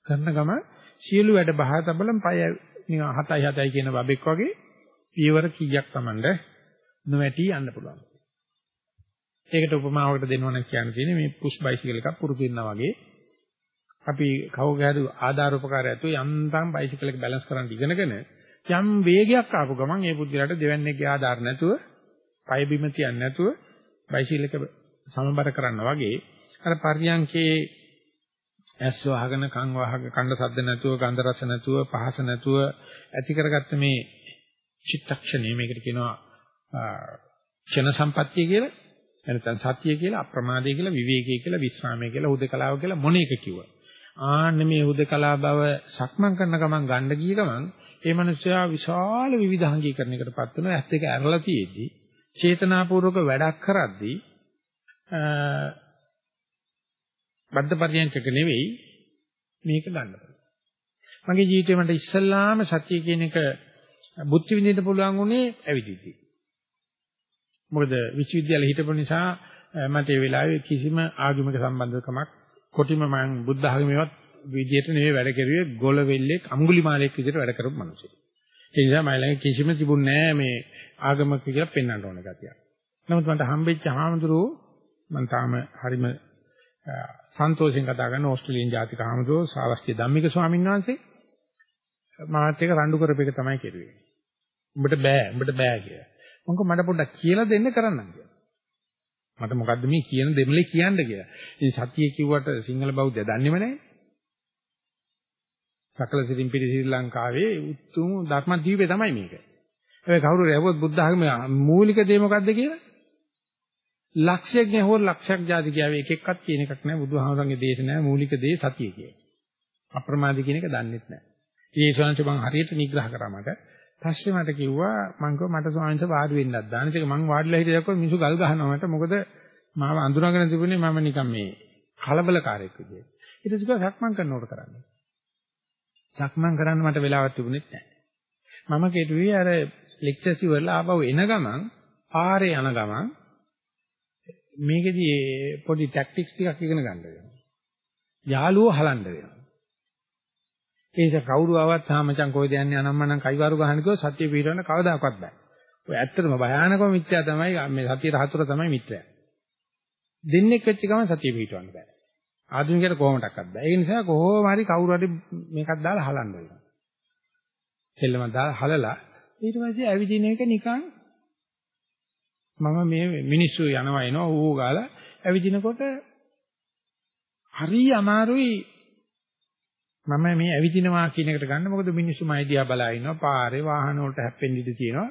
කරන ගම සියලු වැඩ බහා තබලම් පය නිකන් 7යි 7යි කියන බබෙක් වගේ පියවර කීයක් Tamand නොවැටි යන්න පුළුවන්. ඒකට උපමාවකට දෙනවා නම් කියන්න තියෙන්නේ මේ පුෂ් බයිසිකල් එකක් පුරුදු වෙනවා වගේ අපි කවුගෑරු ආධාර උපකාරය ඇතුව යන්තම් බයිසිකල් එක බැලන්ස් කරන්න ඉගෙනගෙන යම් වේගයක් ආපු ගමන් ඒ බුද්ධිලට දෙවන්නේගේ ආධාර නැතුව පය බිම තියන්නේ නැතුව බයිසිකල් එක සමබර කරන්න වගේ අර පර්යංකේ ඇස් වහගෙන කන් වහගෙන කණ්ඩ සද්ද නැතුව ගන්ධ රස නැතුව පහස නැතුව ඇති කරගත්ත මේ චිත්තක්ෂණය මේකට කියනවා ක්ෂණ සම්පත්තිය කියලා එනතන් සතිය කියලා අප්‍රමාදය කියලා විවේකී කියලා විස්රාමය කියලා හුදකලාව කියලා මොන එක කිව්වා ආන්න මේ හුදකලා බව සක්මන් කරන ගමන් ගන්න ගිය ගමන් ඒ මනුස්සයා විශාල විවිධාංගීකරණයකටපත් වෙනවා. ඇත්ත එක ඇරලා තියෙද්දි චේතනාපූර්වක වැඩක් කරද්දී බද්ධ පරියන්කක නෙවෙයි මේක ගන්න මගේ ජීවිතේ මට ඉස්සල්ලාම සත්‍ය කියන එක බුද්ධ විඳින්න පුළුවන් උනේ ඇවිදිද්දී. මොකද විශ්වවිද්‍යාලේ හිටපු නිසා මට ඒ වෙලාවේ කිසිම ආගමික සම්බන්ධකමක් කොටිම මම බුද්ධ ආගමේවත් විදියට නෙවෙයි වැඩ කරුවේ ගොළ වෙල්ලෙක් අඟුලිමාලෙක් විදියට වැඩ කරපු මිනිස්සෙක්. ඒ නිසා මම ළඟ කිසිම තිබුණේ නැහැ මේ ආගමක කියලා පෙන්වන්න ඕන ගතියක්. නමුත් මට හම්බෙච්ච හාමුදුරුවෝ මම තාම හරිම සන්තෝෂෙන් කතා කරන ඕස්ට්‍රේලියානු ජාතික හාමුදුරුවෝ සාවස්ත්‍ය ධම්මික ස්වාමීන් වහන්සේ මාත් එක්ක රණ්ඩු කරපු එක තමයි කෙරුවේ. උඹට බෑ උඹට බෑ කියලා. මම මට පොඩ්ඩක් කියලා දෙන්න කරන්නම් කියලා. මට මොකද්ද මේ කියන දෙමලේ කියන්න කියලා. ඉතින් සත්‍යය කිව්වට සිංහල බෞද්ධය දන්නේම නැහැ. සකල සිරින් පිටි ශ්‍රී ලංකාවේ උතුම් ධර්මදීපේ තමයි මේක. හැබැයි කවුරු රැවුවොත් බුද්ධ ආගමේ මූලික දේ මොකද්ද කියලා? ලක්ෂයක් නේ ලක්ෂයක් ಜಾති කියාවේ එක එකක්වත් කියන එකක් නැහැ බුදුහාමරගේ දේශනාවේ මූලික දේ සතිය කියන්නේ. අප්‍රමාදී කියන එක දන්නෙත් නැහැ. ඒ ශාන්ති මම හරියට නිග්‍රහ කරා මට. පස්සේ මට කිව්වා මං කිව්වා මට ස්වාමීන් වහන්සේ වාඩි වෙන්නත් දාන්න. ඒක මං වාඩිලා හිටියකොට මිනිස්සු ගල් ගහනවා මට. මොකද මාව අඳුනගෙන තිබුණේ මම නිකන් මේ කලබලකාරයෙක් විදියට. ඊට පස්සේ සක්මන් කරනකොට කරන්නේ. සක්මන් කරන්න මට වෙලාවක් තිබුණෙත් නැහැ. මම කෙරුවේ අර ලෙක්චර්ස් ඉවරලා ආපහු එන ගමන් පාරේ යන ගමන් මේකෙදී පොඩි ටැක්ටික්ස් ටිකක් ඉගෙන ගන්න වෙනවා. යාළුවෝ හලන්න වෙනවා. ඒස කවුරු ආවත් සාමචං කොයිද යන්නේ අනම්මනම් කයිවාරු ගහන්න කිව්වොත් සත්‍ය පිටවන්න කවදාකවත් බෑ. ඔය ඇත්තටම භයානකම මිත්‍යා තමයි මේ සතියට හතුර තමයි මිත්‍යා. දෙන්නෙක් වෙච්ච ගමන් සතිය පිටවන්න බෑ. ආධුනිකයට කොහොමඩක්වත් බෑ. ඒ නිසා කොහොම හරි කවුරු හරි මේකක් දාලා හලන්න වෙනවා. සෙල්ලම දාලා හලලා ඊට පස්සේ ඇවිදින එක නිකන් මම මේ මිනිස්සු යනවා එනවා ඌ ගාලා ඇවිදිනකොට හරි අමාරුයි. මම මේ ඇවිදිනවා කියන එකට ගන්න. මොකද මිනිස්සු මයි දිහා බලා ඉන්නවා. පාරේ වාහන වලට හැප්පෙන්න ඉඩ තියෙනවා.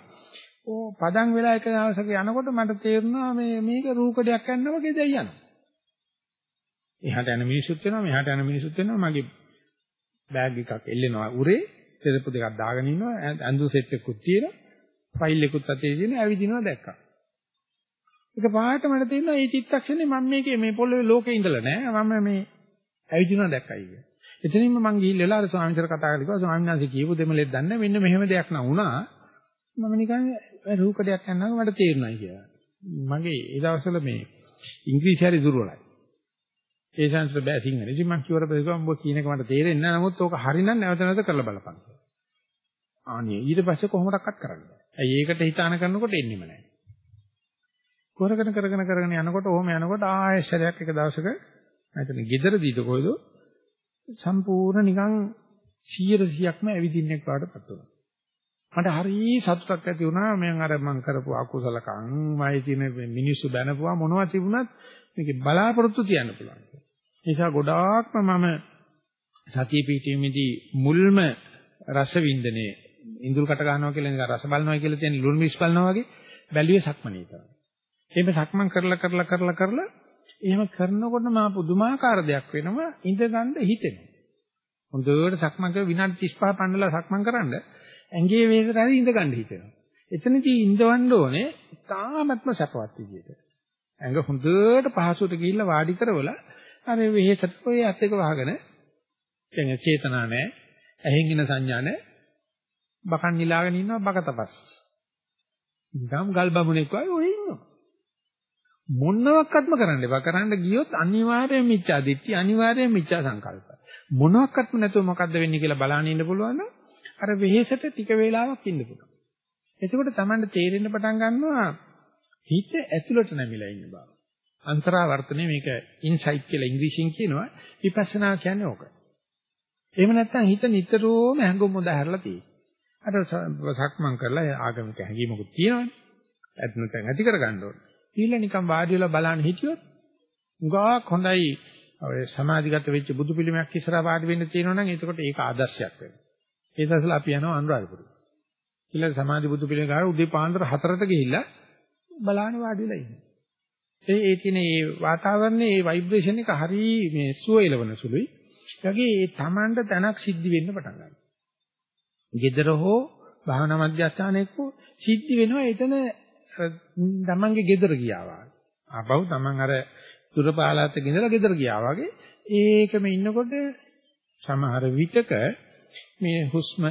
ඕ පදන් වෙලා එක දවසක යනකොට මට තේරුණා මේ මේක රූකඩයක් යනවා වගේ දැයි යනවා. එහාට යන මිනිස්සුත් වෙනවා මෙහාට යන මිනිස්සුත් වෙනවා. මගේ බෑග් එකක් එල්ලෙනවා උරේ. සෙරප්පු දෙකක් දාගෙන ඉන්නවා. ඇඳු සෙට් එකකුත් තියෙනවා. ෆයිල් එකකුත් අතේ තියෙන ඇවිදිනවා දැක්කා. ඒක පහට මට තේරෙනවා මේ චිත්තක්ෂණේ මම මේකේ මේ පොළවේ ලෝකේ ඉඳලා නෑ මම මේ ඇවිදිනවා දැක්කයි කියලා. එතනින්ම මං ගිහිල්ලා අර ස්වාමීන් වහන්සේට කතා කරලා කිව්වා ස්වාමීන් වහන්සේ කියපු දෙමලෙත් දන්නේ මෙන්න මෙහෙම දෙයක් නා වුණා. මම නිකන් රූකඩයක් යනවා මට තේරුණා කියලා. මගේ ඒ දවස්වල මේ ඉංග්‍රීසි හරි දුර්වලයි. ඒ සංස්කෘත බෑ සිංහල. ඉතින් මං කිව්වට පස්සේ උඹ කියන එක මට තේරෙන්නේ නැහැ. නමුත් ඕක හරිනම් නැවත නැවත කරලා බලපන්. ආනිය ඊට පස්සේ කොහොමඩක්වත් කරන්නේ. ඇයි ඒකට හිතාන කරනකොට එන්නෙම නැහැ. කරගෙන කරගෙන කරගෙන යනකොට ඕම යනකොට ආයෙසරයක් එක දවසක නැත්නම් ගෙදරදීද කොයිද සම්පූර්ණ නිකන් 100%ක්ම ඇවිදින්නෙක් වඩපත් වුණා. මට හරි සතුටක් ඇති වුණා මම අර මං කරපු අකුසල කම් මයි තියෙන මිනිස්සු බැනපුවා මොනවා තිබුණත් මේකේ බලාපොරොත්තු තියන්න පුළුවන්. නිසා ගොඩාක්ම මම සතිය පිටීමේදී මුල්ම රස වින්දනේ ඉඳුල් කට ගන්නවා කියලා නිකන් රස බලනවා කියලා තියෙන ලුණු මිස් බලනවා වගේ බැලුවේ සක්මනේ තමයි. එහෙම සක්මන් කරලා කරලා කරලා කරලා එහෙම කරනකොට මා පුදුමාකාර දෙයක් වෙනවා ඉඳ ගන්න හිතෙනවා. හොඳට සක්මන් කර විනාඩි 35 පන්නලා සක්මන් කරන්න ඇඟේ වේදට හරි ඉඳ ගන්න හිතෙනවා. එතනදී ඉඳවන්න ඕනේ තාමත්ම සපවත් විදියට. ඇඟ හොඳට පහසුවට ගිහිල්ලා වාඩි කරවලා අර වෙහෙසට ඔය ඇත් එක වහගෙන කියන්නේ චේතනා නැහැ. ඇහෙන් එන සංඥා නැහැ. බකන් නිලාගෙන ඉන්නවා බකතපස්. නිකම් ගල් බමුණෙක් වගේ ඔය ඉන්නවා. මොනවත්ක්ත්ම කරන්න එපා. කරන්න ගියොත් අනිවාර්යයෙන් මිච්ඡා දිට්ඨි අනිවාර්යයෙන් මිච්ඡා සංකල්ප. මොනවත්ක්ත්ම නැතුව මොකද්ද වෙන්නේ කියලා බලන්න ඉන්න පුළුවන් නම් අර වෙහෙසට ටික වේලාවක් ඉන්න පුළුවන්. එතකොට Tamanට තේරෙන්න පටන් ගන්නවා හිත ඇතුළට නැමිලා ඉන්න බව. අන්තරාවර්තනේ මේක ඉන්සයිට් කියලා ඉංග්‍රීසියෙන් කියනවා. විපස්සනා කියන්නේ ඕක. එහෙම නැත්නම් හිත නිතරම හැඟුම් මුදා හැරලා තියෙනවා. අර සක්මන් කරලා ආගමික හැඟීමකුත් තියෙනවනේ. ඇත්ත නැති කරගන්න ඕනේ. ඊළ නිකන් වාඩි වෙලා බලන්න හිටියොත් උගාක් හොඳයි ඔය සමාධිගත වෙච්ච බුදු පිළිමයක් ඉස්සරහා වාඩි වෙන්න තියෙනවා නම් එතකොට ඒක ආදර්ශයක් වෙනවා. ඒ දවසල අපි යනවා අනුරාධපුර. ඊළඟ සමාධි බුදු පිළිම ගාව උදේ පාන්දර 4ට ගිහිල්ලා බලන්න වාඩි වෙලා ඉන්නවා. ඒ ඒ තියෙන මේ වාතාවරණයේ මේ ভাইබ්‍රේෂන් එක හරි මේ සුව එලවන සුළුයි. ඒ වගේ ඒ Tamanට තැනක් සිද්ධ වෙන්න පටන් ගන්නවා. gedara ho භාවනා මධ්‍යස්ථානයක සිද්ධ වෙනවා එතන තමන්ගේ ගෙදර ගියා වගේ. ආපහු තමන් අර දුරපාලාත ගෙදලා ගෙදර ගියා වගේ ඒකම ඉන්නකොට සමහර විටක මේ හුස්ම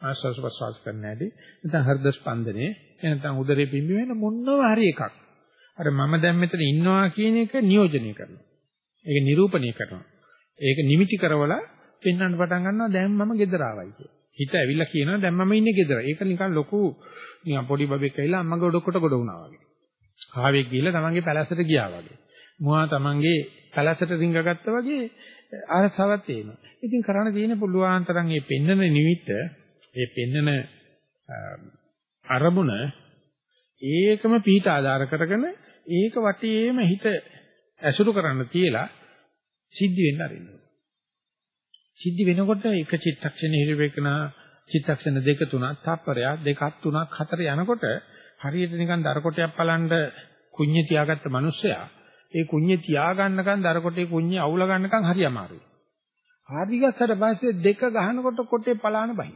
ආශ්වාස ප්‍රශ්වාස කරන්න ඇති නැත්නම් හෘද ස්පන්දනේ නැත්නම් උදරේ පිම්බීම මොනවා හරි එකක්. අර මම දැන් මෙතන ඉන්නවා කියන එක නියෝජනය කරනවා. ඒක නිරූපණය කරනවා. ඒක නිමිති කරවලා පෙන්වන්න පටන් ගන්නවා දැන් මම ගෙදර ආවයි කියලා. හිත ඇවිල්ලා කියනවා දැන් මම ඉන්නේ ගෙදර. ඒක නිකන් ලොකු නිකන් පොඩි බබෙක් ඇවිල්ලා අම්මගේ ඔඩොක්කට ගොඩ වුණා වගේ. ආවෙක් ගිහිල්ලා තමන්ගේ පැලැස්සට ගියා වගේ. මුවා තමන්ගේ පැලැස්සට රිංගගත්තා වගේ අරසාවක් තියෙනවා. ඉතින් කරන්න තියෙන පුළුවන් තරම් මේ පෙන්නන නිමිත්ත, මේ පෙන්නන අරමුණ ඒකම පීඨ ආධාර කරගෙන ඒක වටේම හිත ඇසුරු කරන්න තියලා සිද්ධ වෙන්න අරින්න. සිද්ධ වෙනකොට එක චිත්තක්ෂණ හිරවෙකන චිත්තක්ෂණ දෙක තුනක් තප්පරයක් දෙකක් තුනක් හතර යනකොට හරියට නිකන් දරකොටයක් බලන්න කුඤ්ඤේ තියාගත්ත මිනිස්සයා ඒ කුඤ්ඤේ තියාගන්නකන් දරකොටේ කුඤ්ඤේ අවුල ගන්නකන් හරි අමාරුයි. හරි ගස්සට පස්සේ දෙක ගහනකොට කොටේ පලාන බහි.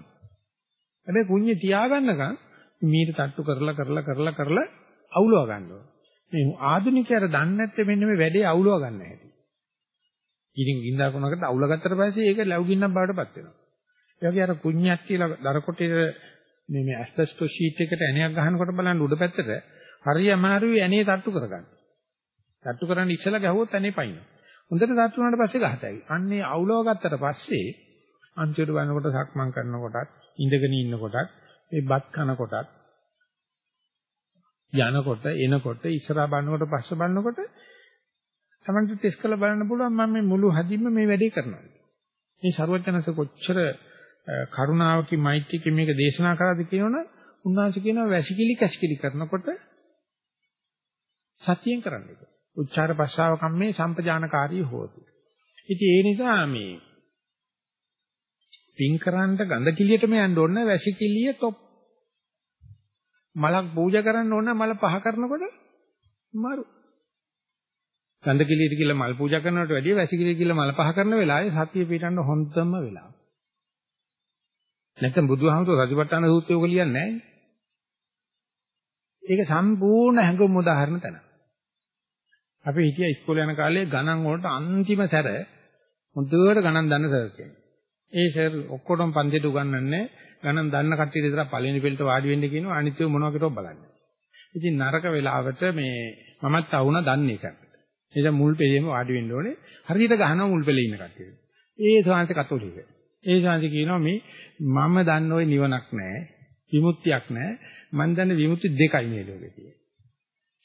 හැබැයි කුඤ්ඤේ තියාගන්නකන් මීට තට්ටු කරලා කරලා කරලා කරලා අවුලව ගන්නවා. මේ ආධුනිකයර දන්නේ නැත්තේ මෙන්න මේ වැඩේ අවුලව ගන්න හැටි. ඉතින් ගින්දා කොනකට අවුල ගත්තට පස්සේ ඒක ලැබු ගින්නක් බාටපත් වෙනවා. ඒ වගේ අර කුණ්‍යක් කියලා දර කොටේ මේ මේ ඇස්බෙස්ටෝ ෂීට් එකට ඇණයක් ගහනකොට බලන්න උඩ පැත්තට හරිය අමාරුයි ඇණේ තට්ටු කරගන්න. තට්ටු කරන්න ඉස්සලා ගැහුවොත් ඇණේ පයින්න. හොඳට තට්ටු වුණාට පස්සේ ගහතයි. අන්නේ අවුලව ගත්තට පස්සේ අන්තිමට බලනකොට සක්මන් කරනකොටත් ඉඳගෙන ඉන්නකොටත් මේ බත් කනකොටත් යනකොට එනකොට ඉස්සරහා බලනකොට පස්ස බලනකොට තමයි ටෙස්ට් කරලා බලන්න පුළුවන් මම මේ මුළු හදින්ම මේ වැඩේ කරනවා. මේ ਸਰවඥාස කොච්චර කරුණාවකින් මෛත්‍රියකින් මේක දේශනා කරාද කියනවනම් උන්වහන්සේ කියනවා වැසිකිලි කැසිකිලි කරනකොට සතියෙන් කරන්න ඒක. උච්චාර භාෂාව කම්මේ සම්පජානකාරී හොතු. ඉතින් ඒ නිසා මේ පින් කරන්නට ගඳ කිලියටම යන්න ඕන වැසිකිලිය টොප්. මලක් පූජා කරන්න ඕන මල පහ කරනකොට මරු ගන්ධ කිලියට කියලා මල් පූජා කරනවට වැඩිය වැසි කිලියට කියලා මල පහ කරන වෙලාවේ සතිය පිටන්න හොඳම වෙලාව. නැත්නම් බුදුහාමුදුරුවෝ සතිපට්ඨාන සූත්‍රය ඔක ලියන්නේ නැහැ. ඒක සම්පූර්ණ හැඟුම් උදාහරණ තැන. අපි හිටිය ඉස්කෝලේ යන කාලේ ගණන් වලට අන්තිම සැර හොඳට ගණන් දන්න සර් කෙනෙක්. ඒ සර් ඔක්කොටම පන්තියට උගන්වන්නේ ගණන් දන්න කට්ටිය විතර පළවෙනි පිළට වාඩි වෙන්න කියනවා අනිත්‍යව මොනවා කරොත් බලන්න. ඉතින් නරක වෙලාවට මේ මමත් ආවුණා දන්නේ එක. එනිසා මුල් පෙළේම වාඩි වෙන්න ඕනේ. හරියට ගහනවා මුල් පෙළේ ඉන්න කට්ටිය. ඒ ශාන්ති කතෝලික. ඒ ශාන්ති කියනවා මේ මම දන්න ওই නිවනක් නැහැ. විමුක්තියක් නැහැ. මම දන්න විමුක්ති දෙකයි මේ ලෝකේ තියෙන්නේ.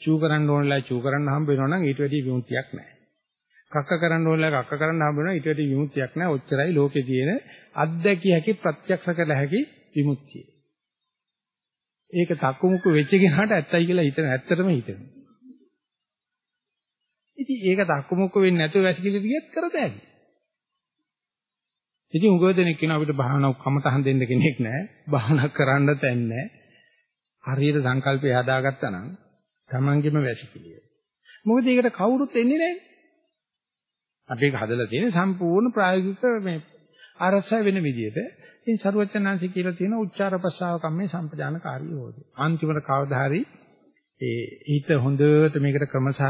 චූ කරන්න ඕනලා චූ කරන්න හම්බ වෙනවා නම් ඊට වැඩි විමුක්තියක් නැහැ. කක්ක කරන්න ඕනලා කක්ක කරන්න හම්බ වෙනවා ඊට වැඩි විමුක්තියක් නැහැ. ඔච්චරයි ලෝකේ තියෙන අත්දැකිය හැකි ප්‍රත්‍යක්ෂ කළ හැකි විමුක්තිය. ඒක තක්කුමුක්කු වෙච්ච කෙනාට ඇත්තයි කියලා හිතන ඇත්තටම හිතෙනවා. ඉතින් ඒක තක්කුමුක්කු වෙන්නේ නැතුව වැසිකිලි දිගට කරතෑයි. ඉතින් උගව දෙනෙක් කියන අපිට භාවනාව කමතහන් දෙන්න කෙනෙක් නැහැ. භාවනා කරන්න තැන් නැහැ. හරියට සංකල්පය හදාගත්තා නම් Tamanගෙම වැසිකිලිය. මොකද ඒකට කවුරුත් එන්නේ නැහැ. අපි ඒක හදලා තියෙන සම්පූර්ණ ප්‍රායෝගික මේ අරස වෙන විදිහට. ඉතින් සරුවචනාංශي කියලා තියෙන උච්චාර ප්‍රසාව කම්මේ සම්පජානකාරී හොදේ. අන්තිමට කවදා හරි ඒ හිත හොඳට මේකට ක්‍රමසහ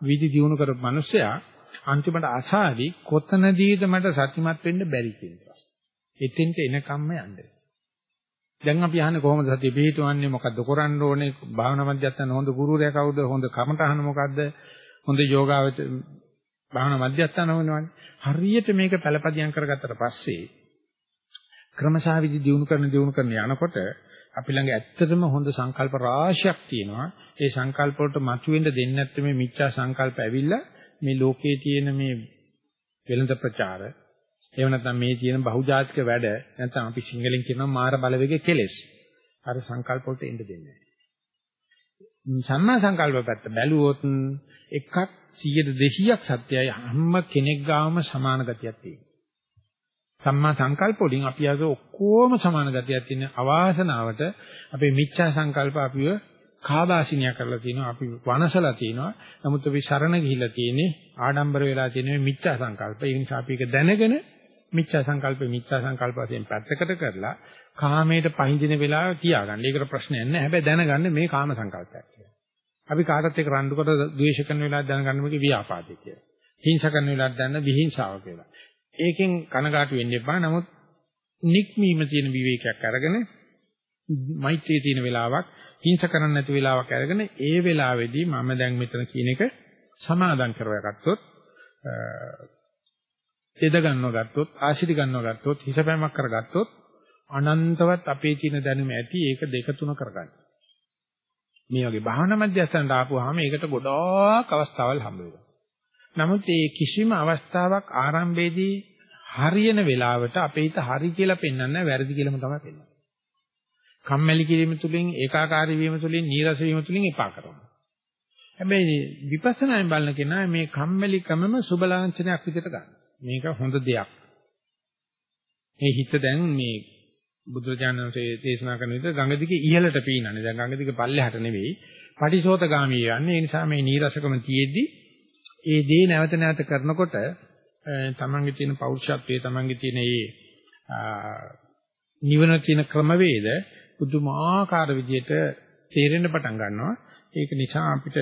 විදි දියුණු කරපු මිනිස්සයා අන්තිමට අසාවි කොතනදීද මට සත්‍යමත් වෙන්න බැරි කියන ප්‍රශ්න. එතෙන්ට එනකම්ම යන්නේ. දැන් අපි අහන්නේ කොහොමද සතිය පිහිටවන්නේ මොකද්ද කරන්න ඕනේ භාවනා මධ්‍යස්ථාන හොඳ ගුරුවරයා කවුද හොඳ කමටහන මොකද්ද හොඳ යෝගාවච භාවනා මධ්‍යස්ථාන වෙනවනේ හරියට මේක පළපදියම් කරගත්තට පස්සේ ක්‍රමශා විදි දියුණු කරන දියුණු කරන යනකොට අපි ළඟ ඇත්තටම හොඳ සංකල්ප රාශියක් තියෙනවා ඒ සංකල්ප වලට මතුවෙන්න දෙන්නේ නැත්නම් මේ මිච්ඡා සංකල්ප ඇවිල්ලා මේ ලෝකයේ තියෙන මේ වෙළඳ ප්‍රචාර එහෙම නැත්නම් මේ තියෙන බහුජාතික වැඩ නැත්නම් අපි සිංහලෙන් කියනවා මාර බලවේගයේ කෙලෙස්. අර සංකල්ප වලට එන්න දෙන්නේ නැහැ. සම්මා සංකල්ප පැත්ත බැලුවොත් එකක් 100 200ක් සත්‍යයි හැම කෙනෙක් ගාවම සමාන ගතියක් තියෙනවා. සම්මා සංකල්ප වලින් අපි අද ඔක්කොම සමාන ගතියක් තියෙන අවාසනාවට අපේ මිච්ඡා සංකල්ප අපිව කාබාසිනිය කරලා තිනවා අපි වනසලා තිනවා නමුත් අපි සරණ ගිහිල්ලා තියෙන්නේ ආඩම්බර වෙලා තියෙන මේ මිච්ඡා සංකල්ප ඒ නිසා අපි ඒක දැනගෙන මිච්ඡා සංකල්ප මිච්ඡා සංකල්ප වශයෙන් පැත්තකට කරලා කාමයට පහඳින වෙලාව තියාගන්න. ඒකට ප්‍රශ්නයක් නැහැ. හැබැයි දැනගන්න මේ කාම සංකල්පයක් කියලා. අපි කාටත් එක්ක රණ්ඩු කොට ද්වේෂ කරන වෙලාව දැනගන්න මේක ව්‍යාපාදේ කියලා. හිංසා කරන වෙලාවට දැනන විහිංසාව කියලා. ඒකෙන් කනගාටු වෙන්න එපා. නමුත් නික්මීම තියෙන විවේකයක් අරගෙන මෛත්‍රියේ තියෙන වෙලාවක් හිංස කරන්නේ නැති වෙලාවක් අරගෙන ඒ වෙලාවේදී මම දැන් මෙතන කියන එක සමාදම් කරවගත්තොත් එද ගන්නව ගත්තොත් ආශිර්වාද ගන්නව ගත්තොත් හිසපෑමක් කරගත්තොත් අනන්තවත් අපේ තියෙන දැනුම ඇති ඒක දෙක තුන කරගන්න. මේ වගේ භාවනා මධ්‍යස්ථානට ආපුවාම ඒකට ගොඩාක් අවස්ථාවල් හම්බ වෙනවා. නමුත් ඒ කිසිම අවස්ථාවක් ආරම්භයේදී හරියන වෙලාවට අපේ හිත හරි කියලා පෙන්වන්නේ වැරදි කියලාම තමයි පෙන්වන්නේ. කම්මැලි කිරීම තුළින් ඒකාකාරී වීම තුළින් නීරස වීම තුළින් එපා කරනවා. හැබැයි විපස්සනායෙන් බලන කෙනා මේ කම්මැලිකමම සුබ ලාංඡනයක් විදිහට ගන්නවා. මේක හොඳ දෙයක්. මේ හිත දැන් මේ බුදුරජාණන්සේ දේශනා කරන විදිහට ගඟ දිගේ ඉහළට පීනන්නේ. දැන් ගඟ දිගේ පල්ලෙහාට නෙවෙයි. පටිසෝතගාමී යන්නේ. ඒ නිසා මේ නීරසකම තියෙද්දි ඒ දේ නැවත නැවත කරනකොට තමන්ගේ තියෙන පෞරුෂත්වයේ තමන්ගේ තියෙන ඒ නිවන තියෙන ක්‍රමවේද පුදුමාකාර විදිහට තේරෙන්න පටන් ගන්නවා. ඒක නිසා අපිට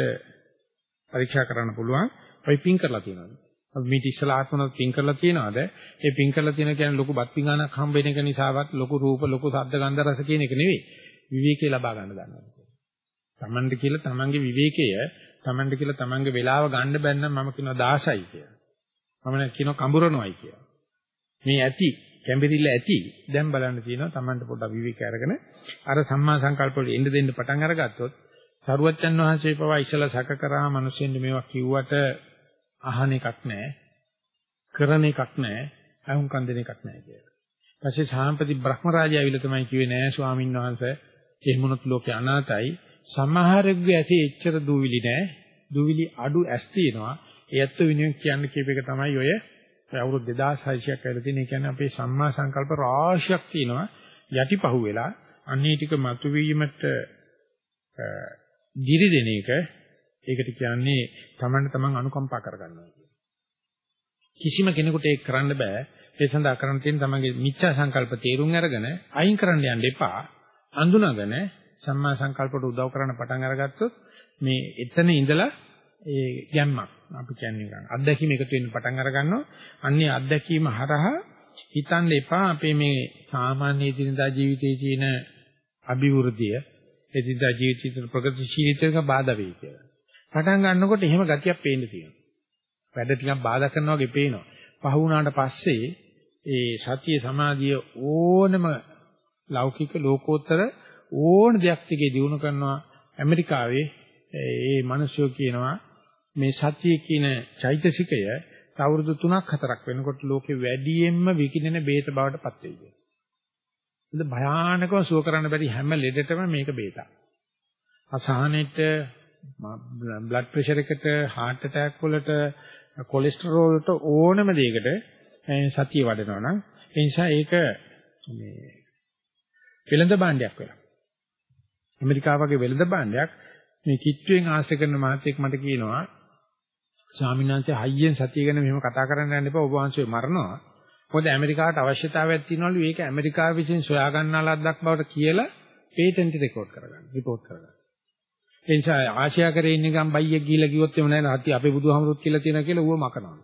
පරීක්ෂා කරන්න පුළුවන්. අපි පින් කරලා තියෙනවා. අපි මේ ඉස්සලා ආත්මනොත් පින් කරලා තියනවාද? ඒ පින් කරලා තියෙන කියන්නේ ලොකු බත් පිඟානක් හම්බ වෙන එක නිසාවත් ලොකු රූප ලොකු ශබ්ද ගන්ධ රස කියන එක නෙවෙයි. විවේකේ ලබා ගන්න ගන්නවා. තමන්ට කියලා තමන්ගේ විවේකය, තමන්ට කියලා තමන්ගේ වේලාව ගන්න බැන්න මම කියනවා දාසයි කියලා. මම කියනවා කඹරනොයි කියලා. මේ ඇති කැඹිරිල්ල ඇති දැන් බලන්න තියෙනවා තමන්ට පොඩ්ඩක් විවේක අරගෙන අර සම්මා සංකල්ප වල එන්න දෙන්න පටන් අරගත්තොත් සරුවච්චන් වහන්සේ පවා ඉස්සලා සැක කරා මිනිස්සුන්ට මේවා කිව්වට අහන එකක් නැහැ. කරන එකක් නැහැ. අහුම්කම් දෙන එකක් නැහැ කියලා. ඊපස්සේ සාම්පති බ්‍රහ්මරාජය ඇවිල්ලා තමයි කිව්වේ නෑ ස්වාමීන් වහන්සේ එහෙමනොත් ලෝකේ අනාතයි. සමහරෙක්ගේ ඇසේ එච්චර දූවිලි නෑ. දූවිලි අඩු ඇස් තියෙනවා. ඒත් විනය කියන්නේ කියප එක තමයි ඔය අවුරුදු 2600ක් ඇවිල්ලා තියෙන. ඒ කියන්නේ අපේ සම්මා සංකල්ප රාශියක් තියෙනවා. යටිපහුව වෙලා අන්නේ ටික මතුවීමට දිරි දෙන එක ඒකට කියන්නේ තමන්ට තමන් අනුකම්පා කරගන්නවා කිසිම කෙනෙකුට ඒක කරන්න බෑ. ඒ සඳහා කරන්න තියෙන තමන්ගේ මිච්ඡා සංකල්ප තේරුම් අරගෙන අයින් කරන්න යන්න එපා. අඳුනගෙන සම්මා සංකල්පට උදව් කරන්න පටන් අරගත්තොත් මේ එතන ඉඳලා ඒ ගැම්මක් අපි කියන්නේ නිකන් අත්දැකීම එකතු වෙන්න පටන් අර ගන්නවා. අන්නේ අත්දැකීම හරහා හිතන්න එපා අපේ මේ සාමාන්‍ය දිනදා ජීවිතයේ තියෙන අභිවෘද්ධිය එදිනදා ජීවිතේ ප්‍රගතිශීලීත්වයක බාධා වෙයි කියලා. පටන් ගන්නකොට එහෙම ගතියක් පේන්න තියෙනවා. වැඩ ටිකක් බාධා කරනවා වගේ පේනවා. පහ වුණාට පස්සේ ඒ සතිය සමාධිය ඕනම ලෞකික ලෝකෝත්තර ඕන දෙයක් දිගේ දිනු කරනවා ඇමරිකාවේ ඒ මිනිස්සු කියනවා මේ සතිය කියන චෛතසිකය අවුරුදු 3ක් 4ක් වෙනකොට ලෝකෙ වැඩියෙන්ම විකිනෙන බේත බවට පත් වෙයි කියලා. ඒක භයානකව සුව කරන්න බැරි හැම ලෙඩටම මේක බේතක්. අසහනෙට බ්ලඩ් ප්‍රෙෂර් එකට heart attack වලට කොලෙස්ටරෝල් වලට ඕනම දෙයකට සතිය වඩනවා නම් ඒ නිසා ඒක මේ වෙළඳ භාණ්ඩයක් වෙලා. ඇමරිකාව වගේ වෙළඳ භාණ්ඩයක් මේ කිට්ටුවෙන් ආශ්‍රය කරන මාත්‍යෙක් මට කියනවා ස්වාමීන් වහන්සේ හයියෙන් සතිය ගැන මෙහෙම කතා කරන්න යන්න එපා ඔබ වහන්සේ මරනවා. මොකද ඇමරිකාවට අවශ්‍යතාවයක් තියෙනවලු ඒක ඇමරිකාව විසින් සොයා ගන්නා ලද්දක් බවට කියලා පේටන්ට් රෙකෝඩ් කරගන්න, රිපෝට් කරගන්න. ඒ නිසා ආශියා කරේ ඉන්න ගම් බයියෙක් ගිහිල්ලා කිව්වොත් එම නැහැ නැති අපේ බුදුහාමුදුරුවෝ කියලා තියෙනවා කියලා ඌව මකනවා.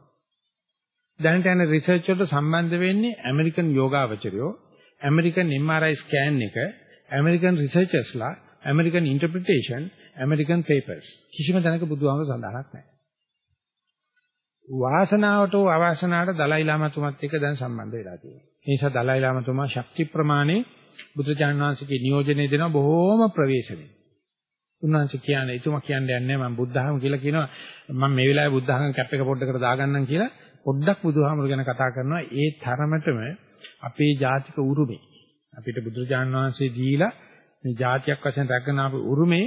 දැනට යන රිසර්ච් වලට සම්බන්ධ වෙන්නේ ඇමරිකන් යෝගාවචරයෝ, ඇමරිකන් MRI ස්කෑන් එක, ඇමරිකන් රිසර්චර්ස්ලා, ඇමරිකන් ඉන්ටර්ප්‍රිටේෂන්, ඇමරිකන් පේපර්ස්. කිසිම තැනක බුදුහාමුදුරුවෝ සඳහනක් නැහැ. වාසනාවට හෝ අවාසනාවට දලයි ලාමතුමත් එක්ක දැන් සම්බන්ධ වෙලා තියෙනවා. ඒ නිසා දලයි ලාමතුමා ශක්ති ප්‍රමාණය බුදුචාන් වහන්සේගේ නියෝජනය දෙනවා බොහෝම ප්‍රවේශමෙන්. උන්වහන්සේ කියන්නේ එතුමා කියන්නේ නැහැ මම බුද්ධහම කියලා කියනවා මම මේ වෙලාවේ බුද්ධහම කැප් එක පොඩ්ඩකට දාගන්නම් කියලා පොඩ්ඩක් බුදුහාමුදුර ගැන කතා කරනවා ඒ තරමටම අපේ ජාතික උරුමේ අපිට බුදුරජාන් වහන්සේ දීලා මේ ජාතියක් වශයෙන් රැකගෙන ආපු උරුමේ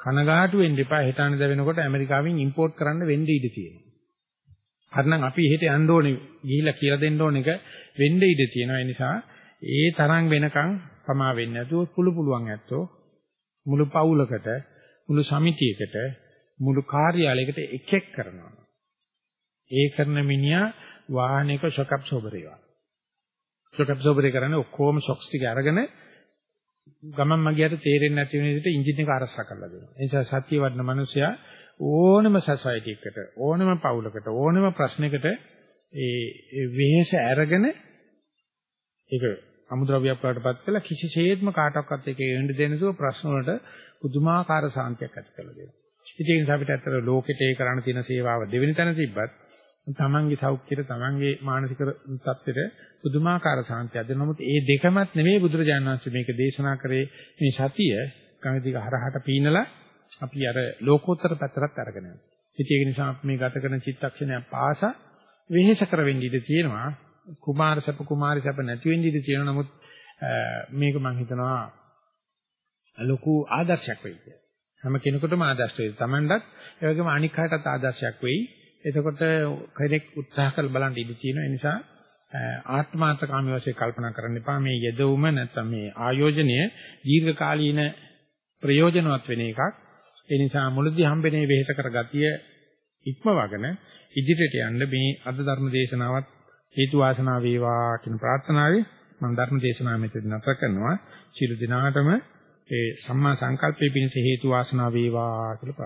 කනගාටු වෙන්න එපා හිතාන දැවෙනකොට ඇමරිකාවෙන් ඉම්පෝට් කරන්න වෙන්න ඉඩ තියෙනවා. හරිනම් අපි එහෙට යන්න ඕනේ ගිහිල්ලා කියලා දෙන්න ඕන එක වෙන්න ඉඩ තියෙනවා. ඒ නිසා ඒ තරම් වෙනකන් පමා වෙන්නේ නැතුව පුළු පුළුවන් ඇත්තෝ මුළු පවුලකට මුළු සමිතියකට මුළු කාර්යාලයකට එක එක කරනවා. ඒ කරන මිනිහා වාහනයක ෂොක් ඇබ්සෝබර් ඒවා. ෂොක් ඇබ්සෝබර් කරන්නේ ඔක්කොම ෂොක්ස් ටික අරගෙන ගමන් මගියට තේරෙන්නේ නැති වෙන විදිහට එන්ජින් එක අරසා කරලා දෙනවා. ඒ නිසා සත්‍ය වඩන මිනිසයා ඕනම සොසයිටි එකකට ඕනම පවුලකට ඕනම ප්‍රශ්නයකට ඒ වෙහෙස අරගෙන ඒක අමුද්‍රව්‍යයක් වලටපත් කළා කිසිසේත්ම කාටවත් ඒක එන්න දෙන්නසෝ ප්‍රශ්න වලට පුදුමාකාර සාන්තියක් ඇති කරලා දෙනවා. ඉතින් ඒ නිසා අපිට ඇත්තට ලෝකෙට ඒ කරන්න තියෙන සේවාව දෙවෙනි තැන තිබ්බත් තමන්ගේ සෞඛ්‍යයට තමන්ගේ මානසික තත්ත්වෙට පුදුමාකාර සාන්තියක් දෙන නමුත් ඒ දෙකමත් නෙමෙයි බුදුරජාණන් වහන්සේ මේක දේශනා කරේ මේ සතිය ගඟදිග හරහට පීනලා අපි අර ලෝකෝත්තර පැත්තට අරගෙන යනවා. ඉතින් ඒක නිසා අපි මේ ගත කරන චිත්තක්ෂණය පාසා වෙහෙස කර වෙන්න ඉඩ තියෙනවා. කුමාර සැප කුමාරි සැප නැති වෙන්න ඉඩ තියෙනවා. නමුත් මේක මම හිතනවා ලොකු ආදර්ශයක් වෙයි කියලා. හැම කෙනෙකුටම ආදර්ශ වෙයි. Tamanටත් ඒ වගේම අනික් අයටත් ආදර්ශයක් වෙයි. එතකොට කෙනෙක් උත්සාහ කරලා බලන්න ඉඩ තියෙනවා. ඒ නිසා ආත්මාර්ථකාමී වශයෙන් කල්පනා කරන්න එපා. මේ යෙදවුම නැත්නම් මේ ආයෝජනය දීර්ඝකාලීන ප්‍රයෝජනවත් වෙන එකක්. ඒ නිසා මුලදී හම්බෙනේ වෙහෙස කර ගතිය ඉක්මවගෙන ඉදිරියට යන්න මේ අද ධර්ම දේශනාවත් හේතු වාසනා වේවා කියන ප්‍රාර්ථනාවයි මම ධර්ම දේශනාව මෙතන නැතර කරනවා. සියලු දිනාටම ඒ සම්මා සංකල්පයේ පිණිස හේතු වාසනා වේවා කියලා